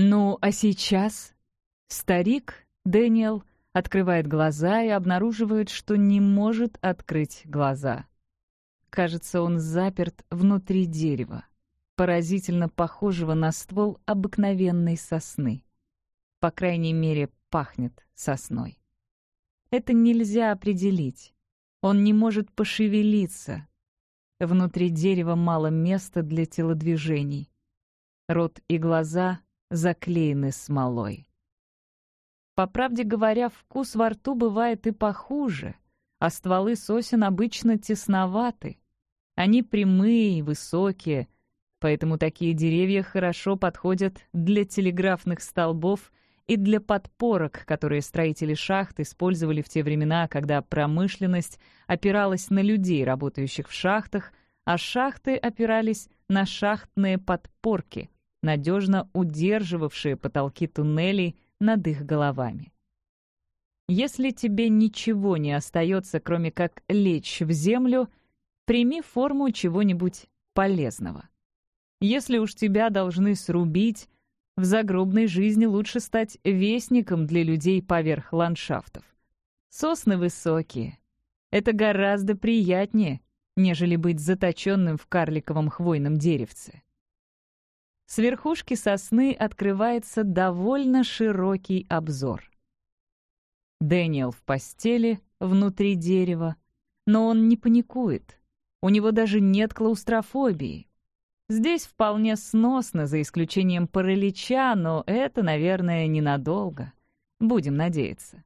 Ну, а сейчас старик Дэниел открывает глаза и обнаруживает, что не может открыть глаза. Кажется, он заперт внутри дерева, поразительно похожего на ствол обыкновенной сосны. По крайней мере, пахнет сосной. Это нельзя определить. Он не может пошевелиться. Внутри дерева мало места для телодвижений. Рот и глаза заклеены смолой. По правде говоря, вкус во рту бывает и похуже, а стволы сосен обычно тесноваты. Они прямые и высокие, поэтому такие деревья хорошо подходят для телеграфных столбов и для подпорок, которые строители шахт использовали в те времена, когда промышленность опиралась на людей, работающих в шахтах, а шахты опирались на шахтные подпорки, надежно удерживавшие потолки туннелей над их головами. Если тебе ничего не остается, кроме как лечь в землю, прими форму чего-нибудь полезного. Если уж тебя должны срубить, в загробной жизни лучше стать вестником для людей поверх ландшафтов. Сосны высокие. Это гораздо приятнее, нежели быть заточенным в карликовом хвойном деревце. С верхушки сосны открывается довольно широкий обзор. Дэниел в постели, внутри дерева, но он не паникует. У него даже нет клаустрофобии. Здесь вполне сносно, за исключением паралича, но это, наверное, ненадолго. Будем надеяться.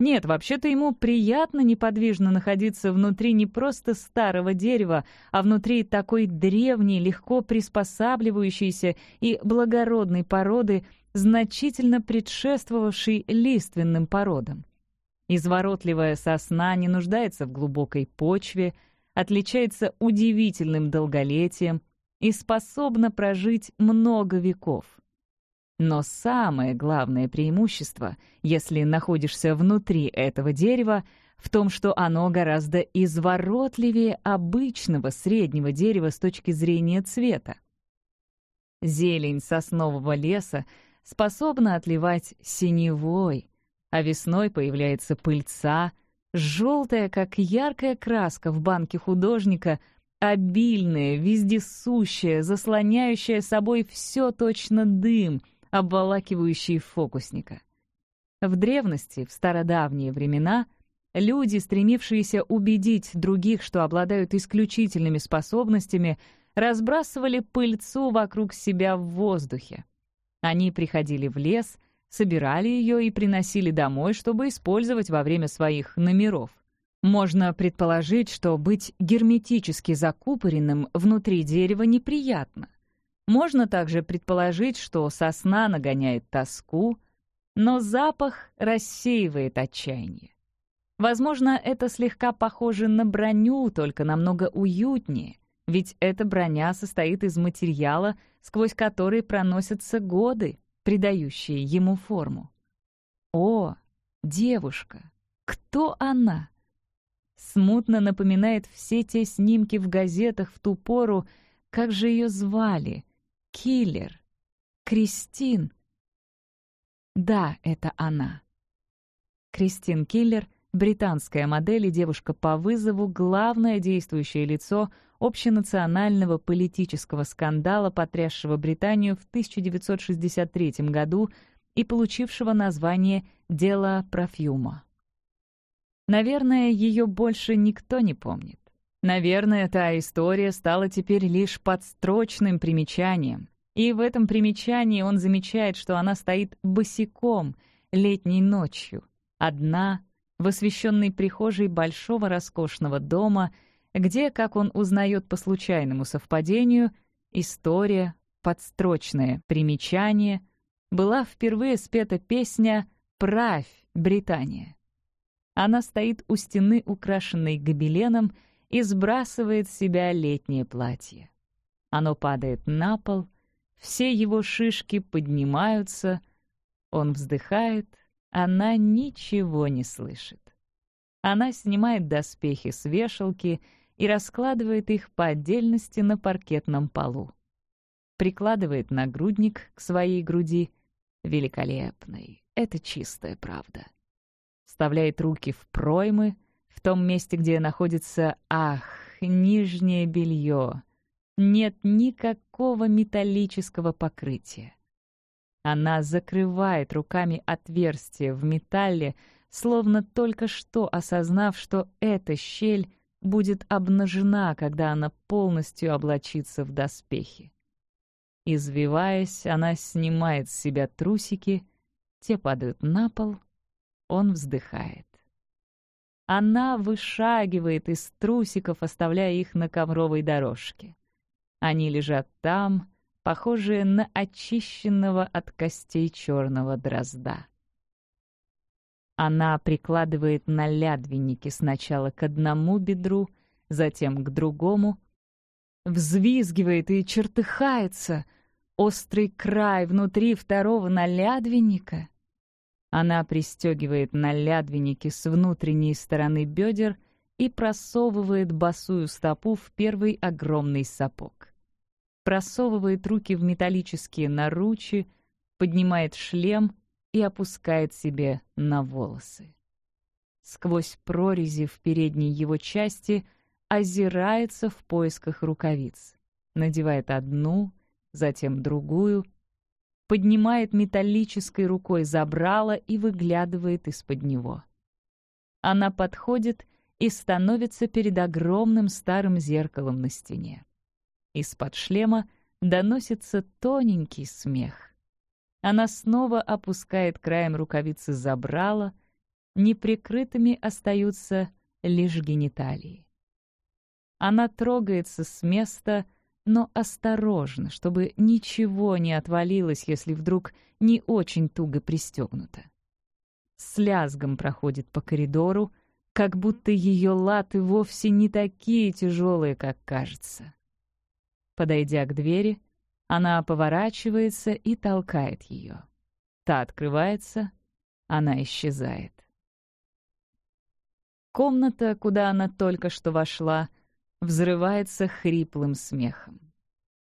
Нет, вообще-то ему приятно неподвижно находиться внутри не просто старого дерева, а внутри такой древней, легко приспосабливающейся и благородной породы, значительно предшествовавшей лиственным породам. Изворотливая сосна не нуждается в глубокой почве, отличается удивительным долголетием, и способна прожить много веков. Но самое главное преимущество, если находишься внутри этого дерева, в том, что оно гораздо изворотливее обычного среднего дерева с точки зрения цвета. Зелень соснового леса способна отливать синевой, а весной появляется пыльца, желтая, как яркая краска в банке художника — Обильная, вездесущая, заслоняющая собой все точно дым, обволакивающий фокусника. В древности, в стародавние времена, люди, стремившиеся убедить других, что обладают исключительными способностями, разбрасывали пыльцу вокруг себя в воздухе. Они приходили в лес, собирали ее и приносили домой, чтобы использовать во время своих номеров. Можно предположить, что быть герметически закупоренным внутри дерева неприятно. Можно также предположить, что сосна нагоняет тоску, но запах рассеивает отчаяние. Возможно, это слегка похоже на броню, только намного уютнее, ведь эта броня состоит из материала, сквозь который проносятся годы, придающие ему форму. О, девушка! Кто она? Смутно напоминает все те снимки в газетах в ту пору, как же ее звали? Киллер. Кристин. Да, это она. Кристин Киллер — британская модель и девушка по вызову, главное действующее лицо общенационального политического скандала, потрясшего Британию в 1963 году и получившего название «Дело Профьюма». Наверное, ее больше никто не помнит. Наверное, та история стала теперь лишь подстрочным примечанием. И в этом примечании он замечает, что она стоит босиком летней ночью, одна, в освещенной прихожей большого роскошного дома, где, как он узнает по случайному совпадению, история, подстрочное примечание, была впервые спета песня «Правь, Британия». Она стоит у стены, украшенной гобеленом, и сбрасывает с себя летнее платье. Оно падает на пол, все его шишки поднимаются, он вздыхает, она ничего не слышит. Она снимает доспехи с вешалки и раскладывает их по отдельности на паркетном полу. Прикладывает нагрудник к своей груди, великолепной. Это чистая правда. Вставляет руки в проймы, в том месте, где находится, ах, нижнее белье. Нет никакого металлического покрытия. Она закрывает руками отверстие в металле, словно только что осознав, что эта щель будет обнажена, когда она полностью облачится в доспехи. Извиваясь, она снимает с себя трусики, те падают на пол, он вздыхает. Она вышагивает из трусиков, оставляя их на ковровой дорожке. Они лежат там, похожие на очищенного от костей черного дрозда. Она прикладывает на лядвенники сначала к одному бедру, затем к другому, взвизгивает и чертыхается. Острый край внутри второго налядвенника. Она пристегивает налядвенники с внутренней стороны бедер и просовывает босую стопу в первый огромный сапог. Просовывает руки в металлические наручи, поднимает шлем и опускает себе на волосы. Сквозь прорези в передней его части озирается в поисках рукавиц. Надевает одну, затем другую, поднимает металлической рукой забрало и выглядывает из-под него. Она подходит и становится перед огромным старым зеркалом на стене. Из-под шлема доносится тоненький смех. Она снова опускает краем рукавицы забрала, неприкрытыми остаются лишь гениталии. Она трогается с места, но осторожно, чтобы ничего не отвалилось, если вдруг не очень туго пристегнуто. С лязгом проходит по коридору, как будто ее латы вовсе не такие тяжелые, как кажется. Подойдя к двери, она поворачивается и толкает ее. Та открывается, она исчезает. Комната, куда она только что вошла, взрывается хриплым смехом.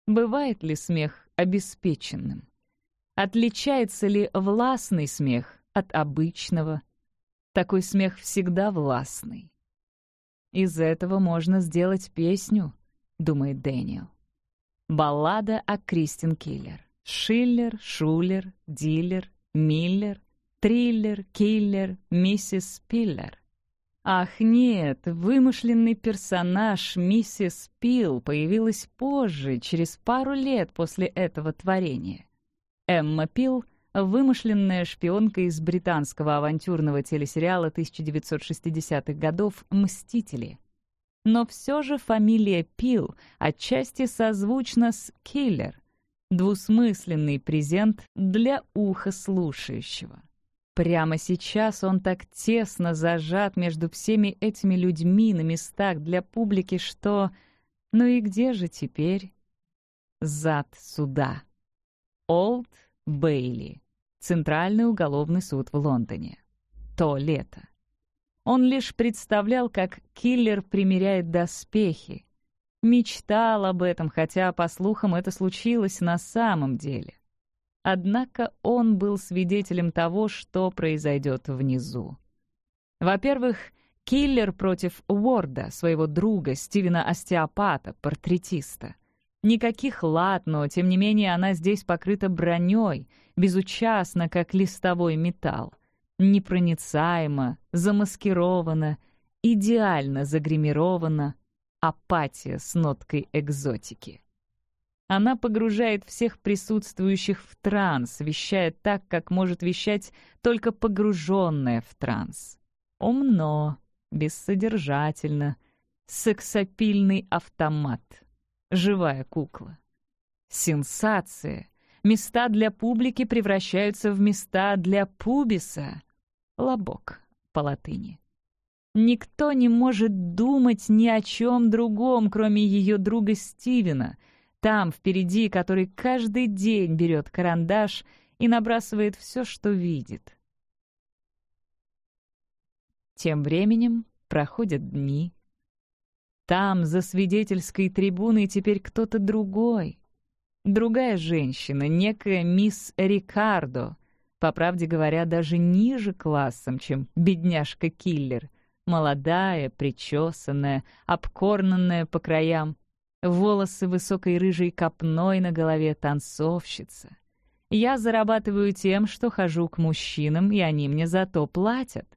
Бывает ли смех обеспеченным? Отличается ли властный смех от обычного? Такой смех всегда властный. Из этого можно сделать песню, думает Дэниел. Баллада о Кристин Киллер. Шиллер, Шулер, Диллер, Миллер, Триллер, Киллер, миссис Пиллер. Ах нет, вымышленный персонаж миссис Пил появилась позже, через пару лет после этого творения. Эмма Пил — вымышленная шпионка из британского авантюрного телесериала 1960-х годов «Мстители» но все же фамилия Пил отчасти созвучна с «киллер» — двусмысленный презент для уха слушающего. Прямо сейчас он так тесно зажат между всеми этими людьми на местах для публики, что... Ну и где же теперь? Зад суда. Олд Бейли. Центральный уголовный суд в Лондоне. То лето. Он лишь представлял, как киллер примеряет доспехи. Мечтал об этом, хотя, по слухам, это случилось на самом деле. Однако он был свидетелем того, что произойдет внизу. Во-первых, киллер против Уорда, своего друга, Стивена-остеопата, портретиста. Никаких лад, но, тем не менее, она здесь покрыта броней, безучастна, как листовой металл непроницаемо, замаскировано, идеально загримировано, апатия с ноткой экзотики. Она погружает всех присутствующих в транс, вещая так, как может вещать только погруженная в транс. Умно, бессодержательно, сексапильный автомат, живая кукла. Сенсация. Места для публики превращаются в места для пубиса. Лобок по латыни. Никто не может думать ни о чем другом, кроме ее друга Стивена, там, впереди, который каждый день берет карандаш и набрасывает все, что видит. Тем временем проходят дни. Там, за свидетельской трибуной, теперь кто-то другой. Другая женщина, некая мисс Рикардо — по правде говоря, даже ниже классом, чем бедняжка-киллер. Молодая, причесанная, обкорнанная по краям, волосы высокой рыжей копной на голове танцовщица. Я зарабатываю тем, что хожу к мужчинам, и они мне за то платят.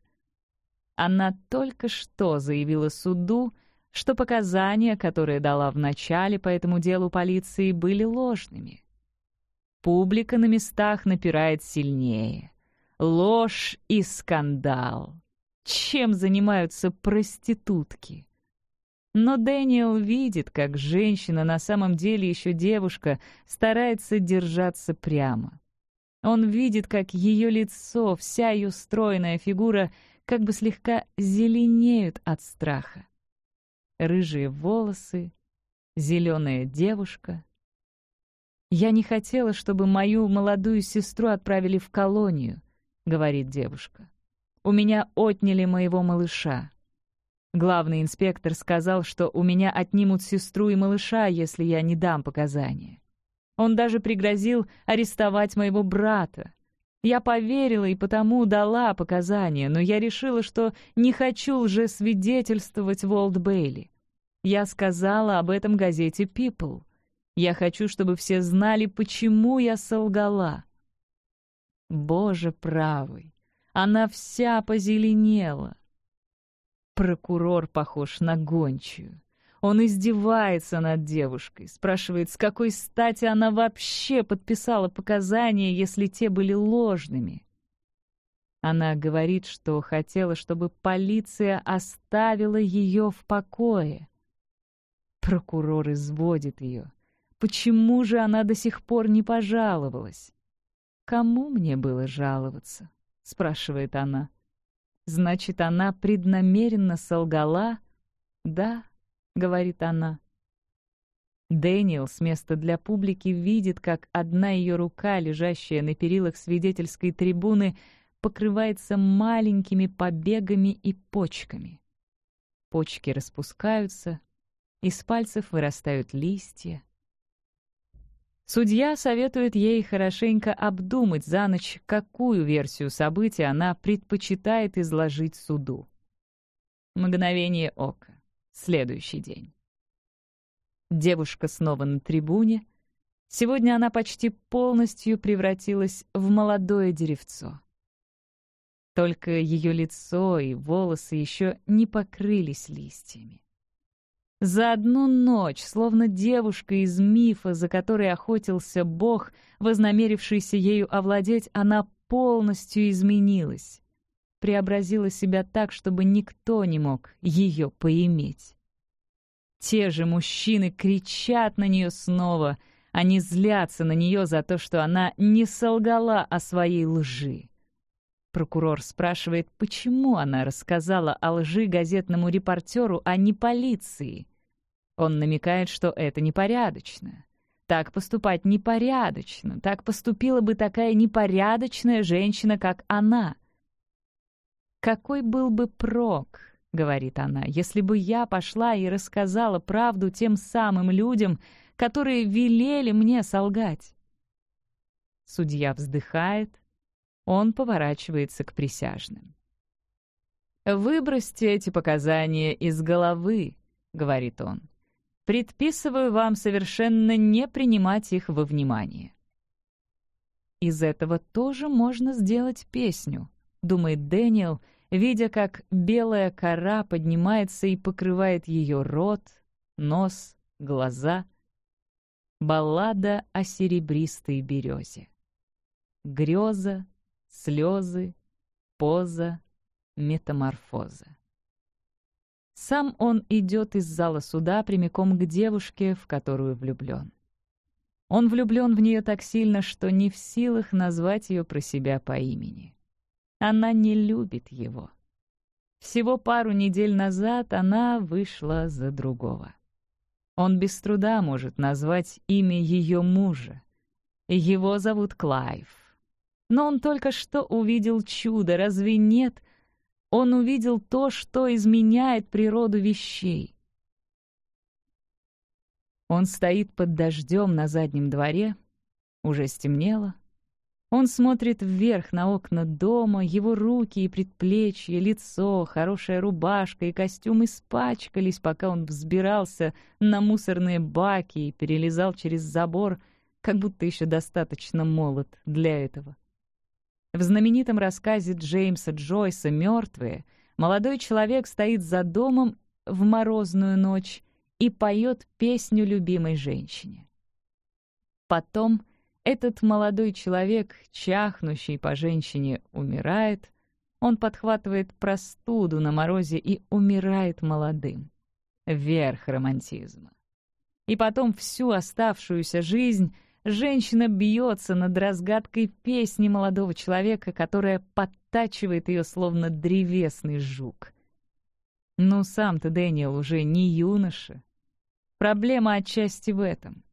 Она только что заявила суду, что показания, которые дала в начале по этому делу полиции, были ложными. Публика на местах напирает сильнее. Ложь и скандал. Чем занимаются проститутки? Но Дэниел видит, как женщина, на самом деле еще девушка, старается держаться прямо. Он видит, как ее лицо, вся ее стройная фигура как бы слегка зеленеют от страха. Рыжие волосы, зеленая девушка. «Я не хотела, чтобы мою молодую сестру отправили в колонию», — говорит девушка. «У меня отняли моего малыша. Главный инспектор сказал, что у меня отнимут сестру и малыша, если я не дам показания. Он даже пригрозил арестовать моего брата. Я поверила и потому дала показания, но я решила, что не хочу лжесвидетельствовать в Олд Бейли. Я сказала об этом газете People. Я хочу, чтобы все знали, почему я солгала. Боже правый, она вся позеленела. Прокурор похож на гончую. Он издевается над девушкой, спрашивает, с какой стати она вообще подписала показания, если те были ложными. Она говорит, что хотела, чтобы полиция оставила ее в покое. Прокурор изводит ее. Почему же она до сих пор не пожаловалась? «Кому мне было жаловаться?» — спрашивает она. Значит, она преднамеренно солгала? Да, говорит она. Дэниел с места для публики видит, как одна ее рука, лежащая на перилах свидетельской трибуны, покрывается маленькими побегами и почками. Почки распускаются, из пальцев вырастают листья. Судья советует ей хорошенько обдумать за ночь, какую версию событий она предпочитает изложить суду. Мгновение ока. Следующий день. Девушка снова на трибуне. Сегодня она почти полностью превратилась в молодое деревцо. Только ее лицо и волосы еще не покрылись листьями. За одну ночь, словно девушка из мифа, за которой охотился бог, вознамерившийся ею овладеть, она полностью изменилась. Преобразила себя так, чтобы никто не мог ее поиметь. Те же мужчины кричат на нее снова, они злятся на нее за то, что она не солгала о своей лжи. Прокурор спрашивает, почему она рассказала о лжи газетному репортеру, а не полиции. Он намекает, что это непорядочно. Так поступать непорядочно. Так поступила бы такая непорядочная женщина, как она. «Какой был бы прок, — говорит она, — если бы я пошла и рассказала правду тем самым людям, которые велели мне солгать?» Судья вздыхает, он поворачивается к присяжным. «Выбросьте эти показания из головы», — говорит он. Предписываю вам совершенно не принимать их во внимание. Из этого тоже можно сделать песню, думает Дэниел, видя, как белая кора поднимается и покрывает ее рот, нос, глаза. Баллада о серебристой березе. Греза, слезы, поза, метаморфоза. Сам он идет из зала суда прямиком к девушке, в которую влюблен. Он влюблен в нее так сильно, что не в силах назвать ее про себя по имени. Она не любит его. Всего пару недель назад она вышла за другого. Он без труда может назвать имя ее мужа. Его зовут Клайв. Но он только что увидел чудо, разве нет — он увидел то, что изменяет природу вещей. Он стоит под дождем на заднем дворе, уже стемнело. Он смотрит вверх на окна дома, его руки и предплечья, лицо, хорошая рубашка и костюм испачкались, пока он взбирался на мусорные баки и перелезал через забор, как будто еще достаточно молод для этого. В знаменитом рассказе Джеймса Джойса «Мертвые» молодой человек стоит за домом в морозную ночь и поет песню любимой женщине. Потом этот молодой человек, чахнущий по женщине, умирает. Он подхватывает простуду на морозе и умирает молодым. Верх романтизма. И потом всю оставшуюся жизнь женщина бьется над разгадкой песни молодого человека, которая подтачивает ее словно древесный жук. Ну, сам-то Дэниел уже не юноша. Проблема отчасти в этом —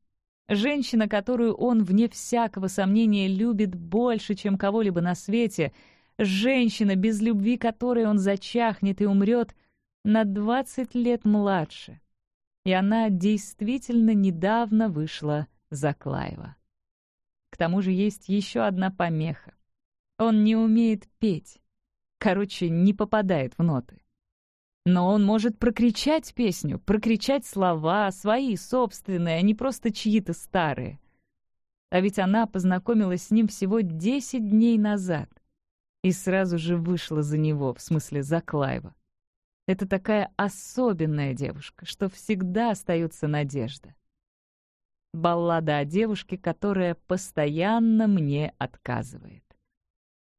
Женщина, которую он, вне всякого сомнения, любит больше, чем кого-либо на свете, женщина, без любви которой он зачахнет и умрет, на 20 лет младше. И она действительно недавно вышла за Клаева. К тому же есть еще одна помеха. Он не умеет петь. Короче, не попадает в ноты. Но он может прокричать песню, прокричать слова, свои, собственные, а не просто чьи-то старые. А ведь она познакомилась с ним всего 10 дней назад и сразу же вышла за него, в смысле за Клайва. Это такая особенная девушка, что всегда остается надежда. Баллада о девушке, которая постоянно мне отказывает.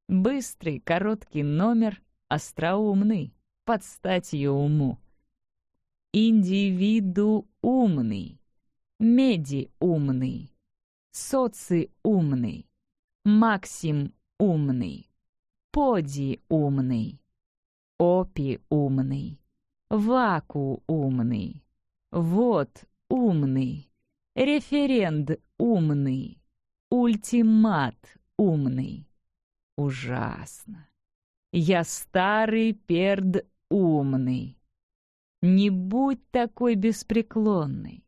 Быстрый, короткий номер, остроумный под стать ее уму. Индивиду умный, меди умный, соци умный, максим умный, поди умный, опи умный, ваку умный, вот умный, референд умный, ультимат умный. Ужасно. Я старый перд умный. Не будь такой беспреклонный.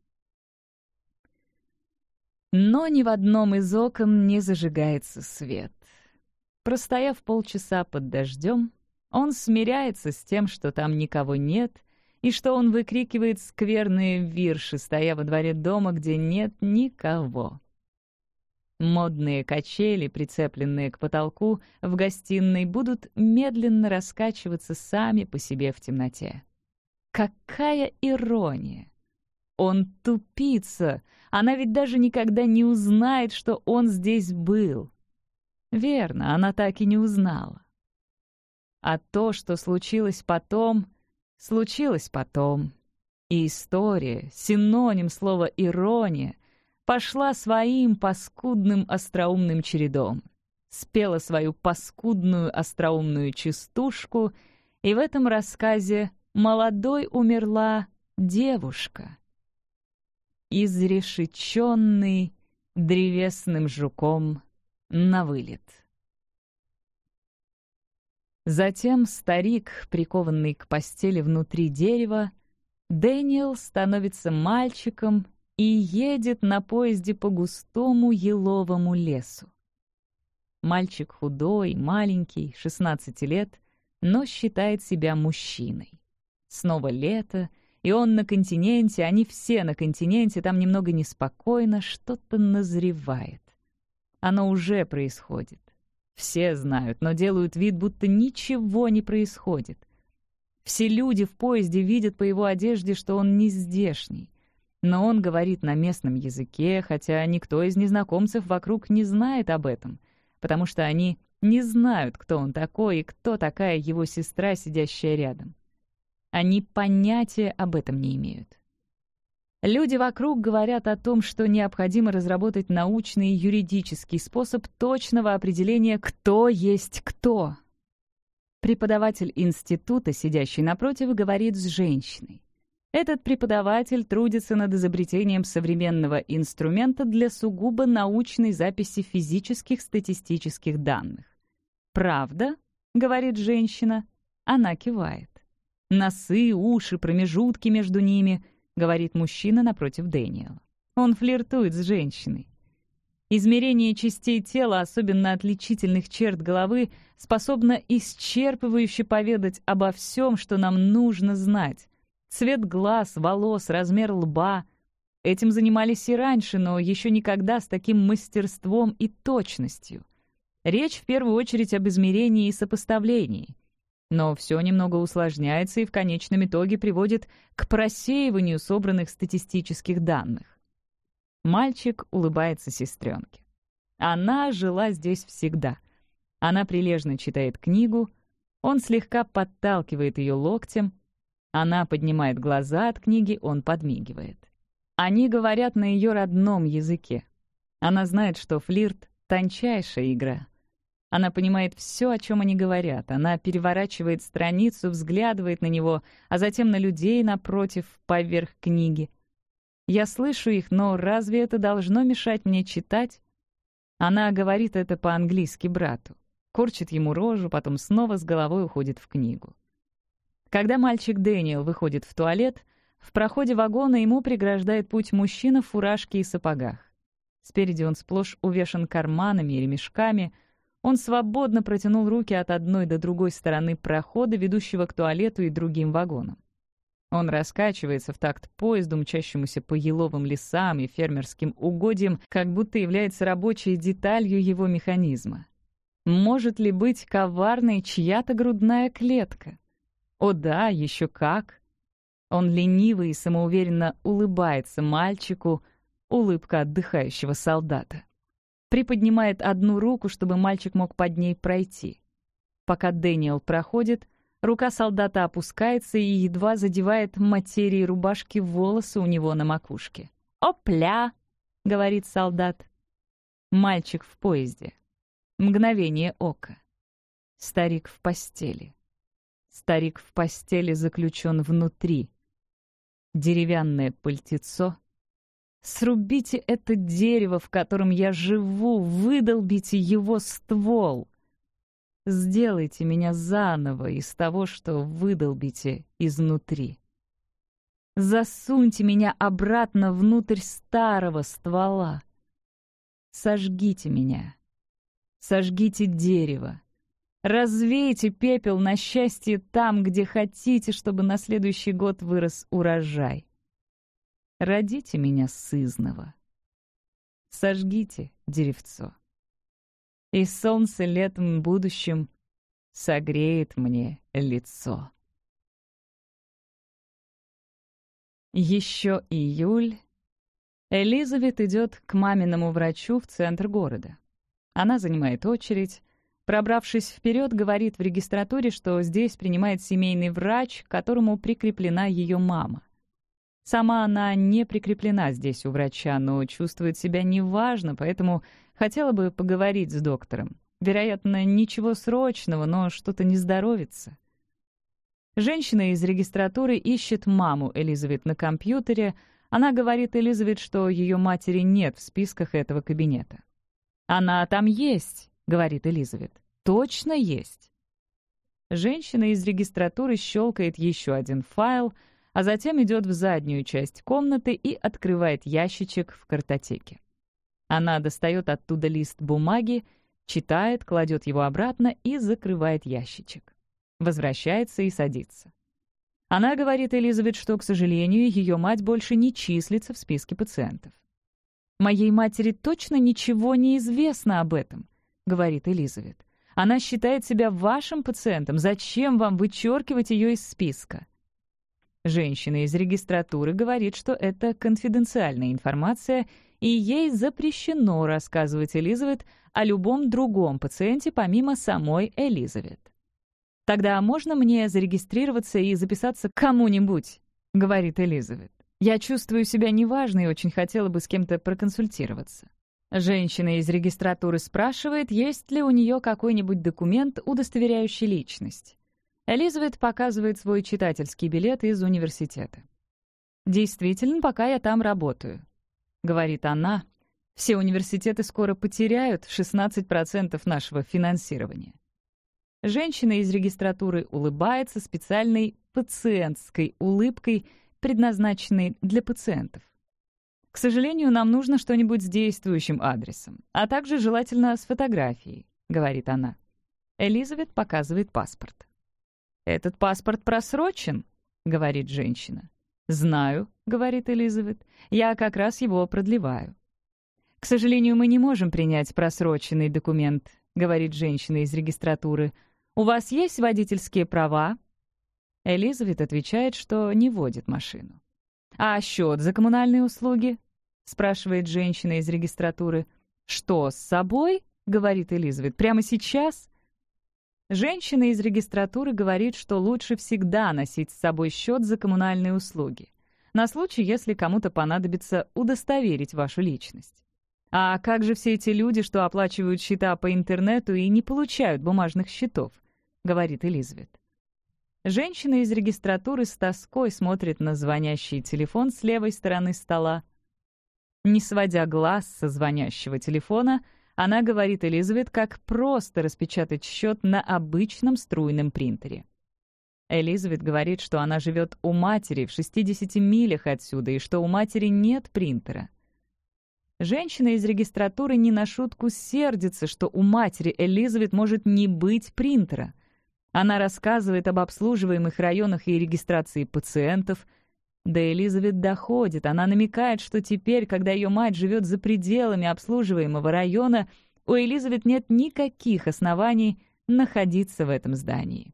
Но ни в одном из окон не зажигается свет. Простояв полчаса под дождем, он смиряется с тем, что там никого нет, и что он выкрикивает скверные вирши, стоя во дворе дома, где нет никого. Модные качели, прицепленные к потолку в гостиной, будут медленно раскачиваться сами по себе в темноте. Какая ирония! Он тупица! Она ведь даже никогда не узнает, что он здесь был. Верно, она так и не узнала. А то, что случилось потом, случилось потом. И история, синоним слова «ирония», пошла своим паскудным остроумным чередом, спела свою паскудную остроумную частушку, и в этом рассказе молодой умерла девушка, изрешеченный древесным жуком на вылет. Затем старик, прикованный к постели внутри дерева, Дэниел становится мальчиком и едет на поезде по густому еловому лесу. Мальчик худой, маленький, 16 лет, но считает себя мужчиной. Снова лето, и он на континенте, они все на континенте, там немного неспокойно, что-то назревает. Оно уже происходит. Все знают, но делают вид, будто ничего не происходит. Все люди в поезде видят по его одежде, что он не здешний. Но он говорит на местном языке, хотя никто из незнакомцев вокруг не знает об этом, потому что они не знают, кто он такой и кто такая его сестра, сидящая рядом. Они понятия об этом не имеют. Люди вокруг говорят о том, что необходимо разработать научный и юридический способ точного определения, кто есть кто. Преподаватель института, сидящий напротив, говорит с женщиной. Этот преподаватель трудится над изобретением современного инструмента для сугубо научной записи физических статистических данных. «Правда?» — говорит женщина. Она кивает. «Носы, уши, промежутки между ними», — говорит мужчина напротив Дэниела. Он флиртует с женщиной. Измерение частей тела, особенно отличительных черт головы, способно исчерпывающе поведать обо всем, что нам нужно знать. Цвет глаз, волос, размер лба. Этим занимались и раньше, но еще никогда с таким мастерством и точностью. Речь в первую очередь об измерении и сопоставлении. Но все немного усложняется и в конечном итоге приводит к просеиванию собранных статистических данных. Мальчик улыбается сестренке. Она жила здесь всегда. Она прилежно читает книгу, он слегка подталкивает ее локтем, она поднимает глаза от книги, он подмигивает. Они говорят на ее родном языке. Она знает, что флирт — тончайшая игра. Она понимает все, о чем они говорят. Она переворачивает страницу, взглядывает на него, а затем на людей напротив, поверх книги — я слышу их, но разве это должно мешать мне читать? Она говорит это по-английски брату. Корчит ему рожу, потом снова с головой уходит в книгу. Когда мальчик Дэниел выходит в туалет, в проходе вагона ему преграждает путь мужчина в фуражке и сапогах. Спереди он сплошь увешан карманами и ремешками. Он свободно протянул руки от одной до другой стороны прохода, ведущего к туалету и другим вагонам. Он раскачивается в такт поезду, мчащемуся по еловым лесам и фермерским угодьям, как будто является рабочей деталью его механизма. Может ли быть коварной чья-то грудная клетка? О да, еще как! Он лениво и самоуверенно улыбается мальчику, улыбка отдыхающего солдата. Приподнимает одну руку, чтобы мальчик мог под ней пройти. Пока Дэниел проходит, Рука солдата опускается и едва задевает материи рубашки волосы у него на макушке. «Опля!» — говорит солдат. Мальчик в поезде. Мгновение ока. Старик в постели. Старик в постели заключен внутри. Деревянное пальтецо. Срубите это дерево, в котором я живу, выдолбите его ствол. Сделайте меня заново из того, что выдолбите изнутри. Засуньте меня обратно внутрь старого ствола. Сожгите меня. Сожгите дерево. Развейте пепел на счастье там, где хотите, чтобы на следующий год вырос урожай. Родите меня сызного. Сожгите деревцо и солнце летом будущем согреет мне лицо. Еще июль. Элизабет идет к маминому врачу в центр города. Она занимает очередь. Пробравшись вперед, говорит в регистратуре, что здесь принимает семейный врач, к которому прикреплена ее мама. Сама она не прикреплена здесь у врача, но чувствует себя неважно, поэтому хотела бы поговорить с доктором. Вероятно, ничего срочного, но что-то не здоровится. Женщина из регистратуры ищет маму Элизабет на компьютере. Она говорит Элизабет, что ее матери нет в списках этого кабинета. «Она там есть», — говорит Элизабет. «Точно есть». Женщина из регистратуры щелкает еще один файл — а затем идет в заднюю часть комнаты и открывает ящичек в картотеке. Она достает оттуда лист бумаги, читает, кладет его обратно и закрывает ящичек. Возвращается и садится. Она говорит Элизабет, что, к сожалению, ее мать больше не числится в списке пациентов. «Моей матери точно ничего не известно об этом», — говорит Элизабет. «Она считает себя вашим пациентом. Зачем вам вычеркивать ее из списка?» Женщина из регистратуры говорит, что это конфиденциальная информация, и ей запрещено рассказывать Элизабет о любом другом пациенте помимо самой Элизабет. «Тогда можно мне зарегистрироваться и записаться к кому-нибудь?» — говорит Элизабет. «Я чувствую себя неважно и очень хотела бы с кем-то проконсультироваться». Женщина из регистратуры спрашивает, есть ли у нее какой-нибудь документ, удостоверяющий личность. Элизабет показывает свой читательский билет из университета. «Действительно, пока я там работаю», — говорит она. «Все университеты скоро потеряют 16% нашего финансирования». Женщина из регистратуры улыбается специальной пациентской улыбкой, предназначенной для пациентов. «К сожалению, нам нужно что-нибудь с действующим адресом, а также желательно с фотографией», — говорит она. Элизабет показывает паспорт. «Этот паспорт просрочен», — говорит женщина. «Знаю», — говорит Элизабет. «Я как раз его продлеваю». «К сожалению, мы не можем принять просроченный документ», — говорит женщина из регистратуры. «У вас есть водительские права?» Элизабет отвечает, что не водит машину. «А счет за коммунальные услуги?» — спрашивает женщина из регистратуры. «Что, с собой?» — говорит Элизабет. «Прямо сейчас?» Женщина из регистратуры говорит, что лучше всегда носить с собой счет за коммунальные услуги, на случай, если кому-то понадобится удостоверить вашу личность. А как же все эти люди, что оплачивают счета по интернету и не получают бумажных счетов? говорит Элизабет. Женщина из регистратуры с тоской смотрит на звонящий телефон с левой стороны стола. Не сводя глаз со звонящего телефона, она говорит Элизабет, как просто распечатать счет на обычном струйном принтере. Элизабет говорит, что она живет у матери в 60 милях отсюда и что у матери нет принтера. Женщина из регистратуры не на шутку сердится, что у матери Элизабет может не быть принтера. Она рассказывает об обслуживаемых районах и регистрации пациентов. До Элизабет доходит. Она намекает, что теперь, когда ее мать живет за пределами обслуживаемого района, у Элизабет нет никаких оснований находиться в этом здании.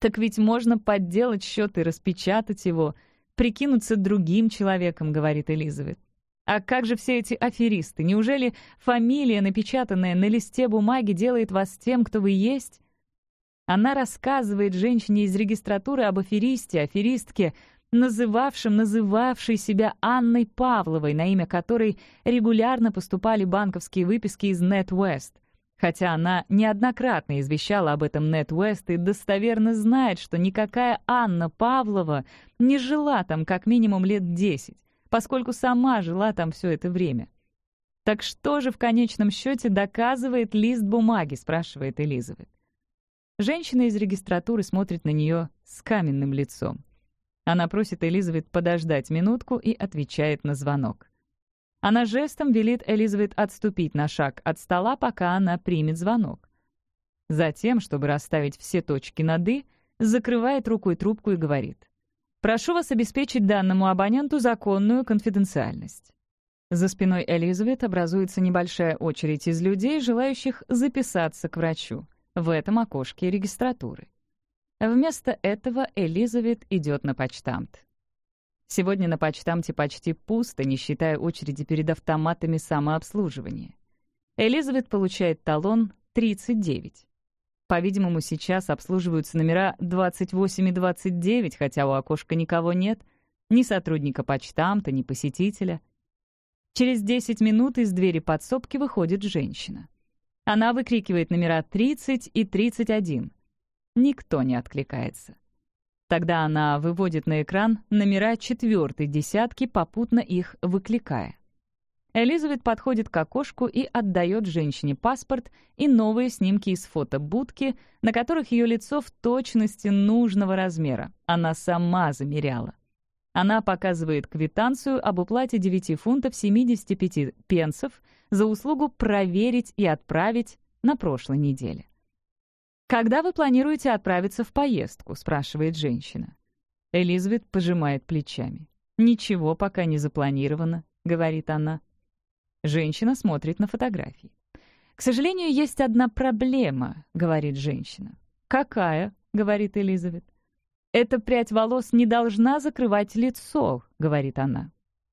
Так ведь можно подделать счет и распечатать его, прикинуться другим человеком, говорит Элизабет. А как же все эти аферисты? Неужели фамилия, напечатанная на листе бумаги, делает вас тем, кто вы есть? Она рассказывает женщине из регистратуры об аферисте, аферистке, называвшем, называвшей себя Анной Павловой, на имя которой регулярно поступали банковские выписки из NetWest. Хотя она неоднократно извещала об этом NetWest и достоверно знает, что никакая Анна Павлова не жила там как минимум лет десять, поскольку сама жила там все это время. «Так что же в конечном счете доказывает лист бумаги?» — спрашивает Элизабет. Женщина из регистратуры смотрит на нее с каменным лицом. Она просит Элизабет подождать минутку и отвечает на звонок. Она жестом велит Элизабет отступить на шаг от стола, пока она примет звонок. Затем, чтобы расставить все точки над «и», закрывает рукой трубку и говорит. «Прошу вас обеспечить данному абоненту законную конфиденциальность». За спиной Элизабет образуется небольшая очередь из людей, желающих записаться к врачу в этом окошке регистратуры. Вместо этого Элизабет идет на почтамт. Сегодня на почтамте почти пусто, не считая очереди перед автоматами самообслуживания. Элизабет получает талон 39. По-видимому, сейчас обслуживаются номера 28 и 29, хотя у окошка никого нет, ни сотрудника почтамта, ни посетителя. Через 10 минут из двери подсобки выходит женщина. Она выкрикивает номера 30 и 31. Никто не откликается. Тогда она выводит на экран номера четвертой десятки, попутно их выкликая. Элизабет подходит к окошку и отдает женщине паспорт и новые снимки из фотобудки, на которых ее лицо в точности нужного размера. Она сама замеряла. Она показывает квитанцию об уплате 9 фунтов 75 пенсов за услугу проверить и отправить на прошлой неделе. «Когда вы планируете отправиться в поездку?» — спрашивает женщина. Элизабет пожимает плечами. «Ничего пока не запланировано», — говорит она. Женщина смотрит на фотографии. «К сожалению, есть одна проблема», — говорит женщина. «Какая?» — говорит Элизабет. «Эта прядь волос не должна закрывать лицо», — говорит она.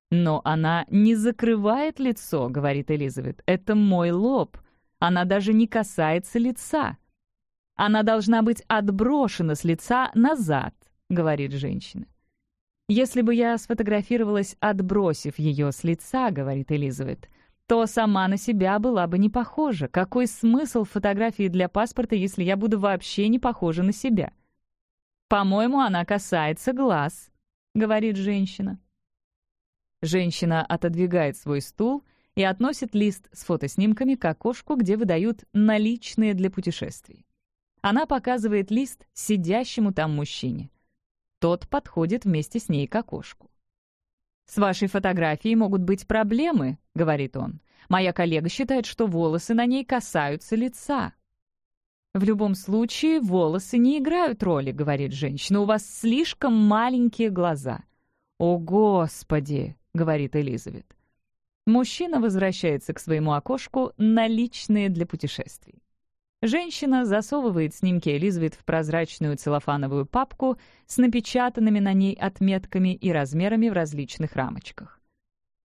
«Но она не закрывает лицо», — говорит Элизабет. «Это мой лоб. Она даже не касается лица». «Она должна быть отброшена с лица назад», — говорит женщина. «Если бы я сфотографировалась, отбросив ее с лица», — говорит Элизабет, то сама на себя была бы не похожа. Какой смысл фотографии для паспорта, если я буду вообще не похожа на себя? «По-моему, она касается глаз», — говорит женщина. Женщина отодвигает свой стул и относит лист с фотоснимками к окошку, где выдают наличные для путешествий. Она показывает лист сидящему там мужчине. Тот подходит вместе с ней к окошку. «С вашей фотографией могут быть проблемы», — говорит он. «Моя коллега считает, что волосы на ней касаются лица». «В любом случае, волосы не играют роли», — говорит женщина. «У вас слишком маленькие глаза». «О, Господи!» — говорит Элизабет. Мужчина возвращается к своему окошку, наличные для путешествий. Женщина засовывает снимки Элизабет в прозрачную целлофановую папку с напечатанными на ней отметками и размерами в различных рамочках.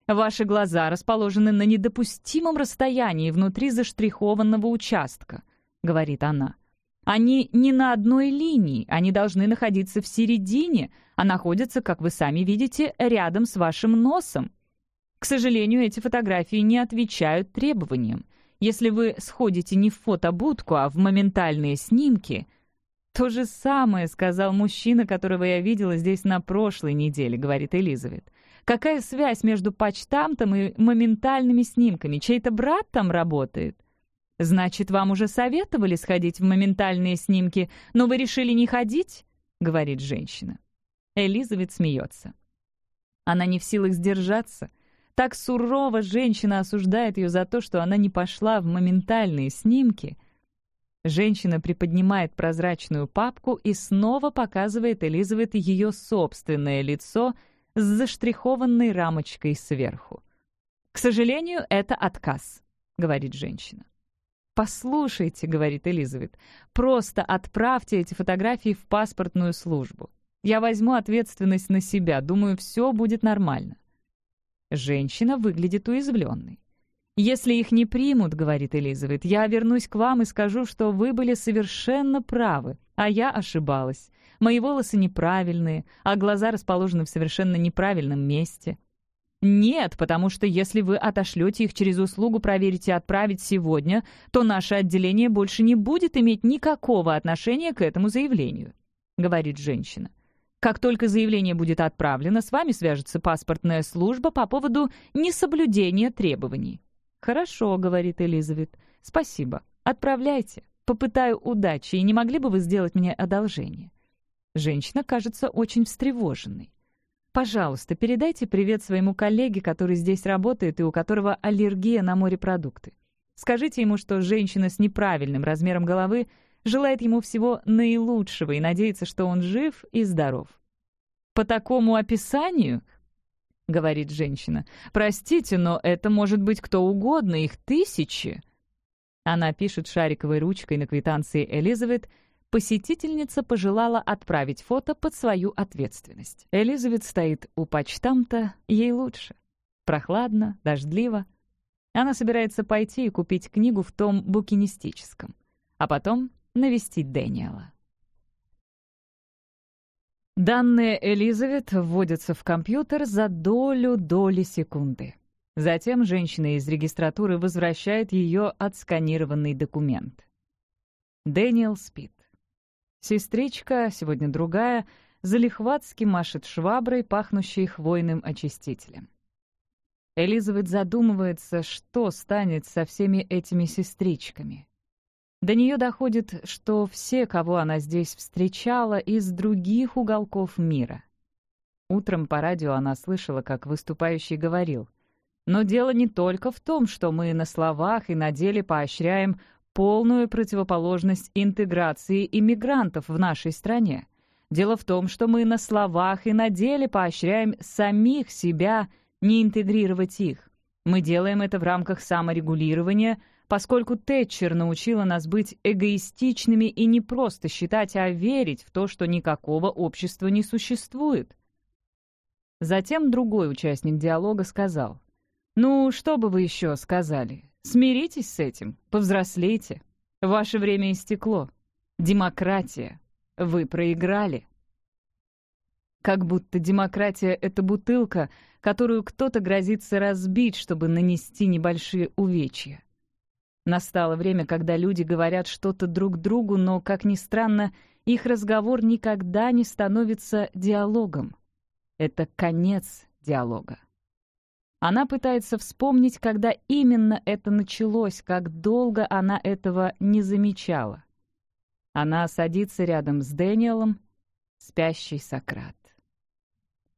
Ваши глаза расположены на недопустимом расстоянии внутри заштрихованного участка, говорит она. Они не на одной линии, они должны находиться в середине, а находятся, как вы сами видите, рядом с вашим носом. К сожалению, эти фотографии не отвечают требованиям. Если вы сходите не в фотобудку, а в моментальные снимки... То же самое сказал мужчина, которого я видела здесь на прошлой неделе, говорит Элизабет. Какая связь между почтамтом и моментальными снимками? Чей-то брат там работает? Значит, вам уже советовали сходить в моментальные снимки, но вы решили не ходить? Говорит женщина. Элизабет смеется. Она не в силах сдержаться. Так сурово женщина осуждает ее за то, что она не пошла в моментальные снимки. Женщина приподнимает прозрачную папку и снова показывает Элизабет ее собственное лицо с заштрихованной рамочкой сверху. «К сожалению, это отказ», — говорит женщина. «Послушайте», — говорит Элизабет, — «просто отправьте эти фотографии в паспортную службу. Я возьму ответственность на себя, думаю, все будет нормально». Женщина выглядит уязвленной. «Если их не примут, — говорит Элизабет, — я вернусь к вам и скажу, что вы были совершенно правы, а я ошибалась. Мои волосы неправильные, а глаза расположены в совершенно неправильном месте». «Нет, потому что если вы отошлете их через услугу проверить и отправить сегодня, то наше отделение больше не будет иметь никакого отношения к этому заявлению», — говорит женщина. Как только заявление будет отправлено, с вами свяжется паспортная служба по поводу несоблюдения требований». «Хорошо», — говорит Элизабет. «Спасибо. Отправляйте. Попытаю удачи, и не могли бы вы сделать мне одолжение?» Женщина кажется очень встревоженной. «Пожалуйста, передайте привет своему коллеге, который здесь работает и у которого аллергия на морепродукты. Скажите ему, что женщина с неправильным размером головы желает ему всего наилучшего и надеется, что он жив и здоров. «По такому описанию?» — говорит женщина. «Простите, но это может быть кто угодно, их тысячи». Она пишет шариковой ручкой на квитанции Элизабет, посетительница пожелала отправить фото под свою ответственность. Элизабет стоит у почтамта, ей лучше. Прохладно, дождливо. Она собирается пойти и купить книгу в том букинистическом. А потом навестить Дэниела. Данные Элизабет вводятся в компьютер за долю доли секунды. Затем женщина из регистратуры возвращает ее отсканированный документ. Дэниел спит. Сестричка, сегодня другая, залихватски машет шваброй, пахнущей хвойным очистителем. Элизабет задумывается, что станет со всеми этими сестричками. До нее доходит, что все, кого она здесь встречала, из других уголков мира. Утром по радио она слышала, как выступающий говорил. «Но дело не только в том, что мы на словах и на деле поощряем полную противоположность интеграции иммигрантов в нашей стране. Дело в том, что мы на словах и на деле поощряем самих себя не интегрировать их. Мы делаем это в рамках саморегулирования – поскольку Тэтчер научила нас быть эгоистичными и не просто считать, а верить в то, что никакого общества не существует. Затем другой участник диалога сказал, «Ну, что бы вы еще сказали? Смиритесь с этим, повзрослейте. Ваше время истекло. Демократия. Вы проиграли». Как будто демократия — это бутылка, которую кто-то грозится разбить, чтобы нанести небольшие увечья. Настало время, когда люди говорят что-то друг другу, но, как ни странно, их разговор никогда не становится диалогом. Это конец диалога. Она пытается вспомнить, когда именно это началось, как долго она этого не замечала. Она садится рядом с Дэниелом, спящий Сократ.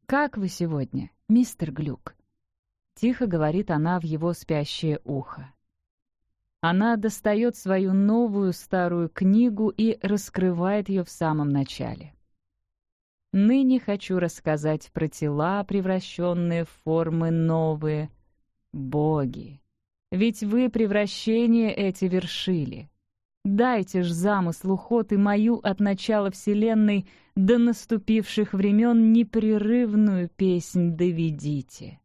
«Как вы сегодня?» — мистер Глюк», — тихо говорит она в его спящее ухо. Она достает свою новую старую книгу и раскрывает ее в самом начале. Ныне хочу рассказать про тела, превращенные в формы новые. Боги! Ведь вы превращения эти вершили. Дайте ж замыслу ход и мою от начала Вселенной до наступивших времен непрерывную песнь доведите.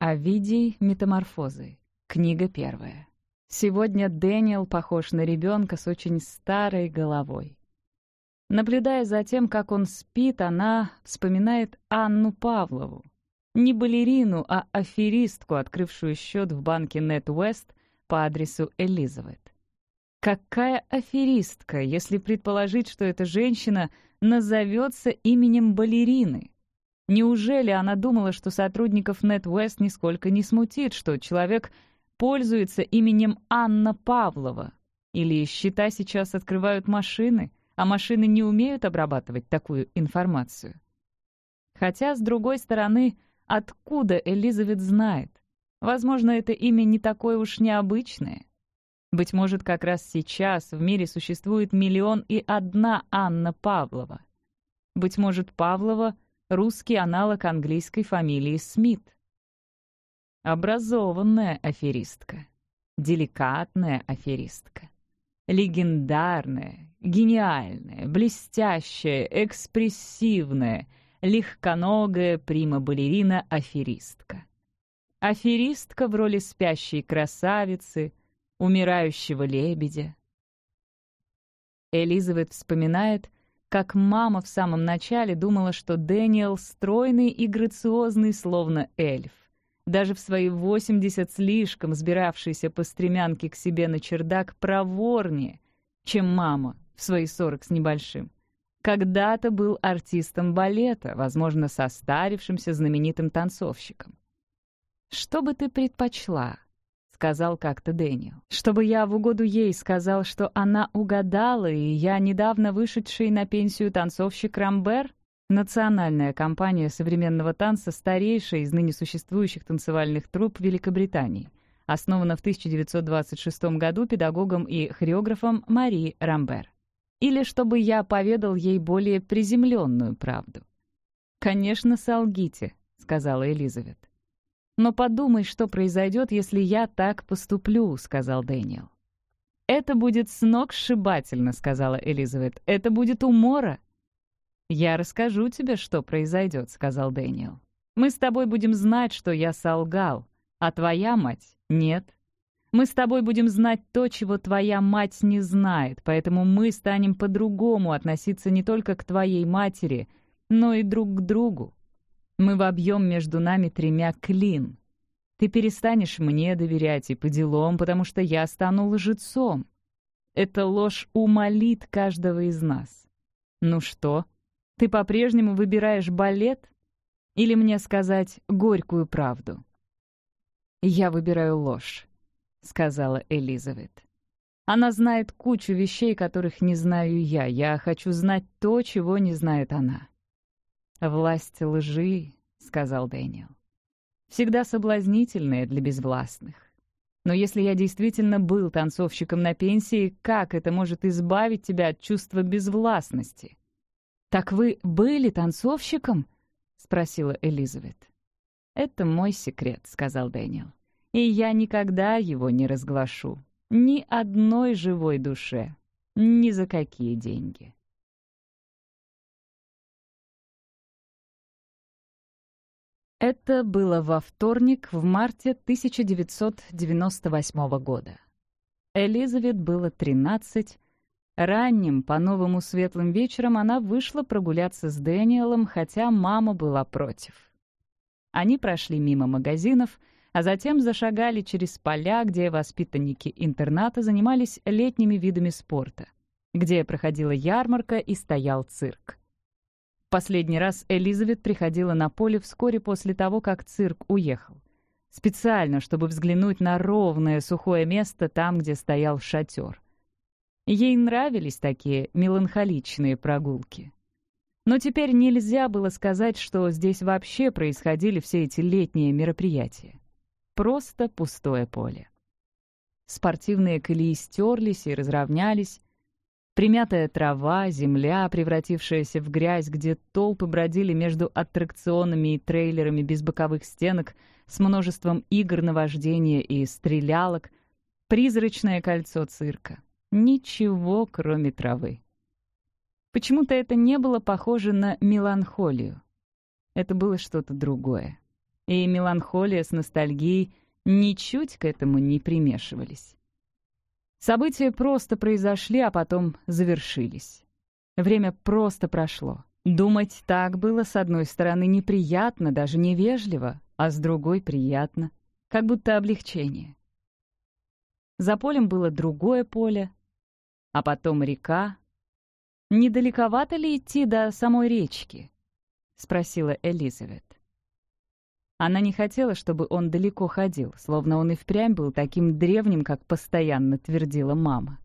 Овидий Метаморфозы. Книга первая. Сегодня Дэниел похож на ребенка с очень старой головой. Наблюдая за тем, как он спит, она вспоминает Анну Павлову. Не балерину, а аферистку, открывшую счет в банке NetWest по адресу Элизабет. Какая аферистка, если предположить, что эта женщина назовется именем балерины? Неужели она думала, что сотрудников NetWest нисколько не смутит, что человек пользуется именем Анна Павлова? Или счета сейчас открывают машины? а машины не умеют обрабатывать такую информацию. Хотя, с другой стороны, откуда Элизабет знает? Возможно, это имя не такое уж необычное. Быть может, как раз сейчас в мире существует миллион и одна Анна Павлова. Быть может, Павлова — русский аналог английской фамилии Смит. Образованная аферистка. Деликатная аферистка легендарная, гениальная, блестящая, экспрессивная, легконогая прима-балерина-аферистка. Аферистка в роли спящей красавицы, умирающего лебедя. Элизабет вспоминает, как мама в самом начале думала, что Дэниел стройный и грациозный, словно эльф даже в свои 80 слишком сбиравшийся по стремянке к себе на чердак проворнее, чем мама в свои 40 с небольшим. Когда-то был артистом балета, возможно, состарившимся знаменитым танцовщиком. «Что бы ты предпочла?» — сказал как-то Дэниел. «Чтобы я в угоду ей сказал, что она угадала, и я недавно вышедший на пенсию танцовщик Рамбер?» Национальная компания современного танца, старейшая из ныне существующих танцевальных труп Великобритании, основана в 1926 году педагогом и хореографом Мари Рамбер. Или чтобы я поведал ей более приземленную правду. «Конечно, солгите», — сказала Элизабет. «Но подумай, что произойдет, если я так поступлю», — сказал Дэниел. «Это будет сногсшибательно», — сказала Элизабет. «Это будет умора». «Я расскажу тебе, что произойдет», — сказал Дэниел. «Мы с тобой будем знать, что я солгал, а твоя мать — нет. Мы с тобой будем знать то, чего твоя мать не знает, поэтому мы станем по-другому относиться не только к твоей матери, но и друг к другу. Мы вобьем между нами тремя клин. Ты перестанешь мне доверять и по делам, потому что я стану лжецом. Эта ложь умолит каждого из нас. Ну что?» Ты по-прежнему выбираешь балет? Или мне сказать горькую правду?» «Я выбираю ложь», — сказала Элизабет. «Она знает кучу вещей, которых не знаю я. Я хочу знать то, чего не знает она». «Власть лжи», — сказал Дэниел. «Всегда соблазнительная для безвластных. Но если я действительно был танцовщиком на пенсии, как это может избавить тебя от чувства безвластности?» «Так вы были танцовщиком?» — спросила Элизабет. «Это мой секрет», — сказал Дэниел. «И я никогда его не разглашу. Ни одной живой душе. Ни за какие деньги». Это было во вторник в марте 1998 года. Элизабет было 13, Ранним, по-новому светлым вечером она вышла прогуляться с Дэниелом, хотя мама была против. Они прошли мимо магазинов, а затем зашагали через поля, где воспитанники интерната занимались летними видами спорта, где проходила ярмарка и стоял цирк. Последний раз Элизабет приходила на поле вскоре после того, как цирк уехал. Специально, чтобы взглянуть на ровное сухое место там, где стоял шатер — Ей нравились такие меланхоличные прогулки. Но теперь нельзя было сказать, что здесь вообще происходили все эти летние мероприятия. Просто пустое поле. Спортивные колеи стерлись и разровнялись. Примятая трава, земля, превратившаяся в грязь, где толпы бродили между аттракционами и трейлерами без боковых стенок с множеством игр на вождение и стрелялок, призрачное кольцо цирка. Ничего, кроме травы. Почему-то это не было похоже на меланхолию. Это было что-то другое. И меланхолия с ностальгией ничуть к этому не примешивались. События просто произошли, а потом завершились. Время просто прошло. Думать так было, с одной стороны, неприятно, даже невежливо, а с другой — приятно, как будто облегчение. За полем было другое поле, а потом река, «Недалековато ли идти до самой речки?» — спросила Элизабет. Она не хотела, чтобы он далеко ходил, словно он и впрямь был таким древним, как постоянно твердила мама.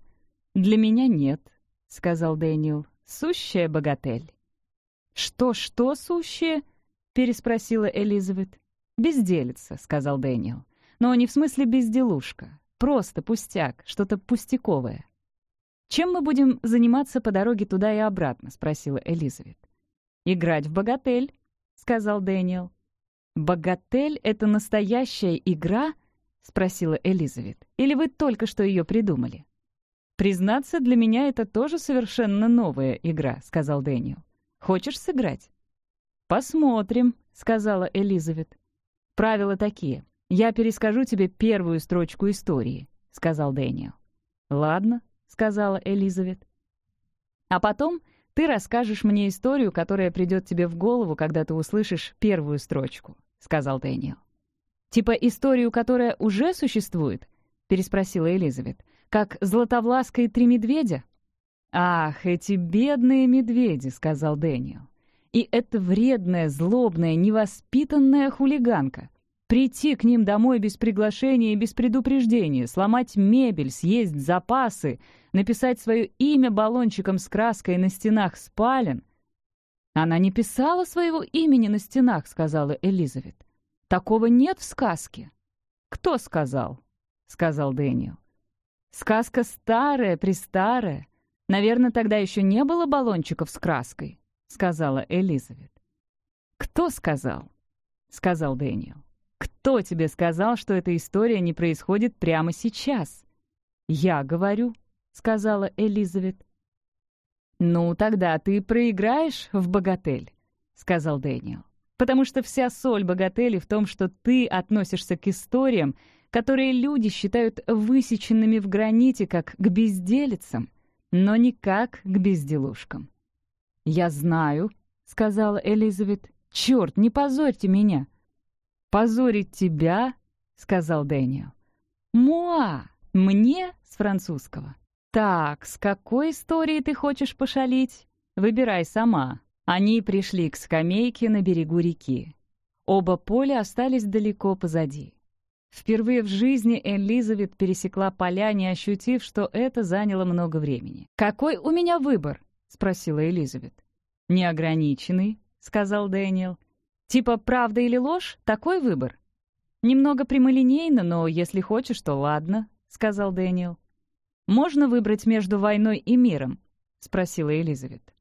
«Для меня нет», — сказал Дэниел. «Сущая богатель». «Что-что сущее?» — переспросила Элизабет. «Безделица», — сказал Дэниел. «Но не в смысле безделушка. Просто пустяк, что-то пустяковое». «Чем мы будем заниматься по дороге туда и обратно?» — спросила Элизабет. «Играть в багатель», — сказал Дэниел. «Багатель — это настоящая игра?» — спросила Элизабет. «Или вы только что ее придумали?» «Признаться, для меня это тоже совершенно новая игра», — сказал Дэниел. «Хочешь сыграть?» «Посмотрим», — сказала Элизабет. «Правила такие. Я перескажу тебе первую строчку истории», — сказал Дэниел. «Ладно», — сказала Элизабет. «А потом ты расскажешь мне историю, которая придет тебе в голову, когда ты услышишь первую строчку», — сказал Дэниел. «Типа историю, которая уже существует?» — переспросила Элизабет. «Как Златовласка и три медведя?» «Ах, эти бедные медведи», — сказал Дэниел. «И эта вредная, злобная, невоспитанная хулиганка. Прийти к ним домой без приглашения и без предупреждения, сломать мебель, съесть запасы, написать свое имя баллончиком с краской на стенах спален. «Она не писала своего имени на стенах», — сказала Элизабет. «Такого нет в сказке». «Кто сказал?» — сказал Дэниел. «Сказка старая, престарая. Наверное, тогда еще не было баллончиков с краской», — сказала Элизабет. «Кто сказал?» — сказал Дэниел. Кто тебе сказал, что эта история не происходит прямо сейчас?» «Я говорю», — сказала Элизабет. «Ну, тогда ты проиграешь в богатель», — сказал Дэниел. «Потому что вся соль богатели в том, что ты относишься к историям, которые люди считают высеченными в граните как к безделицам, но не как к безделушкам». «Я знаю», — сказала Элизабет. «Черт, не позорьте меня!» «Позорить тебя?» — сказал Дэниел. «Муа! Мне?» — с французского. «Так, с какой историей ты хочешь пошалить? Выбирай сама». Они пришли к скамейке на берегу реки. Оба поля остались далеко позади. Впервые в жизни Элизабет пересекла поля, не ощутив, что это заняло много времени. «Какой у меня выбор?» — спросила Элизабет. «Неограниченный», — сказал Дэниел. Типа правда или ложь — такой выбор. Немного прямолинейно, но если хочешь, то ладно, — сказал Дэниел. «Можно выбрать между войной и миром?» — спросила Элизабет.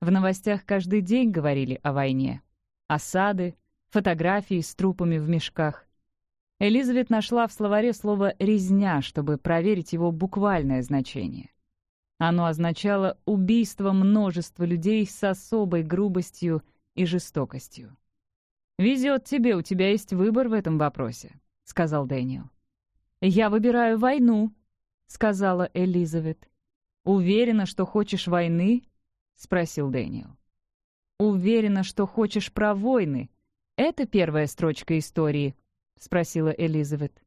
В новостях каждый день говорили о войне. Осады, фотографии с трупами в мешках. Элизабет нашла в словаре слово «резня», чтобы проверить его буквальное значение. Оно означало убийство множества людей с особой грубостью и жестокостью. «Везет тебе, у тебя есть выбор в этом вопросе», — сказал Дэниел. «Я выбираю войну», — сказала Элизабет. «Уверена, что хочешь войны?» — спросил Дэниел. «Уверена, что хочешь про войны. Это первая строчка истории», — спросила Элизабет.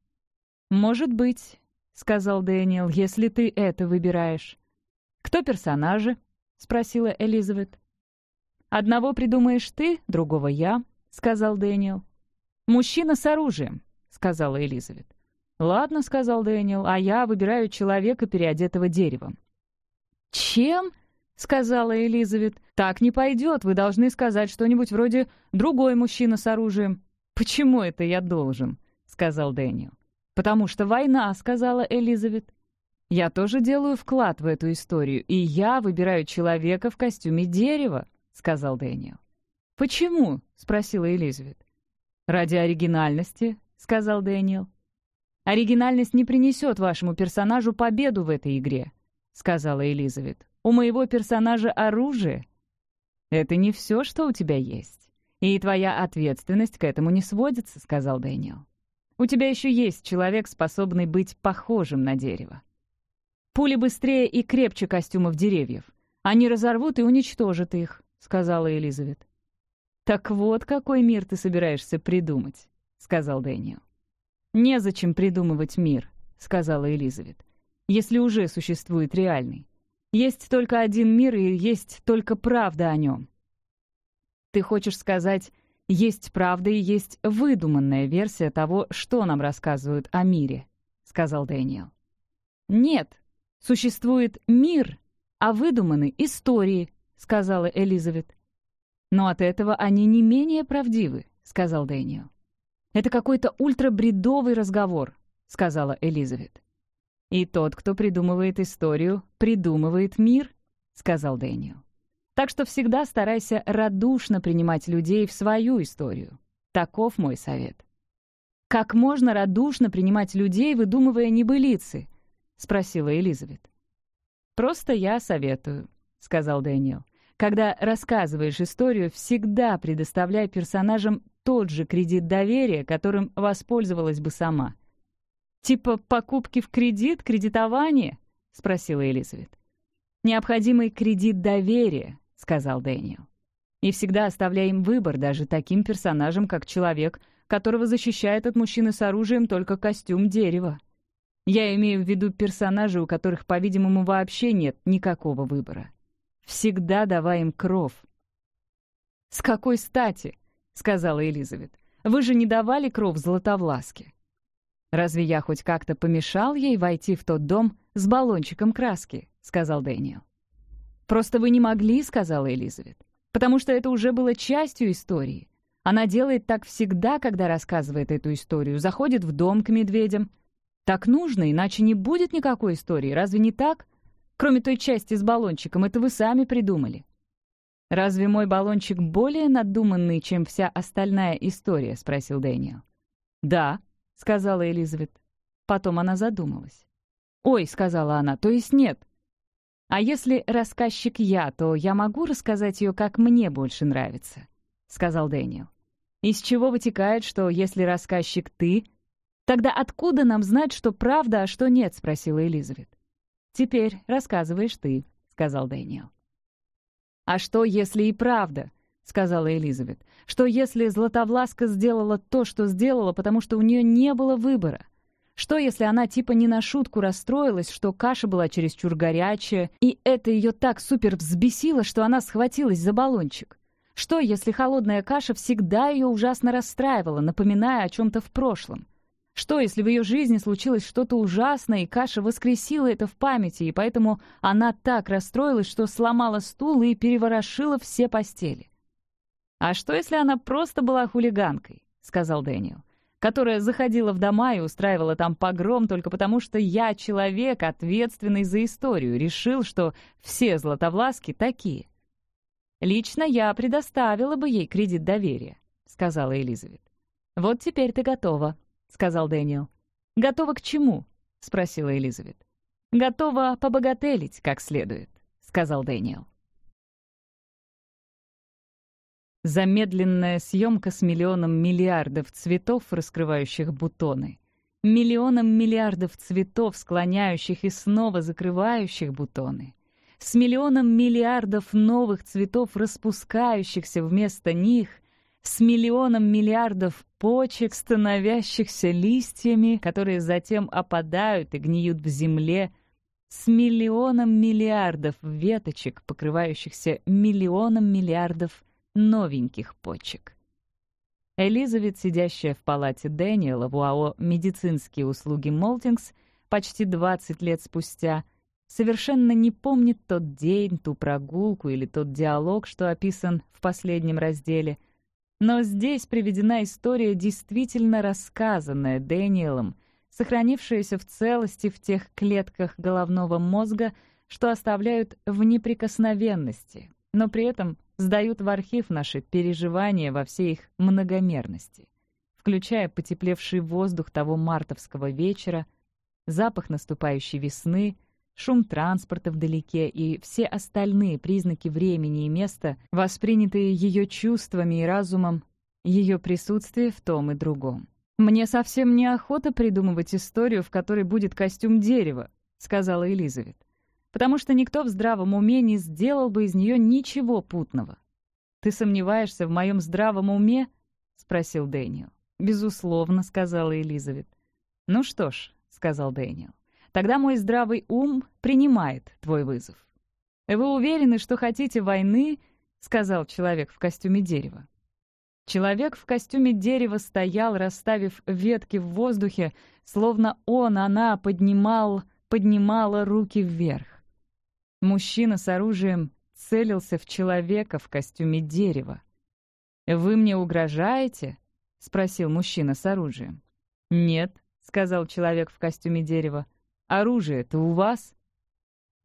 «Может быть», — сказал Дэниел, — «если ты это выбираешь». «Кто персонажи?» — спросила Элизабет. «Одного придумаешь ты, другого я», — сказал Дэниел. «Мужчина с оружием», — сказала Элизабет. «Ладно», — сказал Дэниел, — «а я выбираю человека, переодетого деревом». «Чем?» — сказала Элизабет. «Так не пойдет, вы должны сказать что-нибудь вроде «другой мужчина с оружием». «Почему это я должен?» — сказал Дэниел. «Потому что война», — сказала Элизабет. «Я тоже делаю вклад в эту историю, и я выбираю человека в костюме дерева», — сказал Дэниел. «Почему?» — спросила Элизабет. «Ради оригинальности», — сказал Дэниел. «Оригинальность не принесет вашему персонажу победу в этой игре», — сказала Элизабет. «У моего персонажа оружие. Это не все, что у тебя есть. И твоя ответственность к этому не сводится», — сказал Дэниел. «У тебя еще есть человек, способный быть похожим на дерево. Пули быстрее и крепче костюмов деревьев. Они разорвут и уничтожат их», — сказала Элизабет. «Так вот, какой мир ты собираешься придумать», — сказал Дэниел. «Незачем придумывать мир», — сказала Элизабет, «если уже существует реальный. Есть только один мир, и есть только правда о нем». «Ты хочешь сказать, есть правда и есть выдуманная версия того, что нам рассказывают о мире», — сказал Дэниел. «Нет, существует мир, а выдуманы истории», — сказала Элизабет. «Но от этого они не менее правдивы», — сказал Дэниел. «Это какой-то ультрабредовый разговор», — сказала Элизабет. «И тот, кто придумывает историю, придумывает мир», — сказал Дэниел. «Так что всегда старайся радушно принимать людей в свою историю. Таков мой совет». «Как можно радушно принимать людей, выдумывая небылицы?» — спросила Элизабет. «Просто я советую», — сказал Дэниел. «Когда рассказываешь историю, всегда предоставляй персонажам тот же кредит доверия, которым воспользовалась бы сама. «Типа покупки в кредит, кредитование?» — спросила Элизабет. «Необходимый кредит доверия», — сказал Дэниел. «И всегда оставляем выбор даже таким персонажам, как человек, которого защищает от мужчины с оружием только костюм дерева. Я имею в виду персонажей, у которых, по-видимому, вообще нет никакого выбора. Всегда давай им кров». «С какой стати?» — сказала Элизабет. «Вы же не давали кров Златовласке». «Разве я хоть как-то помешал ей войти в тот дом с баллончиком краски?» — сказал Дэниел. «Просто вы не могли», — сказала Элизабет, «потому что это уже было частью истории. Она делает так всегда, когда рассказывает эту историю, заходит в дом к медведям. Так нужно, иначе не будет никакой истории, разве не так? Кроме той части с баллончиком, это вы сами придумали». «Разве мой баллончик более надуманный, чем вся остальная история?» — спросил Дэниел. «Да», — сказала Элизабет. Потом она задумалась. «Ой», — сказала она, — «то есть нет». «А если рассказчик я, то я могу рассказать ее, как мне больше нравится», — сказал Дэниел. «Из чего вытекает, что если рассказчик ты, тогда откуда нам знать, что правда, а что нет?» — спросила Элизабет. «Теперь рассказываешь ты», — сказал Дэниел. «А что, если и правда?» — сказала Элизабет. «Что, если Златовласка сделала то, что сделала, потому что у нее не было выбора? Что, если она типа не на шутку расстроилась, что каша была чересчур горячая, и это ее так супер взбесило, что она схватилась за баллончик? Что, если холодная каша всегда ее ужасно расстраивала, напоминая о чем-то в прошлом? Что, если в ее жизни случилось что-то ужасное, и Каша воскресила это в памяти, и поэтому она так расстроилась, что сломала стул и переворошила все постели? «А что, если она просто была хулиганкой?» — сказал Дэниел которая заходила в дома и устраивала там погром только потому, что я, человек, ответственный за историю, решил, что все златовласки такие. «Лично я предоставила бы ей кредит доверия», — сказала Элизабет. «Вот теперь ты готова», — сказал Дэниел. «Готова к чему?» — спросила Элизабет. «Готова побогателить как следует», — сказал Дэниел. Замедленная съемка с миллионом миллиардов цветов, раскрывающих бутоны. Миллионом миллиардов цветов, склоняющих и снова закрывающих бутоны. С миллионом миллиардов новых цветов, распускающихся вместо них с миллионом миллиардов почек, становящихся листьями, которые затем опадают и гниют в земле, с миллионом миллиардов веточек, покрывающихся миллионом миллиардов новеньких почек. Элизабет, сидящая в палате Дэниела в УАО «Медицинские услуги Молтингс» почти 20 лет спустя, совершенно не помнит тот день, ту прогулку или тот диалог, что описан в последнем разделе. Но здесь приведена история, действительно рассказанная Дэниелом, сохранившаяся в целости в тех клетках головного мозга, что оставляют в неприкосновенности, но при этом сдают в архив наши переживания во всей их многомерности, включая потеплевший воздух того мартовского вечера, запах наступающей весны — шум транспорта вдалеке и все остальные признаки времени и места, воспринятые ее чувствами и разумом, ее присутствие в том и другом. «Мне совсем неохота придумывать историю, в которой будет костюм дерева», — сказала Элизабет, «потому что никто в здравом уме не сделал бы из нее ничего путного». «Ты сомневаешься в моем здравом уме?» — спросил Дэниел. «Безусловно», — сказала Элизабет. «Ну что ж», — сказал Дэниел, Тогда мой здравый ум принимает твой вызов. «Вы уверены, что хотите войны?» — сказал человек в костюме дерева. Человек в костюме дерева стоял, расставив ветки в воздухе, словно он, она поднимал, поднимала руки вверх. Мужчина с оружием целился в человека в костюме дерева. «Вы мне угрожаете?» — спросил мужчина с оружием. «Нет», — сказал человек в костюме дерева. Оружие-то у вас?»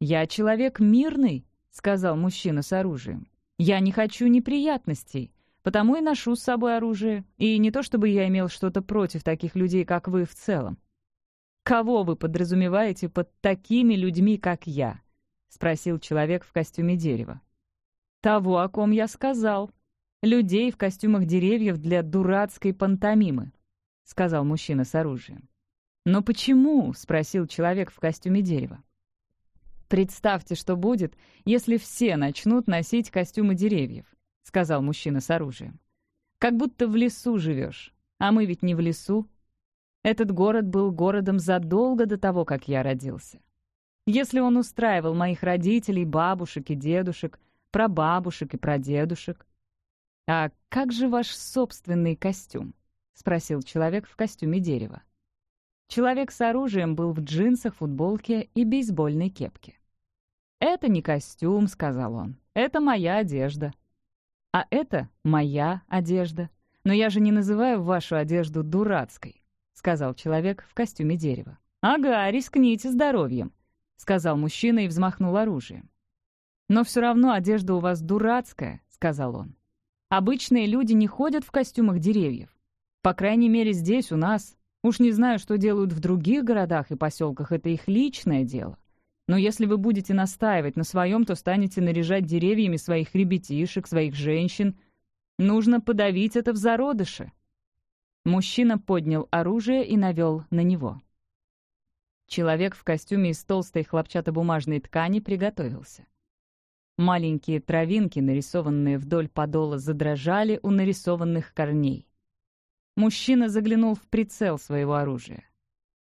«Я человек мирный», — сказал мужчина с оружием. «Я не хочу неприятностей, потому и ношу с собой оружие. И не то чтобы я имел что-то против таких людей, как вы в целом». «Кого вы подразумеваете под такими людьми, как я?» — спросил человек в костюме дерева. «Того, о ком я сказал. Людей в костюмах деревьев для дурацкой пантомимы», — сказал мужчина с оружием. «Но почему?» — спросил человек в костюме дерева. «Представьте, что будет, если все начнут носить костюмы деревьев», — сказал мужчина с оружием. «Как будто в лесу живешь. А мы ведь не в лесу. Этот город был городом задолго до того, как я родился. Если он устраивал моих родителей, бабушек и дедушек, прабабушек и прадедушек. «А как же ваш собственный костюм?» — спросил человек в костюме дерева. Человек с оружием был в джинсах, футболке и бейсбольной кепке. «Это не костюм», — сказал он. «Это моя одежда». «А это моя одежда. Но я же не называю вашу одежду дурацкой», — сказал человек в костюме дерева. «Ага, рискните здоровьем», — сказал мужчина и взмахнул оружием. «Но все равно одежда у вас дурацкая», — сказал он. «Обычные люди не ходят в костюмах деревьев. По крайней мере, здесь у нас Уж не знаю, что делают в других городах и поселках, это их личное дело. Но если вы будете настаивать на своем, то станете наряжать деревьями своих ребятишек, своих женщин. Нужно подавить это в зародыше. Мужчина поднял оружие и навел на него. Человек в костюме из толстой хлопчатобумажной ткани приготовился. Маленькие травинки, нарисованные вдоль подола, задрожали у нарисованных корней. Мужчина заглянул в прицел своего оружия.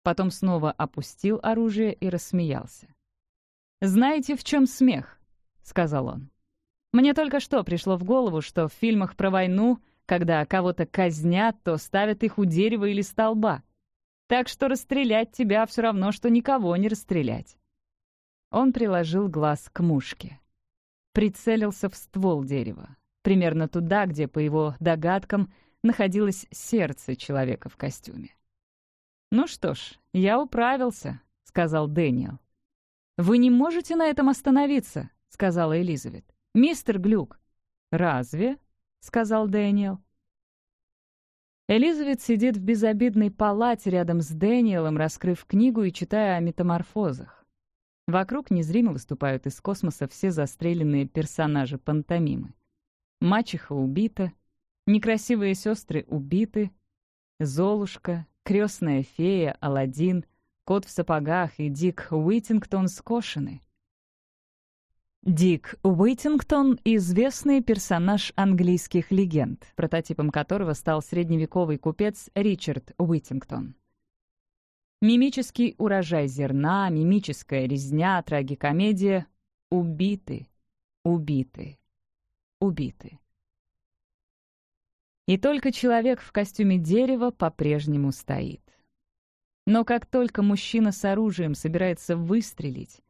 Потом снова опустил оружие и рассмеялся. «Знаете, в чем смех?» — сказал он. «Мне только что пришло в голову, что в фильмах про войну, когда кого-то казнят, то ставят их у дерева или столба. Так что расстрелять тебя все равно, что никого не расстрелять». Он приложил глаз к мушке. Прицелился в ствол дерева, примерно туда, где, по его догадкам, находилось сердце человека в костюме. «Ну что ж, я управился», — сказал Дэниел. «Вы не можете на этом остановиться», — сказала Элизабет. «Мистер Глюк». «Разве?» — сказал Дэниел. Элизабет сидит в безобидной палате рядом с Дэниелом, раскрыв книгу и читая о метаморфозах. Вокруг незримо выступают из космоса все застреленные персонажи пантомимы. Мачеха убита, Некрасивые сестры убиты. Золушка, крестная фея, Аладдин, кот в сапогах и Дик Уиттингтон скошены. Дик Уиттингтон — известный персонаж английских легенд, прототипом которого стал средневековый купец Ричард Уиттингтон. Мимический урожай зерна, мимическая резня, трагикомедия — убиты, убиты, убиты. И только человек в костюме дерева по-прежнему стоит. Но как только мужчина с оружием собирается выстрелить,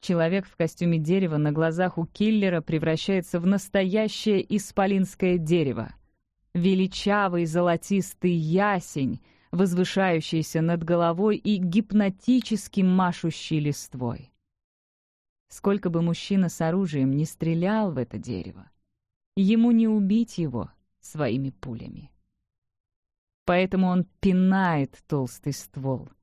Человек в костюме дерева на глазах у киллера превращается в настоящее исполинское дерево. Величавый золотистый ясень, возвышающийся над головой и гипнотически машущий листвой. Сколько бы мужчина с оружием не стрелял в это дерево, ему не убить его своими пулями. Поэтому он пинает толстый ствол —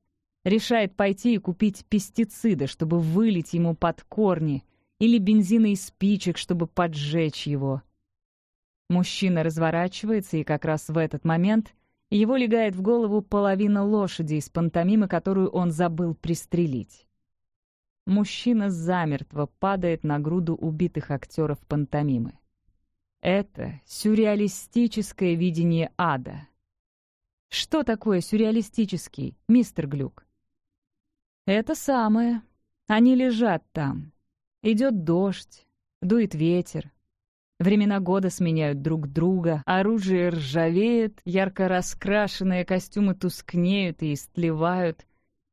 Решает пойти и купить пестициды, чтобы вылить ему под корни, или бензина и спичек, чтобы поджечь его. Мужчина разворачивается, и как раз в этот момент его легает в голову половина лошади из пантомимы, которую он забыл пристрелить. Мужчина замертво падает на груду убитых актеров пантомимы. Это сюрреалистическое видение ада. Что такое сюрреалистический, мистер Глюк? Это самое. Они лежат там. Идет дождь, дует ветер. Времена года сменяют друг друга, оружие ржавеет, ярко раскрашенные костюмы тускнеют и истлевают.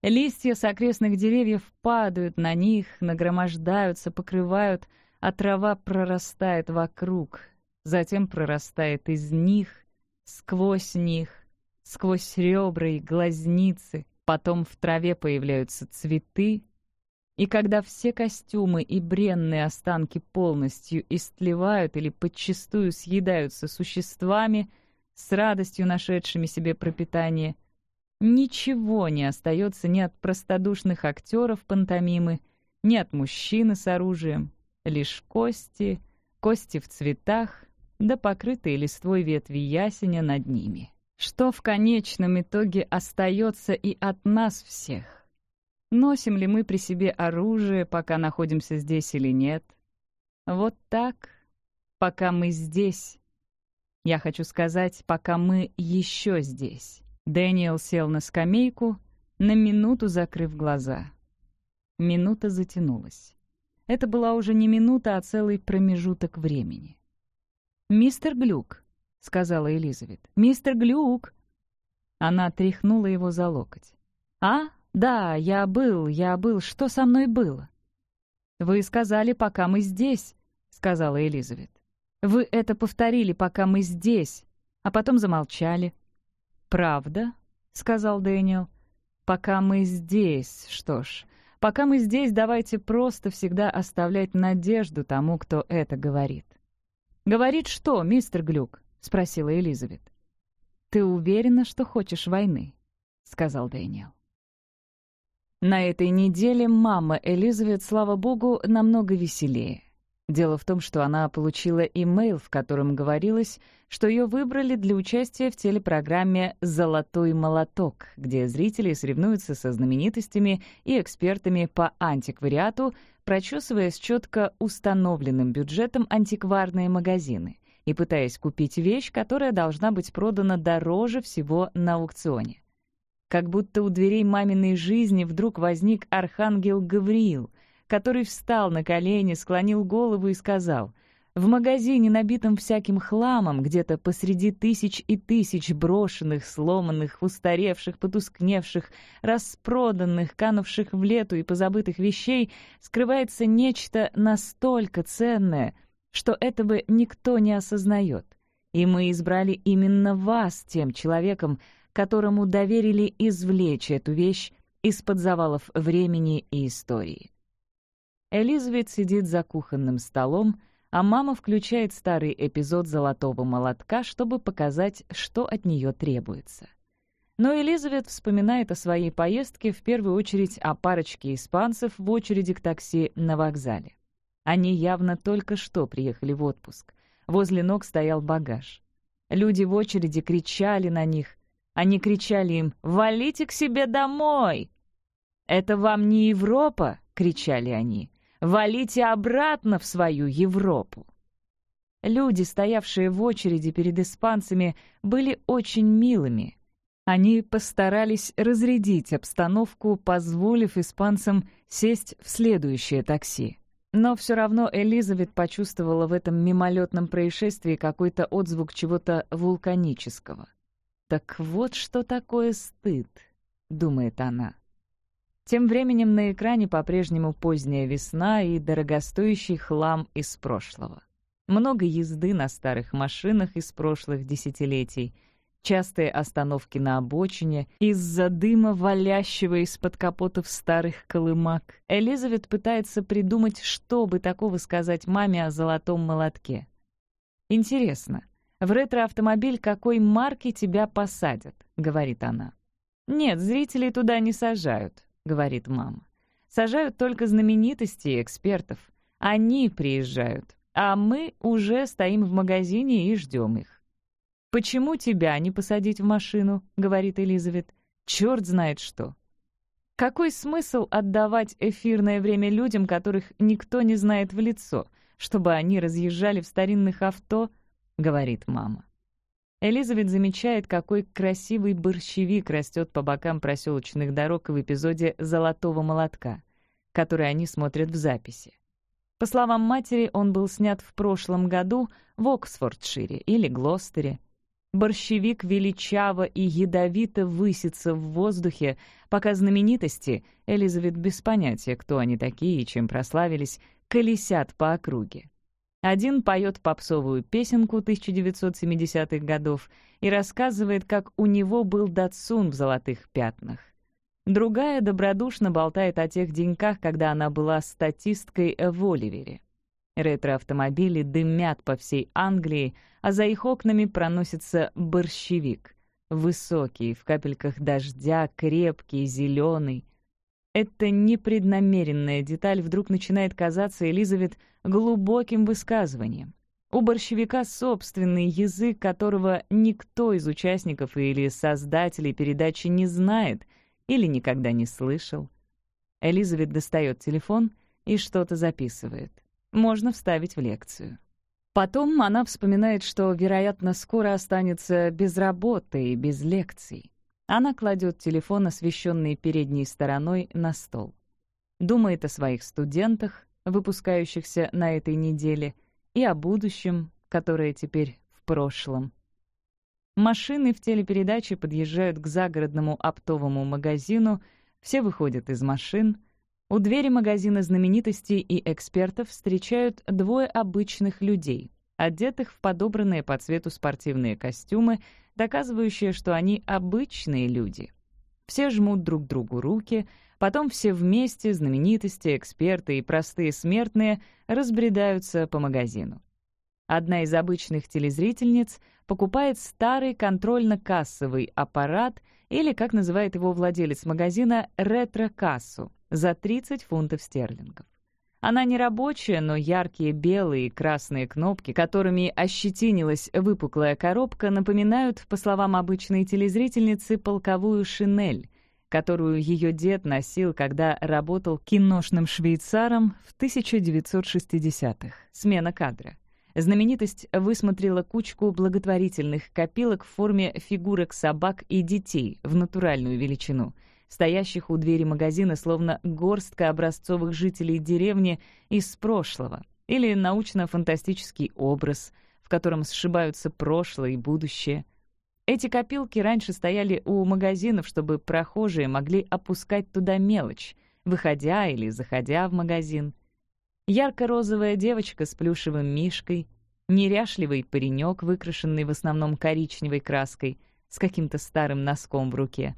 Листья с окрестных деревьев падают на них, нагромождаются, покрывают, а трава прорастает вокруг, затем прорастает из них, сквозь них, сквозь ребра и глазницы — Потом в траве появляются цветы, и когда все костюмы и бренные останки полностью истлевают или подчистую съедаются существами, с радостью нашедшими себе пропитание, ничего не остается ни от простодушных актеров пантомимы, ни от мужчины с оружием, лишь кости, кости в цветах, да покрытые листвой ветви ясеня над ними. Что в конечном итоге остается и от нас всех? Носим ли мы при себе оружие, пока находимся здесь или нет? Вот так, пока мы здесь. Я хочу сказать, пока мы еще здесь. Дэниел сел на скамейку, на минуту закрыв глаза. Минута затянулась. Это была уже не минута, а целый промежуток времени. «Мистер Глюк», — сказала Элизабет. «Мистер Глюк!» Она тряхнула его за локоть. «А? Да, я был, я был. Что со мной было?» «Вы сказали, пока мы здесь», — сказала Элизабет. «Вы это повторили, пока мы здесь, а потом замолчали». «Правда?» — сказал Дэниел. «Пока мы здесь, что ж, пока мы здесь, давайте просто всегда оставлять надежду тому, кто это говорит». «Говорит что, мистер Глюк?» — спросила Элизабет. «Ты уверена, что хочешь войны?» — сказал Дэниел. На этой неделе мама Элизабет, слава богу, намного веселее. Дело в том, что она получила имейл, в котором говорилось, что ее выбрали для участия в телепрограмме «Золотой молоток», где зрители соревнуются со знаменитостями и экспертами по антиквариату, прочесывая с четко установленным бюджетом антикварные магазины и пытаясь купить вещь, которая должна быть продана дороже всего на аукционе. Как будто у дверей маминой жизни вдруг возник архангел Гавриил, который встал на колени, склонил голову и сказал — в магазине, набитом всяким хламом, где-то посреди тысяч и тысяч брошенных, сломанных, устаревших, потускневших, распроданных, канувших в лету и позабытых вещей, скрывается нечто настолько ценное, что этого никто не осознает. И мы избрали именно вас тем человеком, которому доверили извлечь эту вещь из-под завалов времени и истории. Элизабет сидит за кухонным столом, а мама включает старый эпизод «Золотого молотка», чтобы показать, что от нее требуется. Но Элизабет вспоминает о своей поездке в первую очередь о парочке испанцев в очереди к такси на вокзале. Они явно только что приехали в отпуск. Возле ног стоял багаж. Люди в очереди кричали на них. Они кричали им «Валите к себе домой!» «Это вам не Европа!» — кричали они. «Валите обратно в свою Европу!» Люди, стоявшие в очереди перед испанцами, были очень милыми. Они постарались разрядить обстановку, позволив испанцам сесть в следующее такси. Но все равно Элизабет почувствовала в этом мимолетном происшествии какой-то отзвук чего-то вулканического. «Так вот что такое стыд», — думает она. Тем временем на экране по-прежнему поздняя весна и дорогостоящий хлам из прошлого. Много езды на старых машинах из прошлых десятилетий, частые остановки на обочине, из-за дыма, валящего из-под капотов старых колымак. Элизабет пытается придумать, что бы такого сказать маме о золотом молотке. «Интересно, в ретро-автомобиль какой марки тебя посадят?» — говорит она. «Нет, зрителей туда не сажают», — говорит мама. «Сажают только знаменитости и экспертов. Они приезжают, а мы уже стоим в магазине и ждем их». «Почему тебя не посадить в машину?» — говорит Элизабет. «Черт знает что». Какой смысл отдавать эфирное время людям, которых никто не знает в лицо, чтобы они разъезжали в старинных авто, — говорит мама. Элизабет замечает, какой красивый борщевик растет по бокам проселочных дорог в эпизоде «Золотого молотка», который они смотрят в записи. По словам матери, он был снят в прошлом году в Оксфордшире или Глостере. Борщевик величаво и ядовито высится в воздухе, пока знаменитости, Элизабет без понятия, кто они такие и чем прославились, колесят по округе. Один поет попсовую песенку 1970-х годов и рассказывает, как у него был датсун в золотых пятнах. Другая добродушно болтает о тех деньках, когда она была статисткой в Оливере. Ретро-автомобили дымят по всей Англии, а за их окнами проносится борщевик. Высокий, в капельках дождя, крепкий, зеленый. Эта непреднамеренная деталь вдруг начинает казаться Элизабет глубоким высказыванием. У борщевика собственный язык, которого никто из участников или создателей передачи не знает или никогда не слышал. Элизабет достает телефон и что-то записывает. Можно вставить в лекцию. Потом она вспоминает, что, вероятно, скоро останется без работы и без лекций. Она кладет телефон, освещенный передней стороной, на стол. Думает о своих студентах, выпускающихся на этой неделе, и о будущем, которое теперь в прошлом. Машины в телепередаче подъезжают к загородному оптовому магазину, все выходят из машин. У двери магазина знаменитостей и экспертов встречают двое обычных людей, одетых в подобранные по цвету спортивные костюмы, доказывающие, что они обычные люди. Все жмут друг другу руки — Потом все вместе, знаменитости, эксперты и простые смертные, разбредаются по магазину. Одна из обычных телезрительниц покупает старый контрольно-кассовый аппарат или, как называет его владелец магазина, ретро-кассу за 30 фунтов стерлингов. Она не рабочая, но яркие белые и красные кнопки, которыми ощетинилась выпуклая коробка, напоминают, по словам обычной телезрительницы, полковую шинель, которую ее дед носил, когда работал киношным швейцаром в 1960-х. Смена кадра. Знаменитость высмотрела кучку благотворительных копилок в форме фигурок собак и детей в натуральную величину, стоящих у двери магазина словно горстка образцовых жителей деревни из прошлого, или научно-фантастический образ, в котором сшибаются прошлое и будущее — эти копилки раньше стояли у магазинов, чтобы прохожие могли опускать туда мелочь, выходя или заходя в магазин. Ярко-розовая девочка с плюшевым мишкой, неряшливый паренек, выкрашенный в основном коричневой краской, с каким-то старым носком в руке.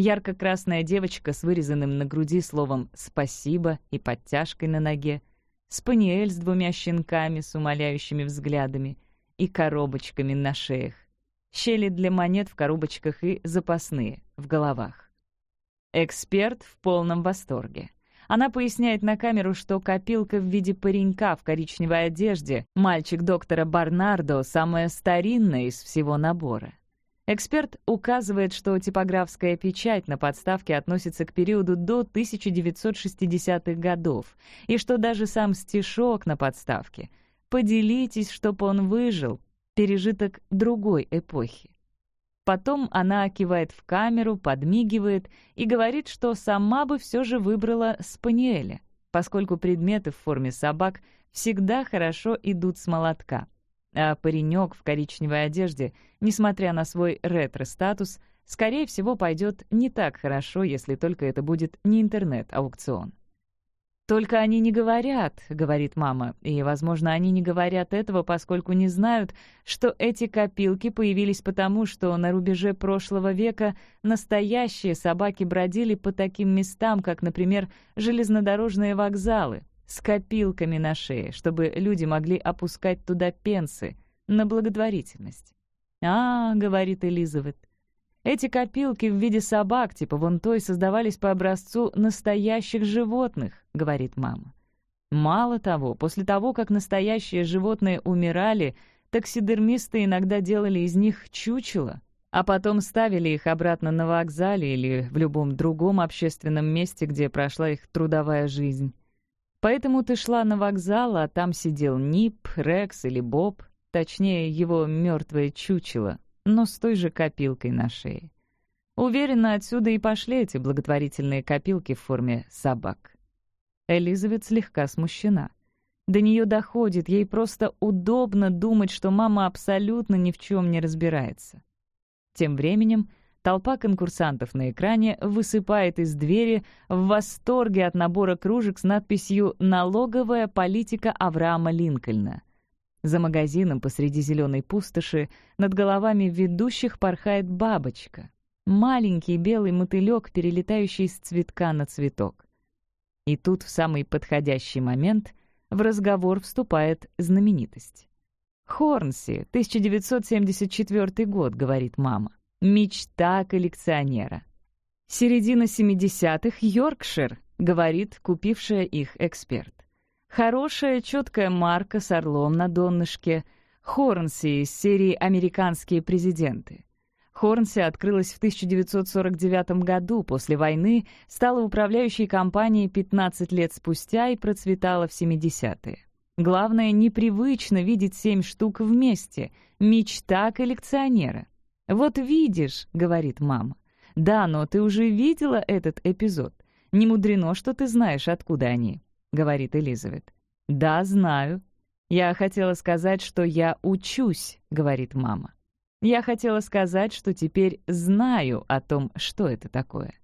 Ярко-красная девочка с вырезанным на груди словом «спасибо» и подтяжкой на ноге, спаниель с двумя щенками с умоляющими взглядами и коробочками на шеях щели для монет в коробочках и запасные в головах. Эксперт в полном восторге. Она поясняет на камеру, что копилка в виде паренька в коричневой одежде, мальчик доктора Барнардо, самая старинная из всего набора. Эксперт указывает, что типографская печать на подставке относится к периоду до 1960-х годов, и что даже сам стишок на подставке «Поделитесь, чтоб он выжил» пережиток другой эпохи. Потом она кивает в камеру, подмигивает и говорит, что сама бы все же выбрала спаниеля, поскольку предметы в форме собак всегда хорошо идут с молотка. А паренек в коричневой одежде, несмотря на свой ретро-статус, скорее всего, пойдет не так хорошо, если только это будет не интернет-аукцион. «Только они не говорят», — говорит мама, и, возможно, они не говорят этого, поскольку не знают, что эти копилки появились потому, что на рубеже прошлого века настоящие собаки бродили по таким местам, как, например, железнодорожные вокзалы, с копилками на шее, чтобы люди могли опускать туда пенсы на благотворительность. «А, — говорит Элизабет, эти копилки в виде собак, типа вон той, создавались по образцу настоящих животных, говорит мама. Мало того, после того, как настоящие животные умирали, таксидермисты иногда делали из них чучело, а потом ставили их обратно на вокзале или в любом другом общественном месте, где прошла их трудовая жизнь. Поэтому ты шла на вокзал, а там сидел Нип, Рекс или Боб, точнее, его мертвое чучело, но с той же копилкой на шее. Уверена, отсюда и пошли эти благотворительные копилки в форме собак. Элизабет слегка смущена. До нее доходит, ей просто удобно думать, что мама абсолютно ни в чем не разбирается. Тем временем толпа конкурсантов на экране высыпает из двери в восторге от набора кружек с надписью «Налоговая политика Авраама Линкольна». За магазином посреди зеленой пустоши над головами ведущих порхает бабочка. Маленький белый мотылек, перелетающий с цветка на цветок. И тут в самый подходящий момент в разговор вступает знаменитость. «Хорнси, 1974 год», — говорит мама. «Мечта коллекционера». «Середина 70-х, Йоркшир», — говорит купившая их эксперт. Хорошая, четкая марка с орлом на донышке. Хорнси из серии «Американские президенты». Хорнси открылась в 1949 году, после войны, стала управляющей компанией 15 лет спустя и процветала в 70-е. Главное, непривычно видеть семь штук вместе. Мечта коллекционера. «Вот видишь», — говорит мама. «Да, но ты уже видела этот эпизод. Не мудрено, что ты знаешь, откуда они. — говорит Элизабет. «Да, знаю. Я хотела сказать, что я учусь», — говорит мама. «Я хотела сказать, что теперь знаю о том, что это такое».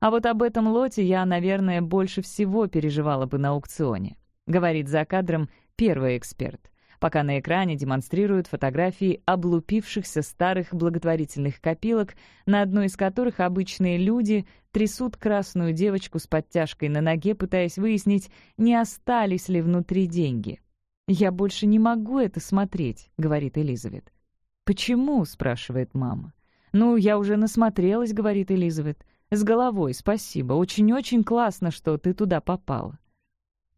А вот об этом лоте я, наверное, больше всего переживала бы на аукционе, говорит за кадром первый эксперт пока на экране демонстрируют фотографии облупившихся старых благотворительных копилок, на одной из которых обычные люди трясут красную девочку с подтяжкой на ноге, пытаясь выяснить, не остались ли внутри деньги. «Я больше не могу это смотреть», — говорит Элизабет. «Почему?» — спрашивает мама. «Ну, я уже насмотрелась», — говорит Элизабет. «С головой, спасибо. Очень-очень классно, что ты туда попала».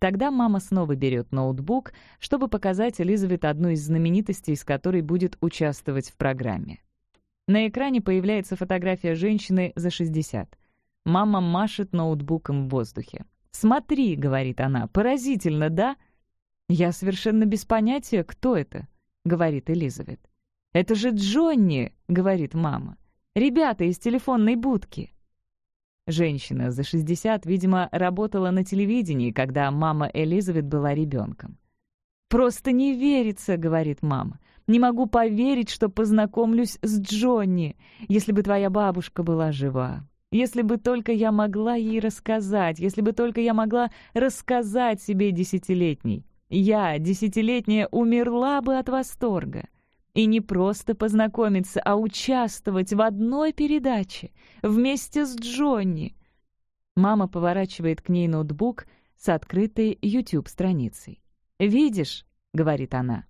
Тогда мама снова берет ноутбук, чтобы показать Элизабет одну из знаменитостей, с которой будет участвовать в программе. На экране появляется фотография женщины за 60. Мама машет ноутбуком в воздухе. «Смотри», — говорит она, — «поразительно, да?» «Я совершенно без понятия, кто это», — говорит Элизабет. «Это же Джонни», — говорит мама. «Ребята из телефонной будки». Женщина за 60, видимо, работала на телевидении, когда мама Элизабет была ребенком. «Просто не верится», — говорит мама. «Не могу поверить, что познакомлюсь с Джонни, если бы твоя бабушка была жива. Если бы только я могла ей рассказать, если бы только я могла рассказать себе десятилетней. Я, десятилетняя, умерла бы от восторга. И не просто познакомиться, а участвовать в одной передаче вместе с Джонни. Мама поворачивает к ней ноутбук с открытой YouTube-страницей. «Видишь?» — говорит она.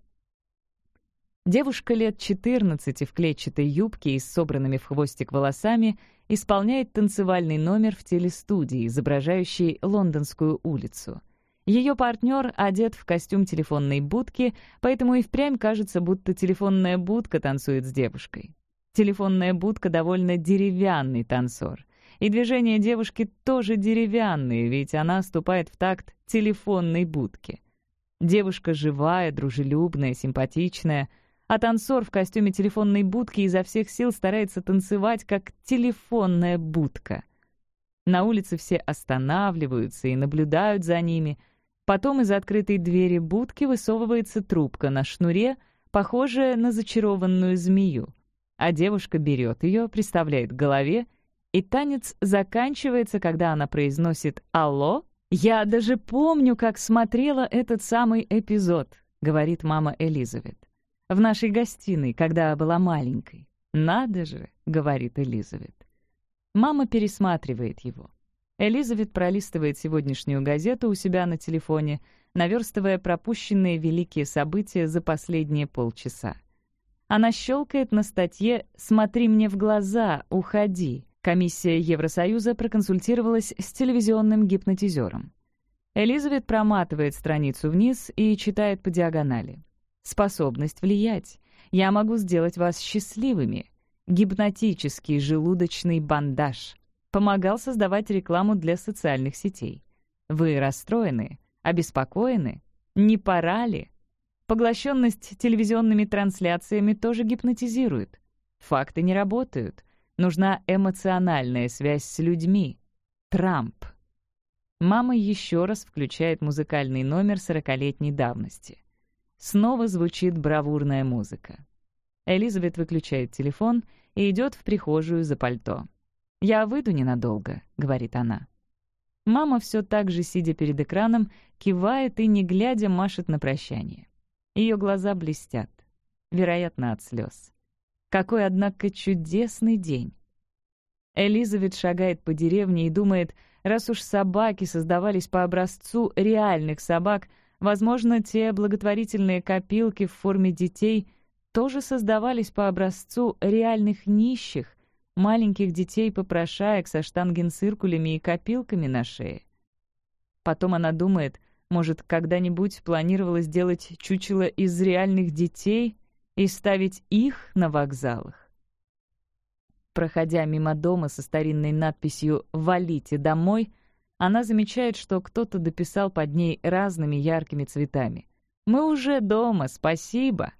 Девушка лет 14 в клетчатой юбке и с собранными в хвостик волосами исполняет танцевальный номер в телестудии, изображающий Лондонскую улицу — ее партнер одет в костюм телефонной будки, поэтому и впрямь кажется, будто телефонная будка танцует с девушкой. Телефонная будка довольно деревянный танцор. И движения девушки тоже деревянные, ведь она ступает в такт телефонной будки. Девушка живая, дружелюбная, симпатичная, а танцор в костюме телефонной будки изо всех сил старается танцевать, как телефонная будка. На улице все останавливаются и наблюдают за ними — Потом из открытой двери будки высовывается трубка на шнуре, похожая на зачарованную змею. а девушка берет ее, приставляет к голове, и танец заканчивается, когда она произносит «Алло?». «Я даже помню, как смотрела этот самый эпизод», — говорит мама Элизабет. «В нашей гостиной, когда была маленькой». «Надо же», — говорит Элизабет. Мама пересматривает его. Элизабет пролистывает сегодняшнюю газету у себя на телефоне, наверстывая пропущенные великие события за последние полчаса. Она щелкает на статье «Смотри мне в глаза, уходи». Комиссия Евросоюза проконсультировалась с телевизионным гипнотизером. Элизабет проматывает страницу вниз и читает по диагонали. «Способность влиять. Я могу сделать вас счастливыми. Гипнотический желудочный бандаж. Помогал создавать рекламу для социальных сетей. Вы расстроены? Обеспокоены? Не пора ли? Поглощенность телевизионными трансляциями тоже гипнотизирует. Факты не работают. Нужна эмоциональная связь с людьми. Трамп. Мама еще раз включает музыкальный номер сорокалетней давности. Снова звучит бравурная музыка. Элизабет выключает телефон и идет в прихожую за пальто. «Я выйду ненадолго», — говорит она. Мама все так же, сидя перед экраном, кивает и, не глядя, машет на прощание. Ее глаза блестят, вероятно, от слез. Какой, однако, чудесный день. Элизабет шагает по деревне и думает, раз уж собаки создавались по образцу реальных собак, возможно, те благотворительные копилки в форме детей — тоже создавались по образцу реальных нищих, маленьких детей-попрошаек со штангенциркулями и копилками на шее. Потом она думает, может, когда-нибудь планировала сделать чучело из реальных детей и ставить их на вокзалах. Проходя мимо дома со старинной надписью «Валите домой», она замечает, что кто-то дописал под ней разными яркими цветами. «Мы уже дома, спасибо!»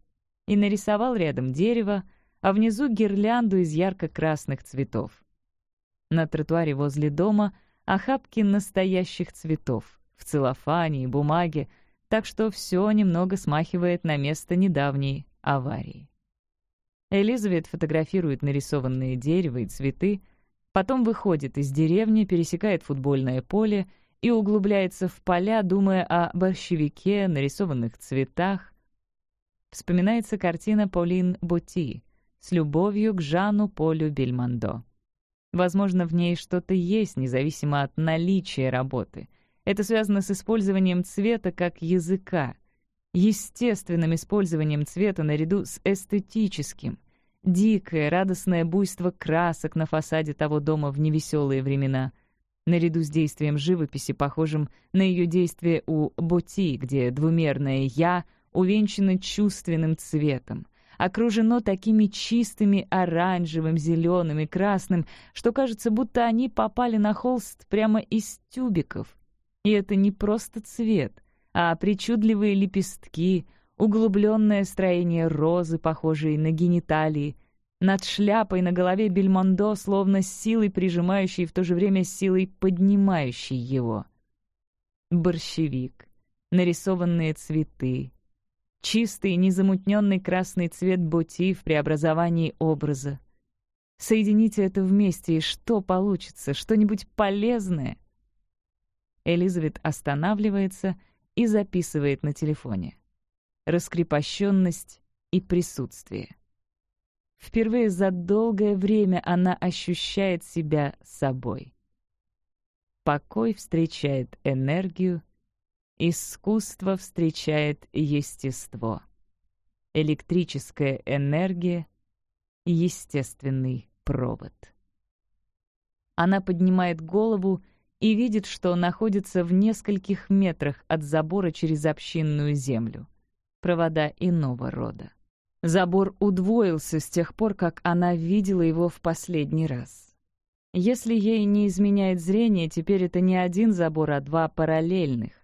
и нарисовал рядом дерево, а внизу гирлянду из ярко-красных цветов. На тротуаре возле дома охапки настоящих цветов в целлофане и бумаге, так что все немного смахивает на место недавней аварии. Элизабет фотографирует нарисованные дерево и цветы, потом выходит из деревни, пересекает футбольное поле и углубляется в поля, думая о борщевике, нарисованных цветах, вспоминается картина Полин Бути «С любовью к Жану Полю Бельмондо». Возможно, в ней что-то есть, независимо от наличия работы. Это связано с использованием цвета как языка, естественным использованием цвета наряду с эстетическим, дикое, радостное буйство красок на фасаде того дома в невеселые времена, наряду с действием живописи, похожим на ее действие у Боти, где двумерное «я» увенчано чувственным цветом, окружено такими чистыми оранжевым, зеленым и красным, что кажется, будто они попали на холст прямо из тюбиков. И это не просто цвет, а причудливые лепестки, углубленное строение розы, похожие на гениталии, над шляпой на голове Бельмондо, словно силой прижимающей в то же время силой поднимающей его. Борщевик, нарисованные цветы, чистый, незамутненный красный цвет бути в преобразовании образа. Соедините это вместе, и что получится? Что-нибудь полезное? Элизабет останавливается и записывает на телефоне. Раскрепощенность и присутствие. Впервые за долгое время она ощущает себя собой. Покой встречает энергию, Искусство встречает естество. Электрическая энергия — естественный провод. Она поднимает голову и видит, что находится в нескольких метрах от забора через общинную землю. Провода иного рода. Забор удвоился с тех пор, как она видела его в последний раз. Если ей не изменяет зрение, теперь это не один забор, а два параллельных.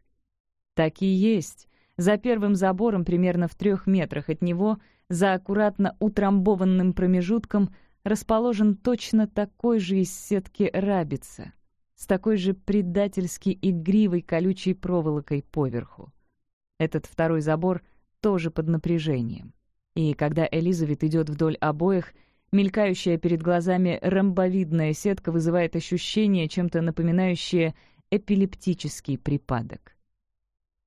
Так и есть. За первым забором, примерно в трех метрах от него, за аккуратно утрамбованным промежутком, расположен точно такой же из сетки рабица, с такой же предательски игривой колючей проволокой поверху. Этот второй забор тоже под напряжением. И когда Элизабет идет вдоль обоих, Мелькающая перед глазами ромбовидная сетка вызывает ощущение, чем-то напоминающее эпилептический припадок.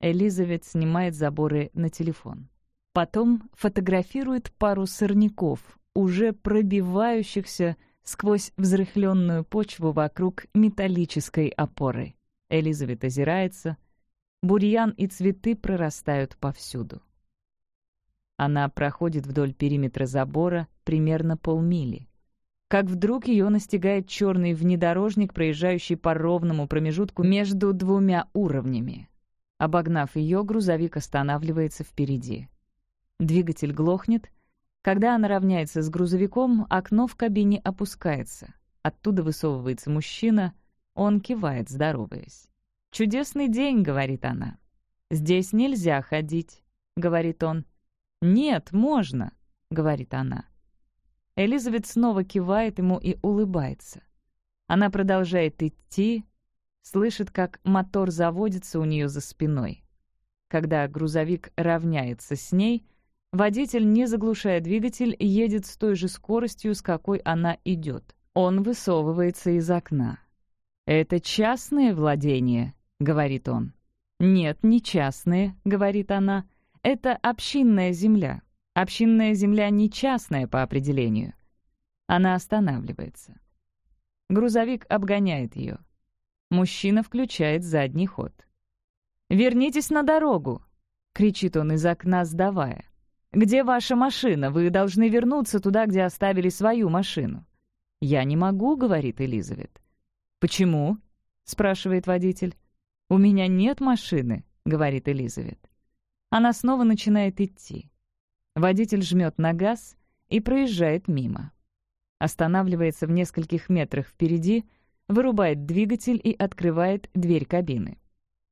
Элизабет снимает заборы на телефон. Потом фотографирует пару сорняков, уже пробивающихся сквозь взрыхленную почву вокруг металлической опоры. Элизабет озирается. Бурьян и цветы прорастают повсюду. Она проходит вдоль периметра забора примерно полмили. Как вдруг ее настигает черный внедорожник, проезжающий по ровному промежутку между двумя уровнями. Обогнав ее, грузовик останавливается впереди. Двигатель глохнет. Когда она равняется с грузовиком, окно в кабине опускается. Оттуда высовывается мужчина. Он кивает, здороваясь. «Чудесный день», — говорит она. «Здесь нельзя ходить», — говорит он. «Нет, можно», — говорит она. Элизабет снова кивает ему и улыбается. Она продолжает идти, слышит, как мотор заводится у нее за спиной. Когда грузовик равняется с ней, водитель, не заглушая двигатель, едет с той же скоростью, с какой она идет. Он высовывается из окна. «Это частные владения», — говорит он. «Нет, не частные», — говорит она. «Это общинная земля. Общинная земля не частная по определению». Она останавливается. Грузовик обгоняет ее. Мужчина включает задний ход. «Вернитесь на дорогу!» — кричит он из окна, сдавая. «Где ваша машина? Вы должны вернуться туда, где оставили свою машину». «Я не могу», — говорит Элизабет. «Почему?» — спрашивает водитель. «У меня нет машины», — говорит Элизабет. Она снова начинает идти. Водитель жмет на газ и проезжает мимо. Останавливается в нескольких метрах впереди — вырубает двигатель и открывает дверь кабины.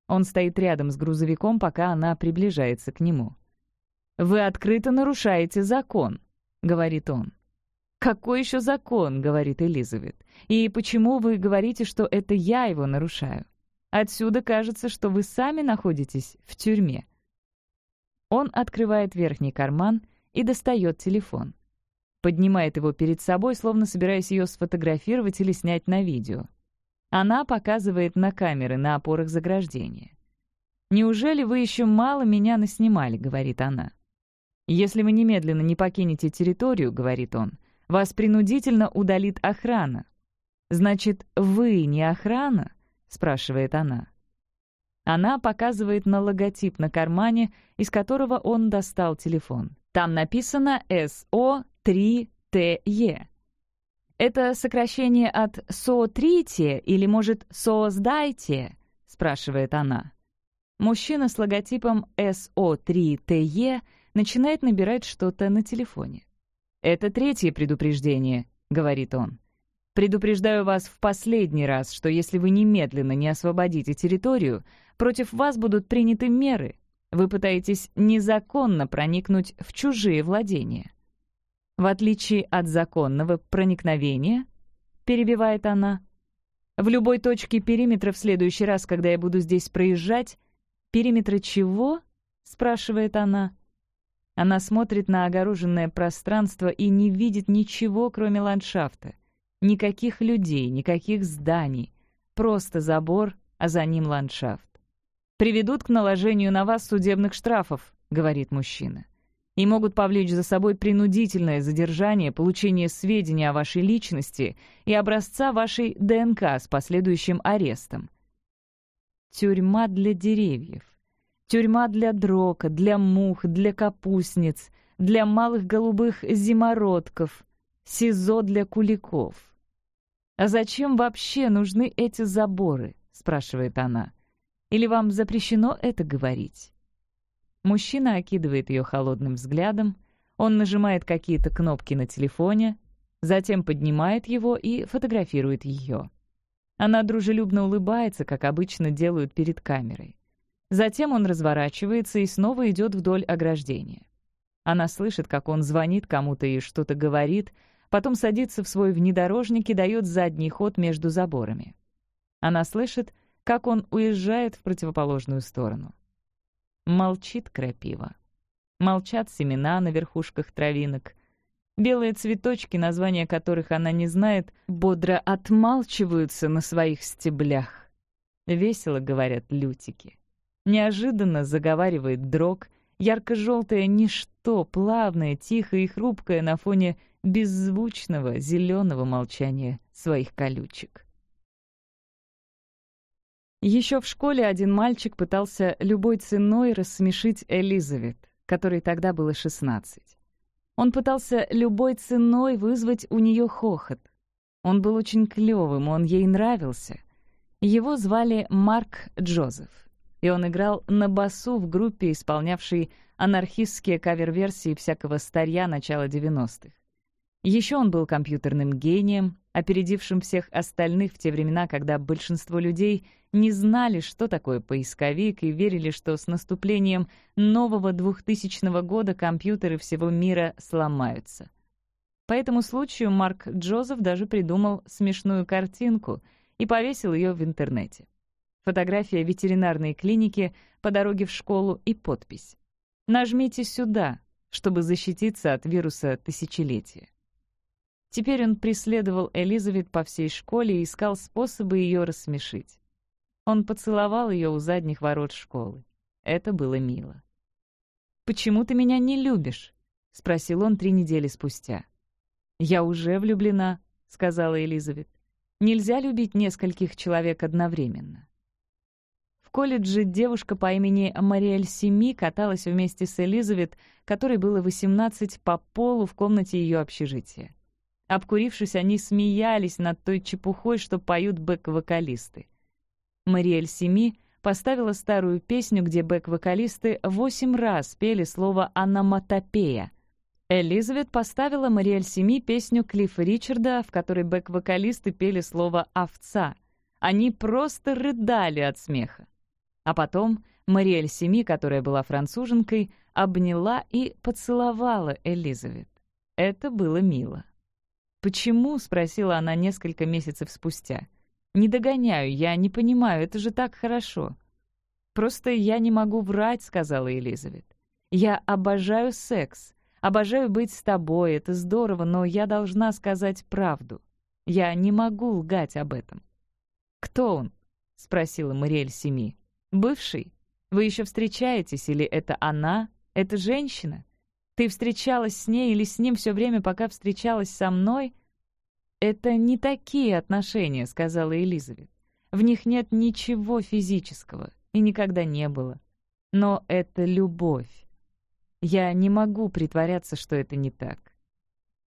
Он стоит рядом с грузовиком, пока она приближается к нему. «Вы открыто нарушаете закон», — говорит он. «Какой еще закон?» — говорит Элизабет. «И почему вы говорите, что это я его нарушаю? Отсюда кажется, что вы сами находитесь в тюрьме». Он открывает верхний карман и достает телефон. Поднимает его перед собой, словно собираясь ее сфотографировать или снять на видео. Она показывает на камеры на опорах заграждения. «Неужели вы еще мало меня наснимали?» — говорит она. «Если вы немедленно не покинете территорию, — говорит он, — вас принудительно удалит охрана». «Значит, вы не охрана?» — спрашивает она. Она показывает на логотип на кармане, из которого он достал телефон. Там написано «СО-3ТЕ». «Это сокращение от «сотрите» или, может, «создайте»?» — спрашивает она. Мужчина с логотипом «СО3ТЕ» начинает набирать что-то на телефоне. «Это третье предупреждение», — говорит он. «Предупреждаю вас в последний раз, что если вы немедленно не освободите территорию, против вас будут приняты меры, вы пытаетесь незаконно проникнуть в чужие владения. В отличие от законного проникновения, перебивает она, в любой точке периметра в следующий раз, когда я буду здесь проезжать, периметра чего? спрашивает она. Она смотрит на огороженное пространство и не видит ничего, кроме ландшафта. Никаких людей, никаких зданий. Просто забор, а за ним ландшафт приведут к наложению на вас судебных штрафов», — говорит мужчина. «И могут повлечь за собой принудительное задержание, получение сведений о вашей личности и образца вашей ДНК с последующим арестом». Тюрьма для деревьев. Тюрьма для дрока, для мух, для капустниц, для малых голубых зимородков. СИЗО для куликов. «А зачем вообще нужны эти заборы?» — спрашивает она. Или вам запрещено это говорить?» Мужчина окидывает ее холодным взглядом, он нажимает какие-то кнопки на телефоне, затем поднимает его и фотографирует ее. Она дружелюбно улыбается, как обычно делают перед камерой. Затем он разворачивается и снова идет вдоль ограждения. Она слышит, как он звонит кому-то и что-то говорит, потом садится в свой внедорожник и дает задний ход между заборами. Она слышит, как он уезжает в противоположную сторону. Молчит крапива. Молчат семена на верхушках травинок. Белые цветочки, названия которых она не знает, бодро отмалчиваются на своих стеблях. Весело говорят лютики. Неожиданно заговаривает дрог, ярко-желтое ничто, плавное, тихое и хрупкое на фоне беззвучного зеленого молчания своих колючек. Еще в школе один мальчик пытался любой ценой рассмешить Элизабет, которой тогда было 16. Он пытался любой ценой вызвать у нее хохот. Он был очень клевым, он ей нравился. Его звали Марк Джозеф, и он играл на басу в группе, исполнявшей анархистские кавер-версии всякого старья начала 90-х. Еще он был компьютерным гением, опередившим всех остальных в те времена, когда большинство людей не знали, что такое поисковик, и верили, что с наступлением нового 2000 года компьютеры всего мира сломаются. По этому случаю Марк Джозеф даже придумал смешную картинку и повесил ее в интернете. Фотография ветеринарной клиники по дороге в школу и подпись. «Нажмите сюда, чтобы защититься от вируса тысячелетия». Теперь он преследовал Элизабет по всей школе и искал способы ее рассмешить. Он поцеловал ее у задних ворот школы. Это было мило. «Почему ты меня не любишь?» — спросил он три недели спустя. «Я уже влюблена», — сказала Элизабет. «Нельзя любить нескольких человек одновременно». В колледже девушка по имени Мариэль Семи каталась вместе с Элизабет, которой было 18 по полу в комнате ее общежития. Обкурившись, они смеялись над той чепухой, что поют бэк-вокалисты. Мариэль Семи поставила старую песню, где бэк-вокалисты восемь раз пели слово «аноматопея». Элизабет поставила Мариэль Семи песню Клиффа Ричарда, в которой бэк-вокалисты пели слово «овца». Они просто рыдали от смеха. А потом Мариэль Семи, которая была француженкой, обняла и поцеловала Элизабет. Это было мило. «Почему?» — спросила она несколько месяцев спустя. «Не догоняю, я не понимаю, это же так хорошо». «Просто я не могу врать», — сказала Элизабет. «Я обожаю секс, обожаю быть с тобой, это здорово, но я должна сказать правду. Я не могу лгать об этом». «Кто он?» — спросила Мариэль Семи. «Бывший? Вы еще встречаетесь, или это она? Это женщина?» Ты встречалась с ней или с ним все время, пока встречалась со мной?» «Это не такие отношения», — сказала Элизабет. «В них нет ничего физического и никогда не было. Но это любовь. Я не могу притворяться, что это не так».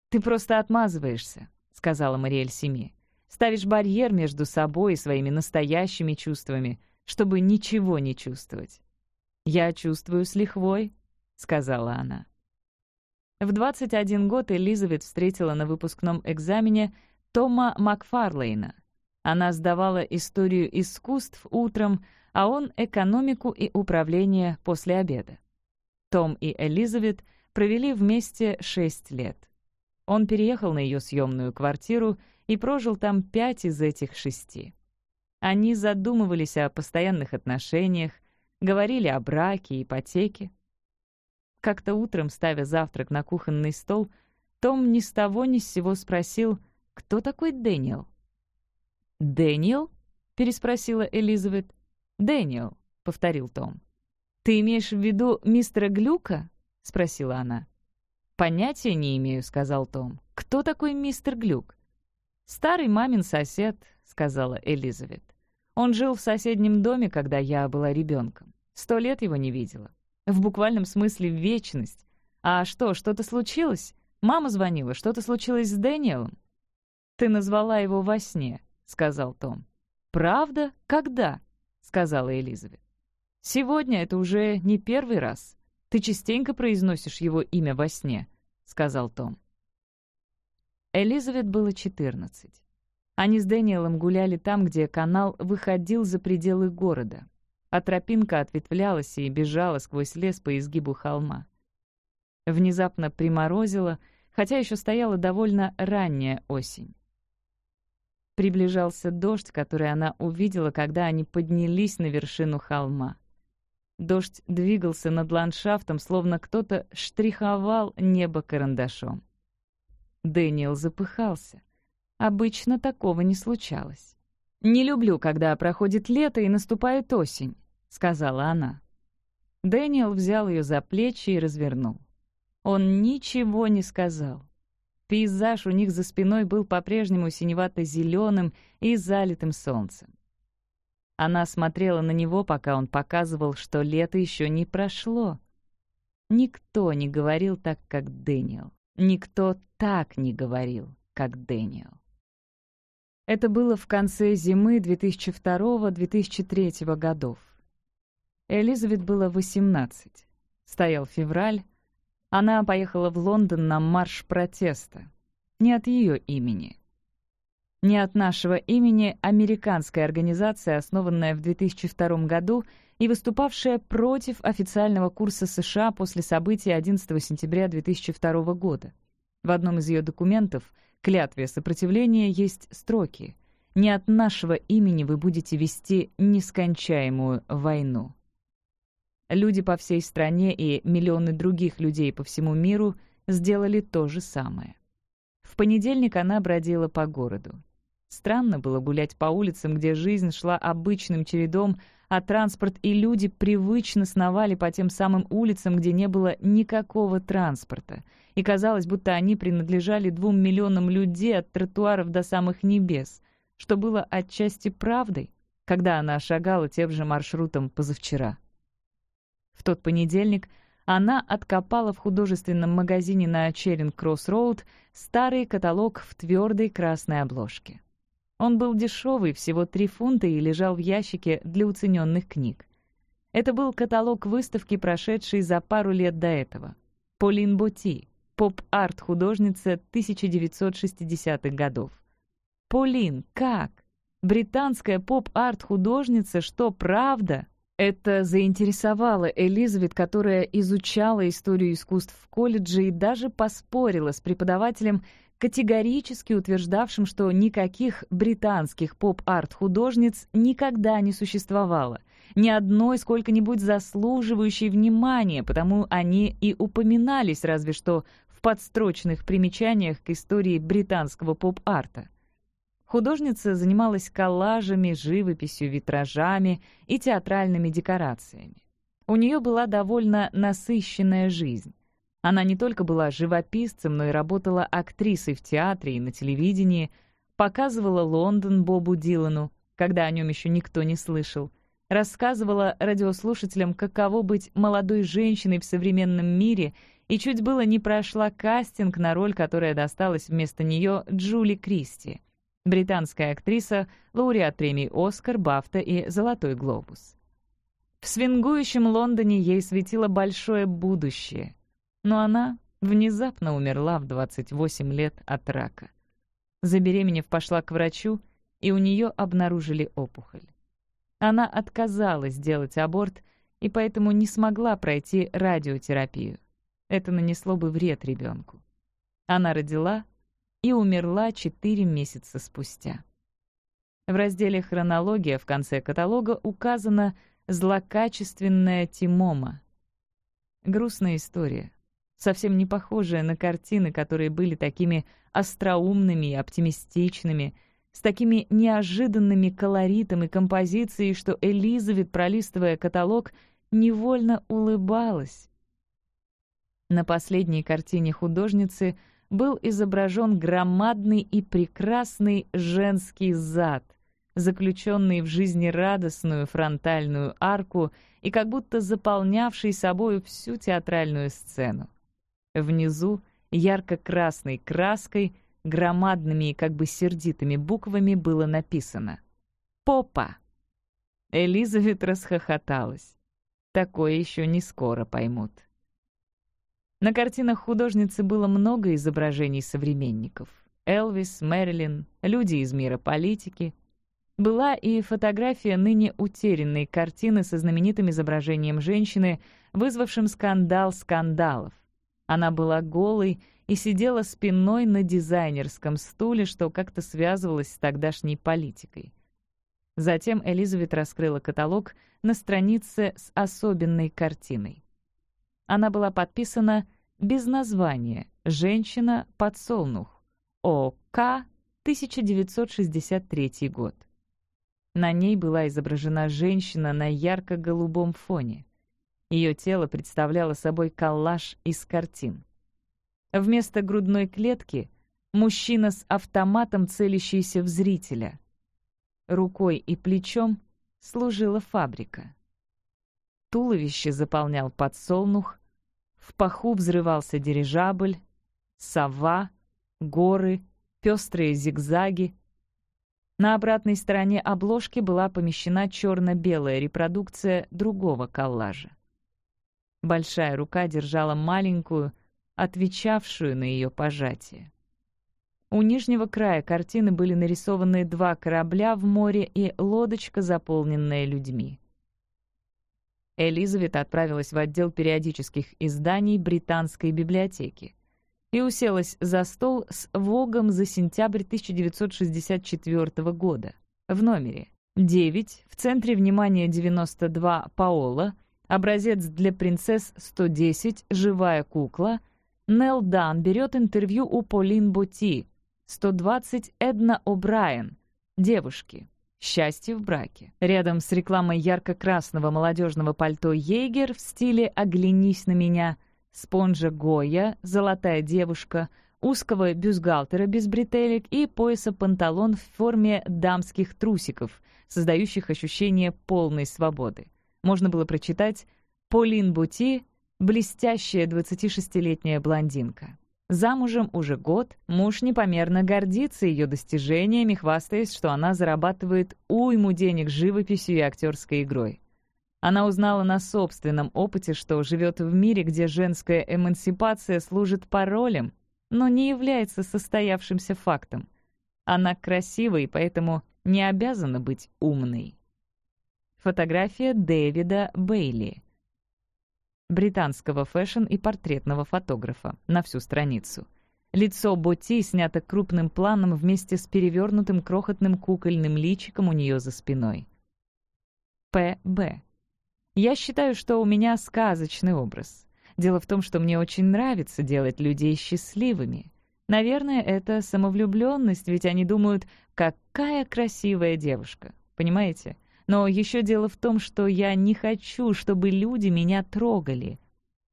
«Ты просто отмазываешься», — сказала Мариэль Семи. «Ставишь барьер между собой и своими настоящими чувствами, чтобы ничего не чувствовать». «Я чувствую с лихвой», — сказала она. В 21 год Элизабет встретила на выпускном экзамене Тома Макфарлейна. Она сдавала историю искусств утром, а он — экономику и управление после обеда. Том и Элизабет провели вместе шесть лет. Он переехал на ее съемную квартиру и прожил там пять из этих шести. Они задумывались о постоянных отношениях, говорили о браке, ипотеке. Как-то утром, ставя завтрак на кухонный стол, Том ни с того ни с сего спросил, кто такой Дэниел. «Дэниел?» — переспросила Элизабет. «Дэниел», — повторил Том. «Ты имеешь в виду мистера Глюка?» — спросила она. «Понятия не имею», — сказал Том. «Кто такой мистер Глюк?» «Старый мамин сосед», — сказала Элизабет. «Он жил в соседнем доме, когда я была ребенком. Сто лет его не видела. В буквальном смысле вечность. А что, что-то случилось? Мама звонила, что-то случилось с Дэниелом? «Ты назвала его во сне», — сказал Том. «Правда? Когда?» — сказала Элизабет. «Сегодня это уже не первый раз. Ты частенько произносишь его имя во сне», — сказал Том. Элизабет было четырнадцать. Они с Дэниелом гуляли там, где канал выходил за пределы города а тропинка ответвлялась и бежала сквозь лес по изгибу холма. Внезапно приморозило, хотя еще стояла довольно ранняя осень. Приближался дождь, который она увидела, когда они поднялись на вершину холма. Дождь двигался над ландшафтом, словно кто-то штриховал небо карандашом. Дэниел запыхался. Обычно такого не случалось. «Не люблю, когда проходит лето и наступает осень», — сказала она. Дэниел взял ее за плечи и развернул. Он ничего не сказал. Пейзаж у них за спиной был по-прежнему синевато-зеленым и залитым солнцем. Она смотрела на него, пока он показывал, что лето еще не прошло. Никто не говорил так, как Дэниел. Никто так не говорил, как Дэниел. Это было в конце зимы 2002-2003 годов. Элизабет было 18. Стоял февраль. Она поехала в Лондон на марш протеста. Не от ее имени. Не от нашего имени американская организация, основанная в 2002 году и выступавшая против официального курса США после событий 11 сентября 2002 года. В одном из ее документов, клятве сопротивления, есть строки «Не от нашего имени вы будете вести нескончаемую войну». Люди по всей стране и миллионы других людей по всему миру сделали то же самое. В понедельник она бродила по городу. Странно было гулять по улицам, где жизнь шла обычным чередом, а транспорт и люди привычно сновали по тем самым улицам, где не было никакого транспорта. И казалось, будто они принадлежали двум миллионам людей от тротуаров до самых небес, что было отчасти правдой, когда она шагала тем же маршрутом позавчера. В тот понедельник она откопала в художественном магазине на Черинг-Кросс-Роуд старый каталог в твердой красной обложке. Он был дешевый, всего 3 фунта, и лежал в ящике для уцененных книг. Это был каталог выставки, прошедшей за пару лет до этого. Полин Боти, поп-арт художница 1960-х годов. Полин, как? Британская поп-арт художница, что правда? Это заинтересовало Элизабет, которая изучала историю искусств в колледже и даже поспорила с преподавателем, категорически утверждавшим, что никаких британских поп-арт-художниц никогда не существовало, ни одной сколько-нибудь заслуживающей внимания, потому они и упоминались разве что в подстрочных примечаниях к истории британского поп-арта. Художница занималась коллажами, живописью, витражами и театральными декорациями. У нее была довольно насыщенная жизнь. Она не только была живописцем, но и работала актрисой в театре и на телевидении, показывала Лондон Бобу Дилану, когда о нем еще никто не слышал, рассказывала радиослушателям, каково быть молодой женщиной в современном мире, и чуть было не прошла кастинг на роль, которая досталась вместо нее Джули Кристи, британская актриса, лауреат премий «Оскар», «Бафта» и «Золотой глобус». В свингующем Лондоне ей светило большое будущее — но она внезапно умерла в 28 лет от рака. Забеременев, пошла к врачу, и у нее обнаружили опухоль. Она отказалась делать аборт и поэтому не смогла пройти радиотерапию. Это нанесло бы вред ребенку. Она родила и умерла 4 месяца спустя. В разделе «Хронология» в конце каталога указана злокачественная тимома. Грустная история совсем не похожая на картины, которые были такими остроумными и оптимистичными, с такими неожиданными колоритом и композицией, что Элизабет, пролистывая каталог, невольно улыбалась. На последней картине художницы был изображен громадный и прекрасный женский зад, заключенный в жизнерадостную фронтальную арку и как будто заполнявший собою всю театральную сцену. Внизу ярко-красной краской, громадными и как бы сердитыми буквами было написано «Попа». Элизабет расхохоталась. Такое еще не скоро поймут. На картинах художницы было много изображений современников. Элвис, Мэрилин, люди из мира политики. Была и фотография ныне утерянной картины со знаменитым изображением женщины, вызвавшим скандал скандалов. Она была голой и сидела спиной на дизайнерском стуле, что как-то связывалось с тогдашней политикой. Затем Элизабет раскрыла каталог на странице с особенной картиной. Она была подписана без названия «Женщина-подсолнух» ОК 1963 год. На ней была изображена женщина на ярко-голубом фоне. Ее тело представляло собой коллаж из картин. Вместо грудной клетки — мужчина с автоматом, целящийся в зрителя. Рукой и плечом служила фабрика. Туловище заполнял подсолнух, в паху взрывался дирижабль, сова, горы, пестрые зигзаги. На обратной стороне обложки была помещена черно-белая репродукция другого коллажа. Большая рука держала маленькую, отвечавшую на ее пожатие. У нижнего края картины были нарисованы два корабля в море и лодочка, заполненная людьми. Элизабет отправилась в отдел периодических изданий британской библиотеки и уселась за стол с Вогом за сентябрь 1964 года в номере. 9 в центре внимания 92 Паола, образец для принцесс 110 «Живая кукла», Нел Дан берет интервью у Полин Боти, 120 Эдна О'Брайен, девушки, «Счастье в браке». Рядом с рекламой ярко-красного молодежного пальто «Ейгер» в стиле «Оглянись на меня», спонжа «Гоя», «Золотая девушка», узкого бюстгальтера без бретелек и пояса панталон в форме дамских трусиков, создающих ощущение полной свободы. Можно было прочитать «Полин Бути, блестящая 26-летняя блондинка». Замужем уже год, муж непомерно гордится ее достижениями, хвастаясь, что она зарабатывает уйму денег живописью и актерской игрой. Она узнала на собственном опыте, что живет в мире, где женская эмансипация служит паролем, но не является состоявшимся фактом. Она красива и поэтому не обязана быть умной. Фотография Дэвида Бейли британского фэшн и портретного фотографа, на всю страницу. Лицо Боти снято крупным планом вместе с перевернутым крохотным кукольным личиком у нее за спиной. П.Б. Я считаю, что у меня сказочный образ. Дело в том, что мне очень нравится делать людей счастливыми. Наверное, это самовлюбленность, ведь они думают, какая красивая девушка. Понимаете? Но еще дело в том, что я не хочу, чтобы люди меня трогали.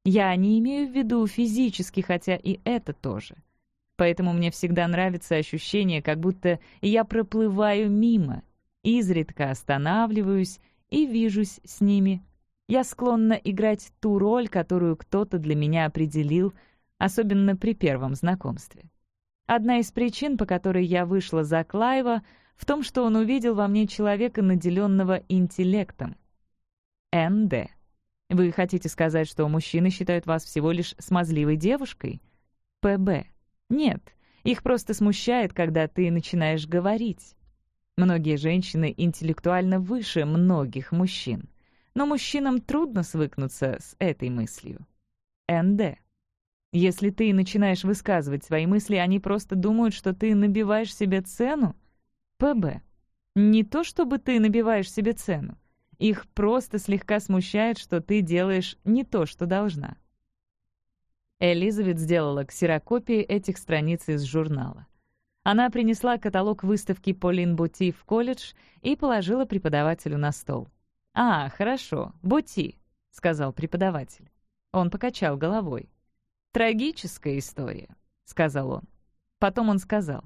Я не имею в виду физически, хотя и это тоже. Поэтому мне всегда нравится ощущение, как будто я проплываю мимо, изредка останавливаюсь и вижусь с ними. Я склонна играть ту роль, которую кто-то для меня определил, особенно при первом знакомстве. Одна из причин, по которой я вышла за Клайва — в том, что он увидел во мне человека, наделенного интеллектом. Н.Д. Вы хотите сказать, что мужчины считают вас всего лишь смазливой девушкой? П.Б. Нет, их просто смущает, когда ты начинаешь говорить. Многие женщины интеллектуально выше многих мужчин. Но мужчинам трудно свыкнуться с этой мыслью. Н.Д. Если ты начинаешь высказывать свои мысли, они просто думают, что ты набиваешь себе цену, ПБ. Не то чтобы ты набиваешь себе цену. Их просто слегка смущает, что ты делаешь не то, что должна. Элизабет сделала ксерокопии этих страниц из журнала. Она принесла каталог выставки Полин Бути в колледж и положила преподавателю на стол. «А, хорошо, Бути», — сказал преподаватель. Он покачал головой. «Трагическая история», — сказал он. Потом он сказал.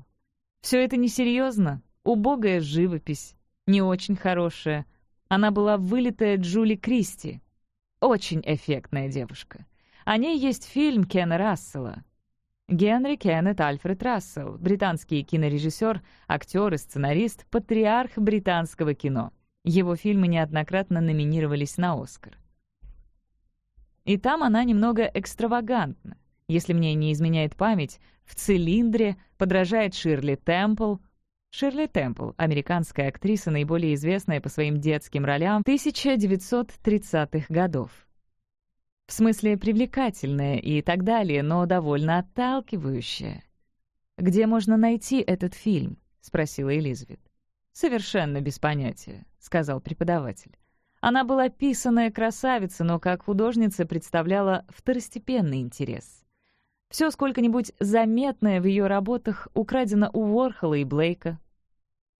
«Все это несерьезно, Убогая живопись, не очень хорошая. Она была вылитая Джули Кристи. Очень эффектная девушка. О ней есть фильм Кена Рассела. Генри Кеннет Альфред Рассел, британский кинорежиссер, актер и сценарист, патриарх британского кино. Его фильмы неоднократно номинировались на «Оскар». И там она немного экстравагантна. Если мне не изменяет память, в цилиндре подражает Ширли Темпл, Ширли Темпл, американская актриса, наиболее известная по своим детским ролям 1930-х годов. В смысле привлекательная и так далее, но довольно отталкивающая. «Где можно найти этот фильм?» — спросила Элизабет. «Совершенно без понятия», — сказал преподаватель. Она была писаная красавица, но как художница представляла второстепенный интерес. Все сколько-нибудь заметное в ее работах украдено у Уорхола и Блейка.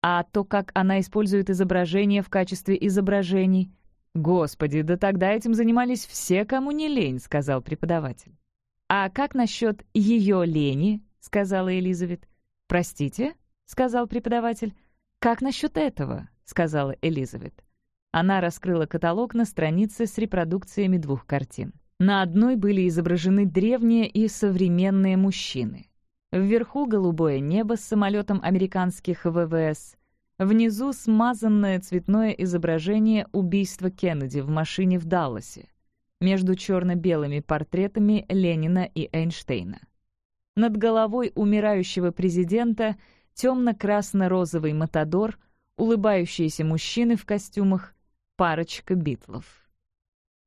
А то, как она использует изображения в качестве изображений. «Господи, да тогда этим занимались все, кому не лень», — сказал преподаватель. «А как насчет ее лени?» — сказала Элизабет. «Простите?» — сказал преподаватель. «Как насчет этого?» — сказала Элизабет. Она раскрыла каталог на странице с репродукциями двух картин. На одной были изображены древние и современные мужчины. Вверху голубое небо с самолетом американских ВВС. Внизу смазанное цветное изображение убийства Кеннеди в машине в Далласе. Между черно-белыми портретами Ленина и Эйнштейна. Над головой умирающего президента темно-красно-розовый матадор, улыбающиеся мужчины в костюмах, парочка битлов.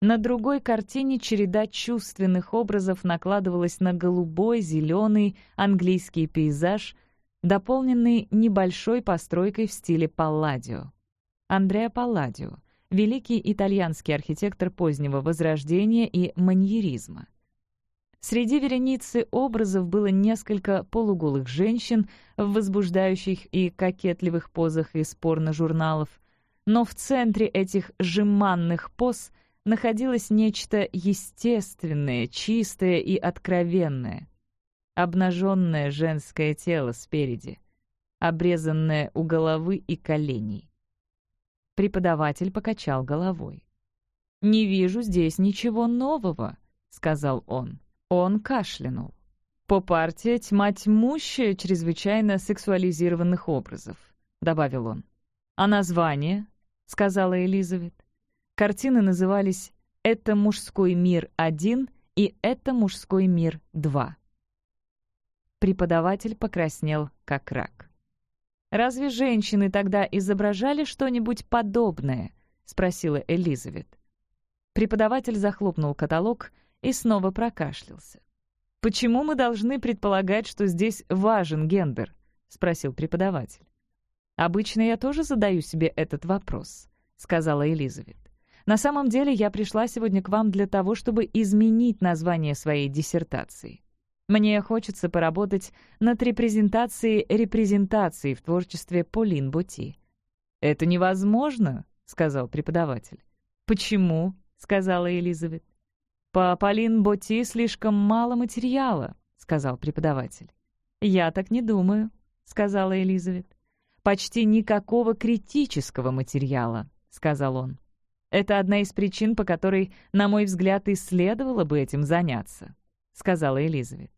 На другой картине череда чувственных образов накладывалась на голубой, зеленый английский пейзаж, дополненный небольшой постройкой в стиле Палладио. Андреа Палладио — великий итальянский архитектор позднего Возрождения и маньеризма. Среди вереницы образов было несколько полуголых женщин в возбуждающих и кокетливых позах из порно-журналов, но в центре этих жеманных поз — находилось нечто естественное, чистое и откровенное. Обнаженное женское тело спереди, обрезанное у головы и коленей. Преподаватель покачал головой. «Не вижу здесь ничего нового», — сказал он. Он кашлянул. «Поп-партия — тьма тьмущая чрезвычайно сексуализированных образов», — добавил он. «А название?» — сказала Элизабет. Картины назывались «Это мужской мир 1» и «Это мужской мир 2». Преподаватель покраснел, как рак. «Разве женщины тогда изображали что-нибудь подобное?» — спросила Элизабет. Преподаватель захлопнул каталог и снова прокашлялся. «Почему мы должны предполагать, что здесь важен гендер?» — спросил преподаватель. «Обычно я тоже задаю себе этот вопрос», — сказала Элизабет. На самом деле я пришла сегодня к вам для того, чтобы изменить название своей диссертации. Мне хочется поработать над репрезентацией репрезентации в творчестве Полин Боти. «Это невозможно», — сказал преподаватель. «Почему?» — сказала Элизабет. «По Полин Боти слишком мало материала», — сказал преподаватель. «Я так не думаю», — сказала Элизабет. «Почти никакого критического материала», — сказал он. Это одна из причин, по которой, на мой взгляд, и следовало бы этим заняться», — сказала Элизабет.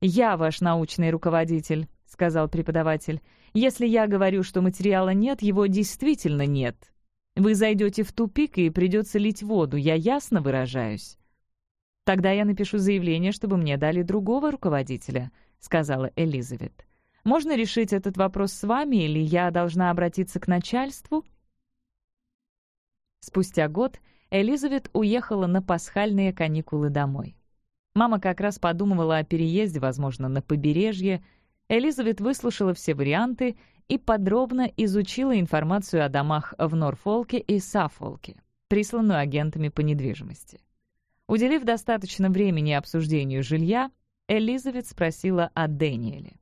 «Я ваш научный руководитель», — сказал преподаватель. «Если я говорю, что материала нет, его действительно нет. Вы зайдете в тупик, и придется лить воду, я ясно выражаюсь». «Тогда я напишу заявление, чтобы мне дали другого руководителя», — сказала Элизабет. «Можно решить этот вопрос с вами, или я должна обратиться к начальству?» Спустя год Элизабет уехала на пасхальные каникулы домой. Мама как раз подумывала о переезде, возможно, на побережье. Элизабет выслушала все варианты и подробно изучила информацию о домах в Норфолке и Саффолке, присланную агентами по недвижимости. Уделив достаточно времени обсуждению жилья, Элизабет спросила о Дэниеле.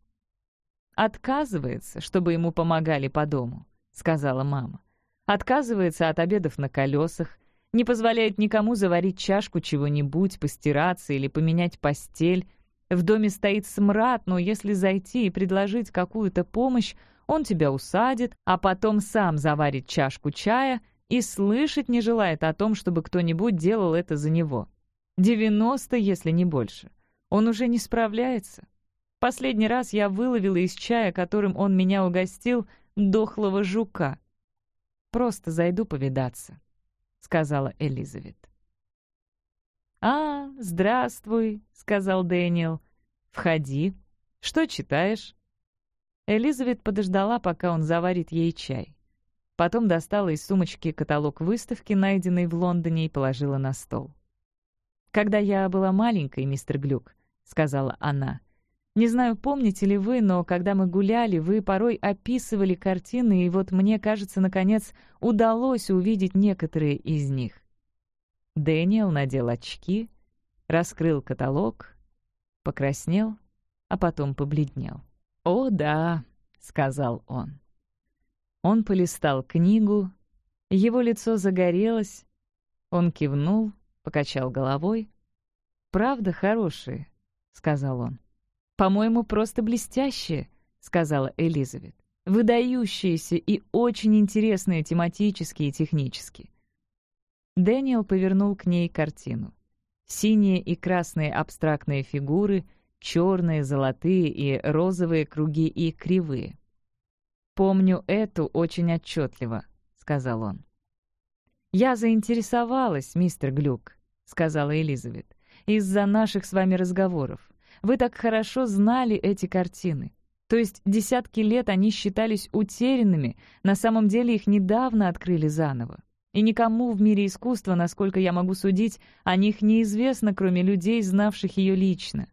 «Отказывается, чтобы ему помогали по дому», — сказала мама отказывается от обедов на колесах, не позволяет никому заварить чашку чего-нибудь, постираться или поменять постель. В доме стоит смрад, но если зайти и предложить какую-то помощь, он тебя усадит, а потом сам заварит чашку чая и слышать не желает о том, чтобы кто-нибудь делал это за него. 90, если не больше. Он уже не справляется. Последний раз я выловила из чая, которым он меня угостил, дохлого жука — Просто зайду повидаться», — сказала Элизабет. «А, здравствуй», — сказал Дэниел. «Входи. Что читаешь?» Элизабет подождала, пока он заварит ей чай. Потом достала из сумочки каталог выставки, найденный в Лондоне, и положила на стол. «Когда я была маленькой, мистер Глюк», — сказала она, не знаю, помните ли вы, но когда мы гуляли, вы порой описывали картины, и вот мне кажется, наконец, удалось увидеть некоторые из них. Дэниел надел очки, раскрыл каталог покраснел, а потом побледнел. «О, да», — сказал он. Он полистал книгу, его лицо загорелось, он кивнул, покачал головой. «Правда хорошие», — сказал он. «По-моему, просто блестящие», — сказала Элизабет. «Выдающиеся и очень интересные тематически и технически». Дэниел повернул к ней картину. Синие и красные абстрактные фигуры, черные, золотые и розовые круги и кривые. «Помню эту очень отчетливо», — сказал он. «Я заинтересовалась, мистер Глюк», — сказала Элизабет, «из-за наших с вами разговоров. Вы так хорошо знали эти картины. То есть десятки лет они считались утерянными, на самом деле их недавно открыли заново. И никому в мире искусства, насколько я могу судить, о них неизвестно, кроме людей, знавших ее лично.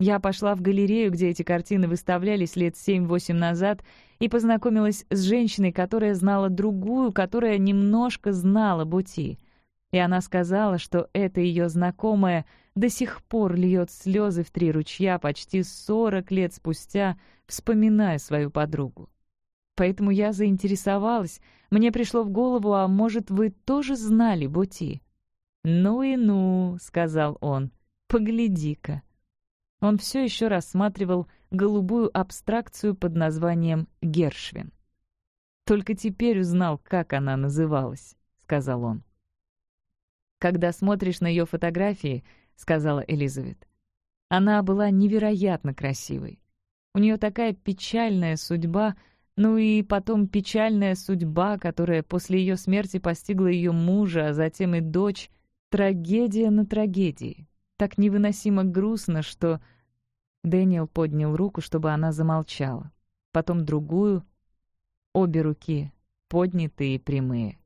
Я пошла в галерею, где эти картины выставлялись лет 7-8 назад, и познакомилась с женщиной, которая знала другую, которая немножко знала Бути. И она сказала, что эта ее знакомая до сих пор льет слезы в три ручья почти 40 лет спустя, вспоминая свою подругу. Поэтому я заинтересовалась. Мне пришло в голову, а может, вы тоже знали Бути? «Ну и ну», — сказал он, — «погляди-ка». Он все еще рассматривал голубую абстракцию под названием «Гершвин». «Только теперь узнал, как она называлась», — сказал он. «Когда смотришь на ее фотографии», — сказала Элизабет, — «она была невероятно красивой. У нее такая печальная судьба, ну и потом печальная судьба, которая после ее смерти постигла ее мужа, а затем и дочь. Трагедия на трагедии. Так невыносимо грустно, что Дэниел поднял руку, чтобы она замолчала. Потом другую. Обе руки поднятые и прямые.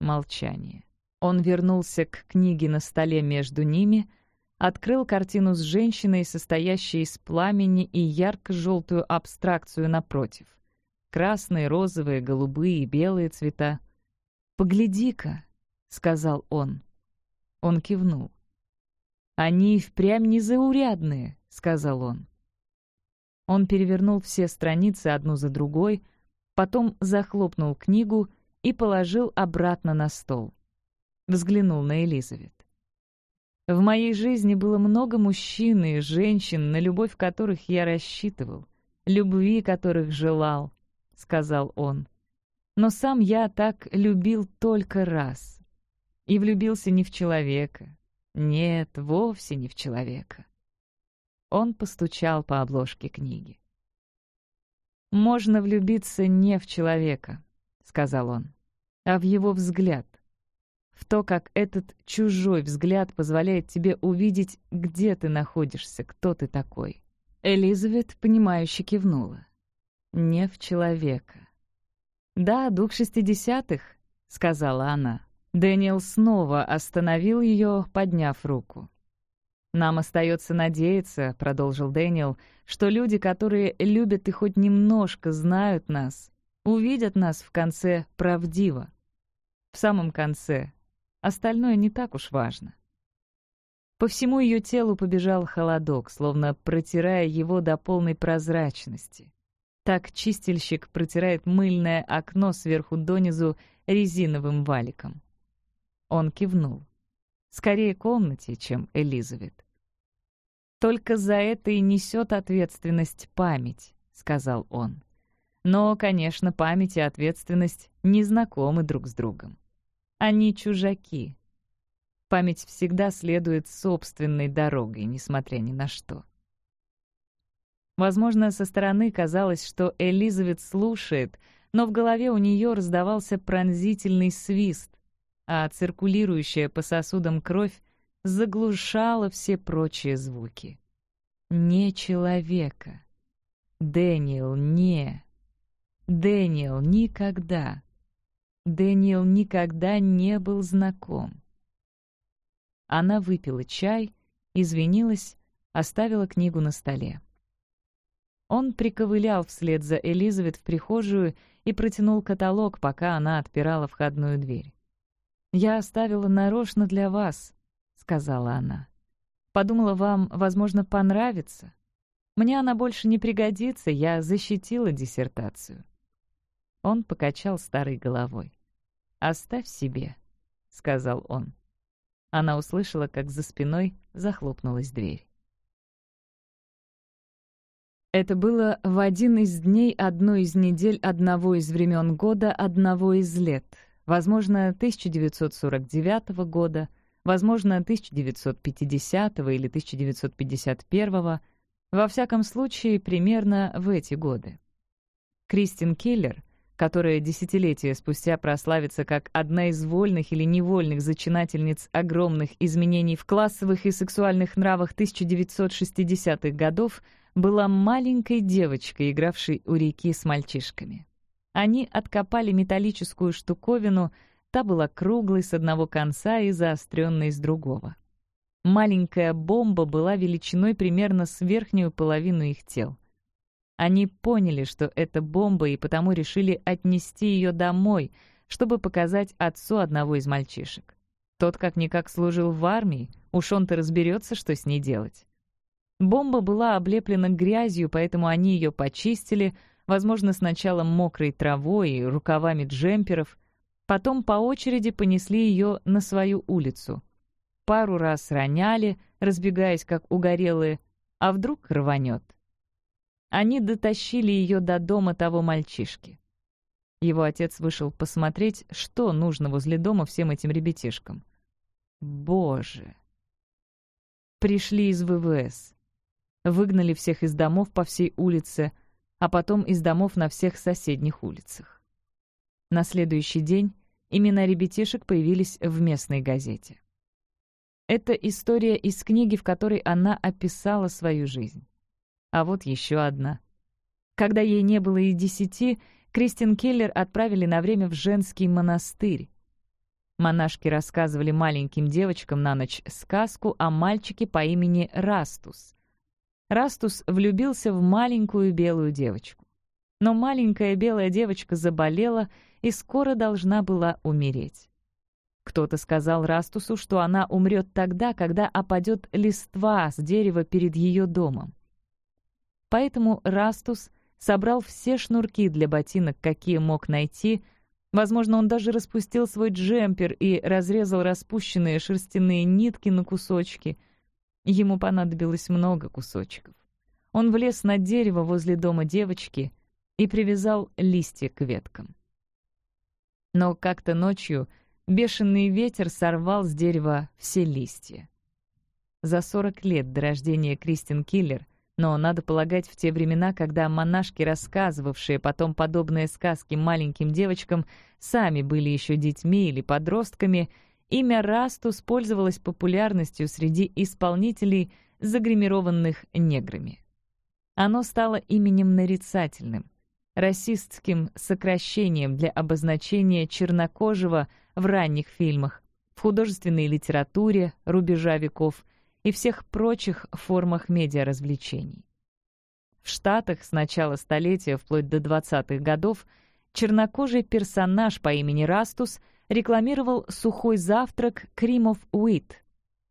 Молчание. Он вернулся к книге на столе между ними, открыл картину с женщиной, состоящей из пламени и ярко-желтую абстракцию напротив. Красные, розовые, голубые и белые цвета. «Погляди-ка», — сказал он. Он кивнул. «Они впрямь незаурядные», — сказал он. Он перевернул все страницы одну за другой, потом захлопнул книгу и положил обратно на стол. Взглянул на Элизабет. «В моей жизни было много мужчин и женщин, на любовь которых я рассчитывал, любви которых желал», — сказал он. «Но сам я так любил только раз. И влюбился не в человека. Нет, вовсе не в человека. Он постучал по обложке книги. «Можно влюбиться не в человека», — сказал он, — «а в его взгляд. В то, как этот чужой взгляд позволяет тебе увидеть, где ты находишься, кто ты такой». Элизабет, понимающе кивнула. «Не в человека». «Да, дух шестидесятых», — сказала она. Дэниел снова остановил ее, подняв руку. «Нам остается надеяться», — продолжил Дэниел, «что люди, которые любят и хоть немножко знают нас, увидят нас в конце правдиво. В самом конце. Остальное не так уж важно». По всему ее телу побежал холодок, словно протирая его до полной прозрачности. Так чистильщик протирает мыльное окно сверху донизу резиновым валиком. Он кивнул. Скорее комнате, чем Элизабет. «Только за это и несет ответственность память», — сказал он. «Но, конечно, память и ответственность не знакомы друг с другом. Они чужаки. Память всегда следует собственной дорогой, несмотря ни на что». Возможно, со стороны казалось, что Элизабет слушает, но в голове у нее раздавался пронзительный свист, а циркулирующая по сосудам кровь заглушала все прочие звуки. Не человека. Дэниел не. Дэниел никогда. Дэниел никогда не был знаком. Она выпила чай, извинилась, оставила книгу на столе. Он приковылял вслед за Элизабет в прихожую и протянул каталог, пока она отпирала входную дверь. «Я оставила нарочно для вас», — сказала она. Подумала, вам, возможно, понравится. Мне она больше не пригодится, я защитила диссертацию». Он покачал старой головой. «Оставь себе», — сказал он. Она услышала, как за спиной захлопнулась дверь. Это было в один из дней одной из недель одного из времен года одного из лет, возможно, 1949 года, возможно, 1950 или 1951, во всяком случае, примерно в эти годы. Кристин Киллер, которая десятилетия спустя прославится как одна из вольных или невольных зачинательниц огромных изменений в классовых и сексуальных нравах 1960-х годов, была маленькой девочкой, игравшей у реки с мальчишками. Они откопали металлическую штуковину, та была круглой с одного конца и заостренной с другого. Маленькая бомба была величиной примерно с верхнюю половину их тел. Они поняли, что это бомба, и потому решили отнести ее домой, чтобы показать отцу одного из мальчишек. Тот как-никак служил в армии, уж он-то разберется, что с ней делать. Бомба была облеплена грязью, поэтому они ее почистили, возможно, сначала мокрой травой и рукавами джемперов, потом по очереди понесли ее на свою улицу. Пару раз роняли, разбегаясь как угорелые, а вдруг рванет. Они дотащили ее до дома того мальчишки. Его отец вышел посмотреть, что нужно возле дома всем этим ребятишкам. Боже! Пришли из ВВС выгнали всех из домов по всей улице, а потом из домов на всех соседних улицах. На следующий день имена ребятишек появились в местной газете. Это история из книги, в которой она описала свою жизнь. А вот еще одна. Когда ей не было и десяти, Кристин Келлер отправили на время в женский монастырь. Монашки рассказывали маленьким девочкам на ночь сказку о мальчике по имени Растус, Растус влюбился в маленькую белую девочку. Но маленькая белая девочка заболела и скоро должна была умереть. Кто-то сказал Растусу, что она умрет тогда, когда опадет листва с дерева перед ее домом. Поэтому Растус собрал все шнурки для ботинок, какие мог найти. Возможно, он даже распустил свой джемпер и разрезал распущенные шерстяные нитки на кусочки — Ему понадобилось много кусочков. Он влез на дерево возле дома девочки и привязал листья к веткам. Но как-то ночью бешеный ветер сорвал с дерева все листья. За 40 лет до рождения Кристин Киллер, но, надо полагать, в те времена, когда монашки, рассказывавшие потом подобные сказки маленьким девочкам, сами были еще детьми или подростками — Имя Растус пользовалось популярностью среди исполнителей, загримированных неграми. Оно стало именем нарицательным, расистским сокращением для обозначения чернокожего в ранних фильмах, в художественной литературе рубежа веков и всех прочих формах медиаразвлечений. В Штатах с начала столетия вплоть до 20-х годов чернокожий персонаж по имени Растус — рекламировал сухой завтрак Кримов Уит.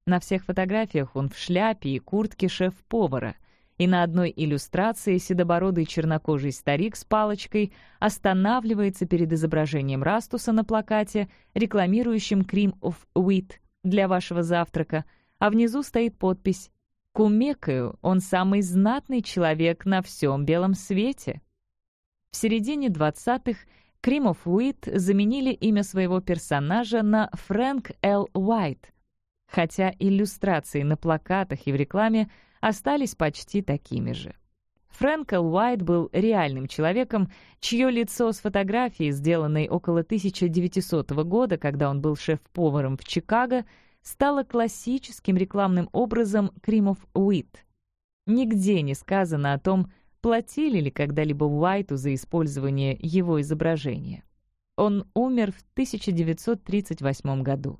На всех фотографиях он в шляпе и куртке шеф-повара, и на одной иллюстрации седобородый чернокожий старик с палочкой останавливается перед изображением Растуса на плакате, рекламирующим Крим of Wheat для вашего завтрака, а внизу стоит подпись «Кумекаю, он самый знатный человек на всем белом свете». В середине 20-х Кримов Уит заменили имя своего персонажа на Фрэнк Л. Уайт, хотя иллюстрации на плакатах и в рекламе остались почти такими же. Фрэнк Л. Уайт был реальным человеком, чье лицо с фотографией, сделанной около 1900 года, когда он был шеф-поваром в Чикаго, стало классическим рекламным образом Кримов Уит. Нигде не сказано о том, платили ли когда-либо Уайту за использование его изображения. Он умер в 1938 году.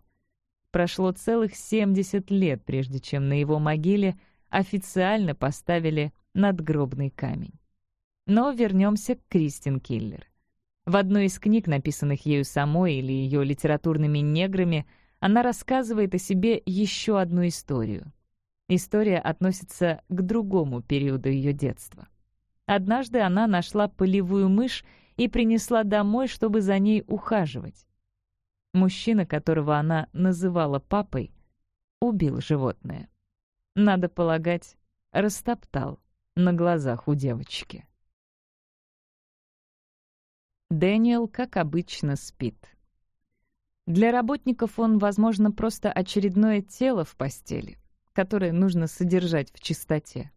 Прошло целых 70 лет, прежде чем на его могиле официально поставили надгробный камень. Но вернемся к Кристин Киллер. В одной из книг, написанных ею самой или ее литературными неграми, она рассказывает о себе еще одну историю. История относится к другому периоду ее детства. Однажды она нашла полевую мышь и принесла домой, чтобы за ней ухаживать. Мужчина, которого она называла папой, убил животное. Надо полагать, растоптал на глазах у девочки. Дэниел, как обычно, спит. Для работников он, возможно, просто очередное тело в постели, которое нужно содержать в чистоте.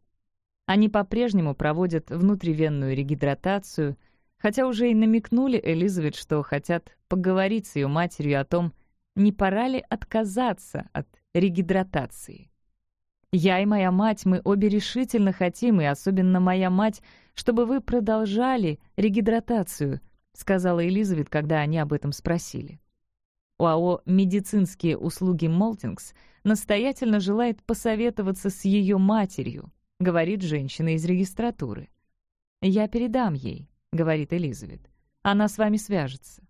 Они по-прежнему проводят внутривенную регидратацию, хотя уже и намекнули Элизабет, что хотят поговорить с ее матерью о том, не пора ли отказаться от регидратации. Я и моя мать, мы обе решительно хотим, и особенно моя мать, чтобы вы продолжали регидратацию, сказала Элизабет, когда они об этом спросили. УАО «Медицинские услуги Молтингс» настоятельно желает посоветоваться с ее матерью, говорит женщина из регистратуры. «Я передам ей», — говорит Элизабет. «Она с вами свяжется».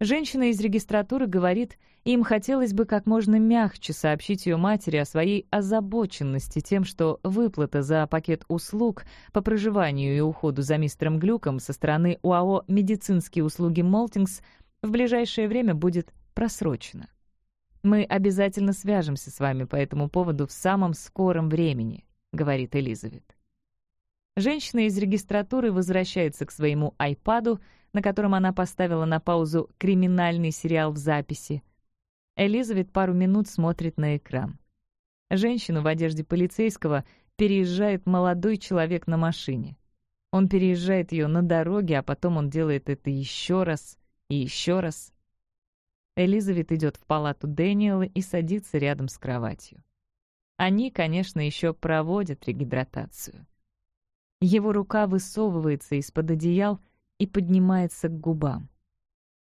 Женщина из регистратуры говорит, им хотелось бы как можно мягче сообщить ее матери о своей озабоченности тем, что выплата за пакет услуг по проживанию и уходу за мистером Глюком со стороны УАО «Медицинские услуги Молтингс» в ближайшее время будет просрочена. Мы обязательно свяжемся с вами по этому поводу в самом скором времени. — говорит Элизабет. Женщина из регистратуры возвращается к своему айпаду, на котором она поставила на паузу криминальный сериал в записи. Элизабет пару минут смотрит на экран. Женщину в одежде полицейского переезжает молодой человек на машине. Он переезжает ее на дороге, а потом он делает это еще раз и еще раз. Элизабет идет в палату Дэниела и садится рядом с кроватью. Они, конечно, еще проводят регидратацию. Его рука высовывается из-под одеял и поднимается к губам.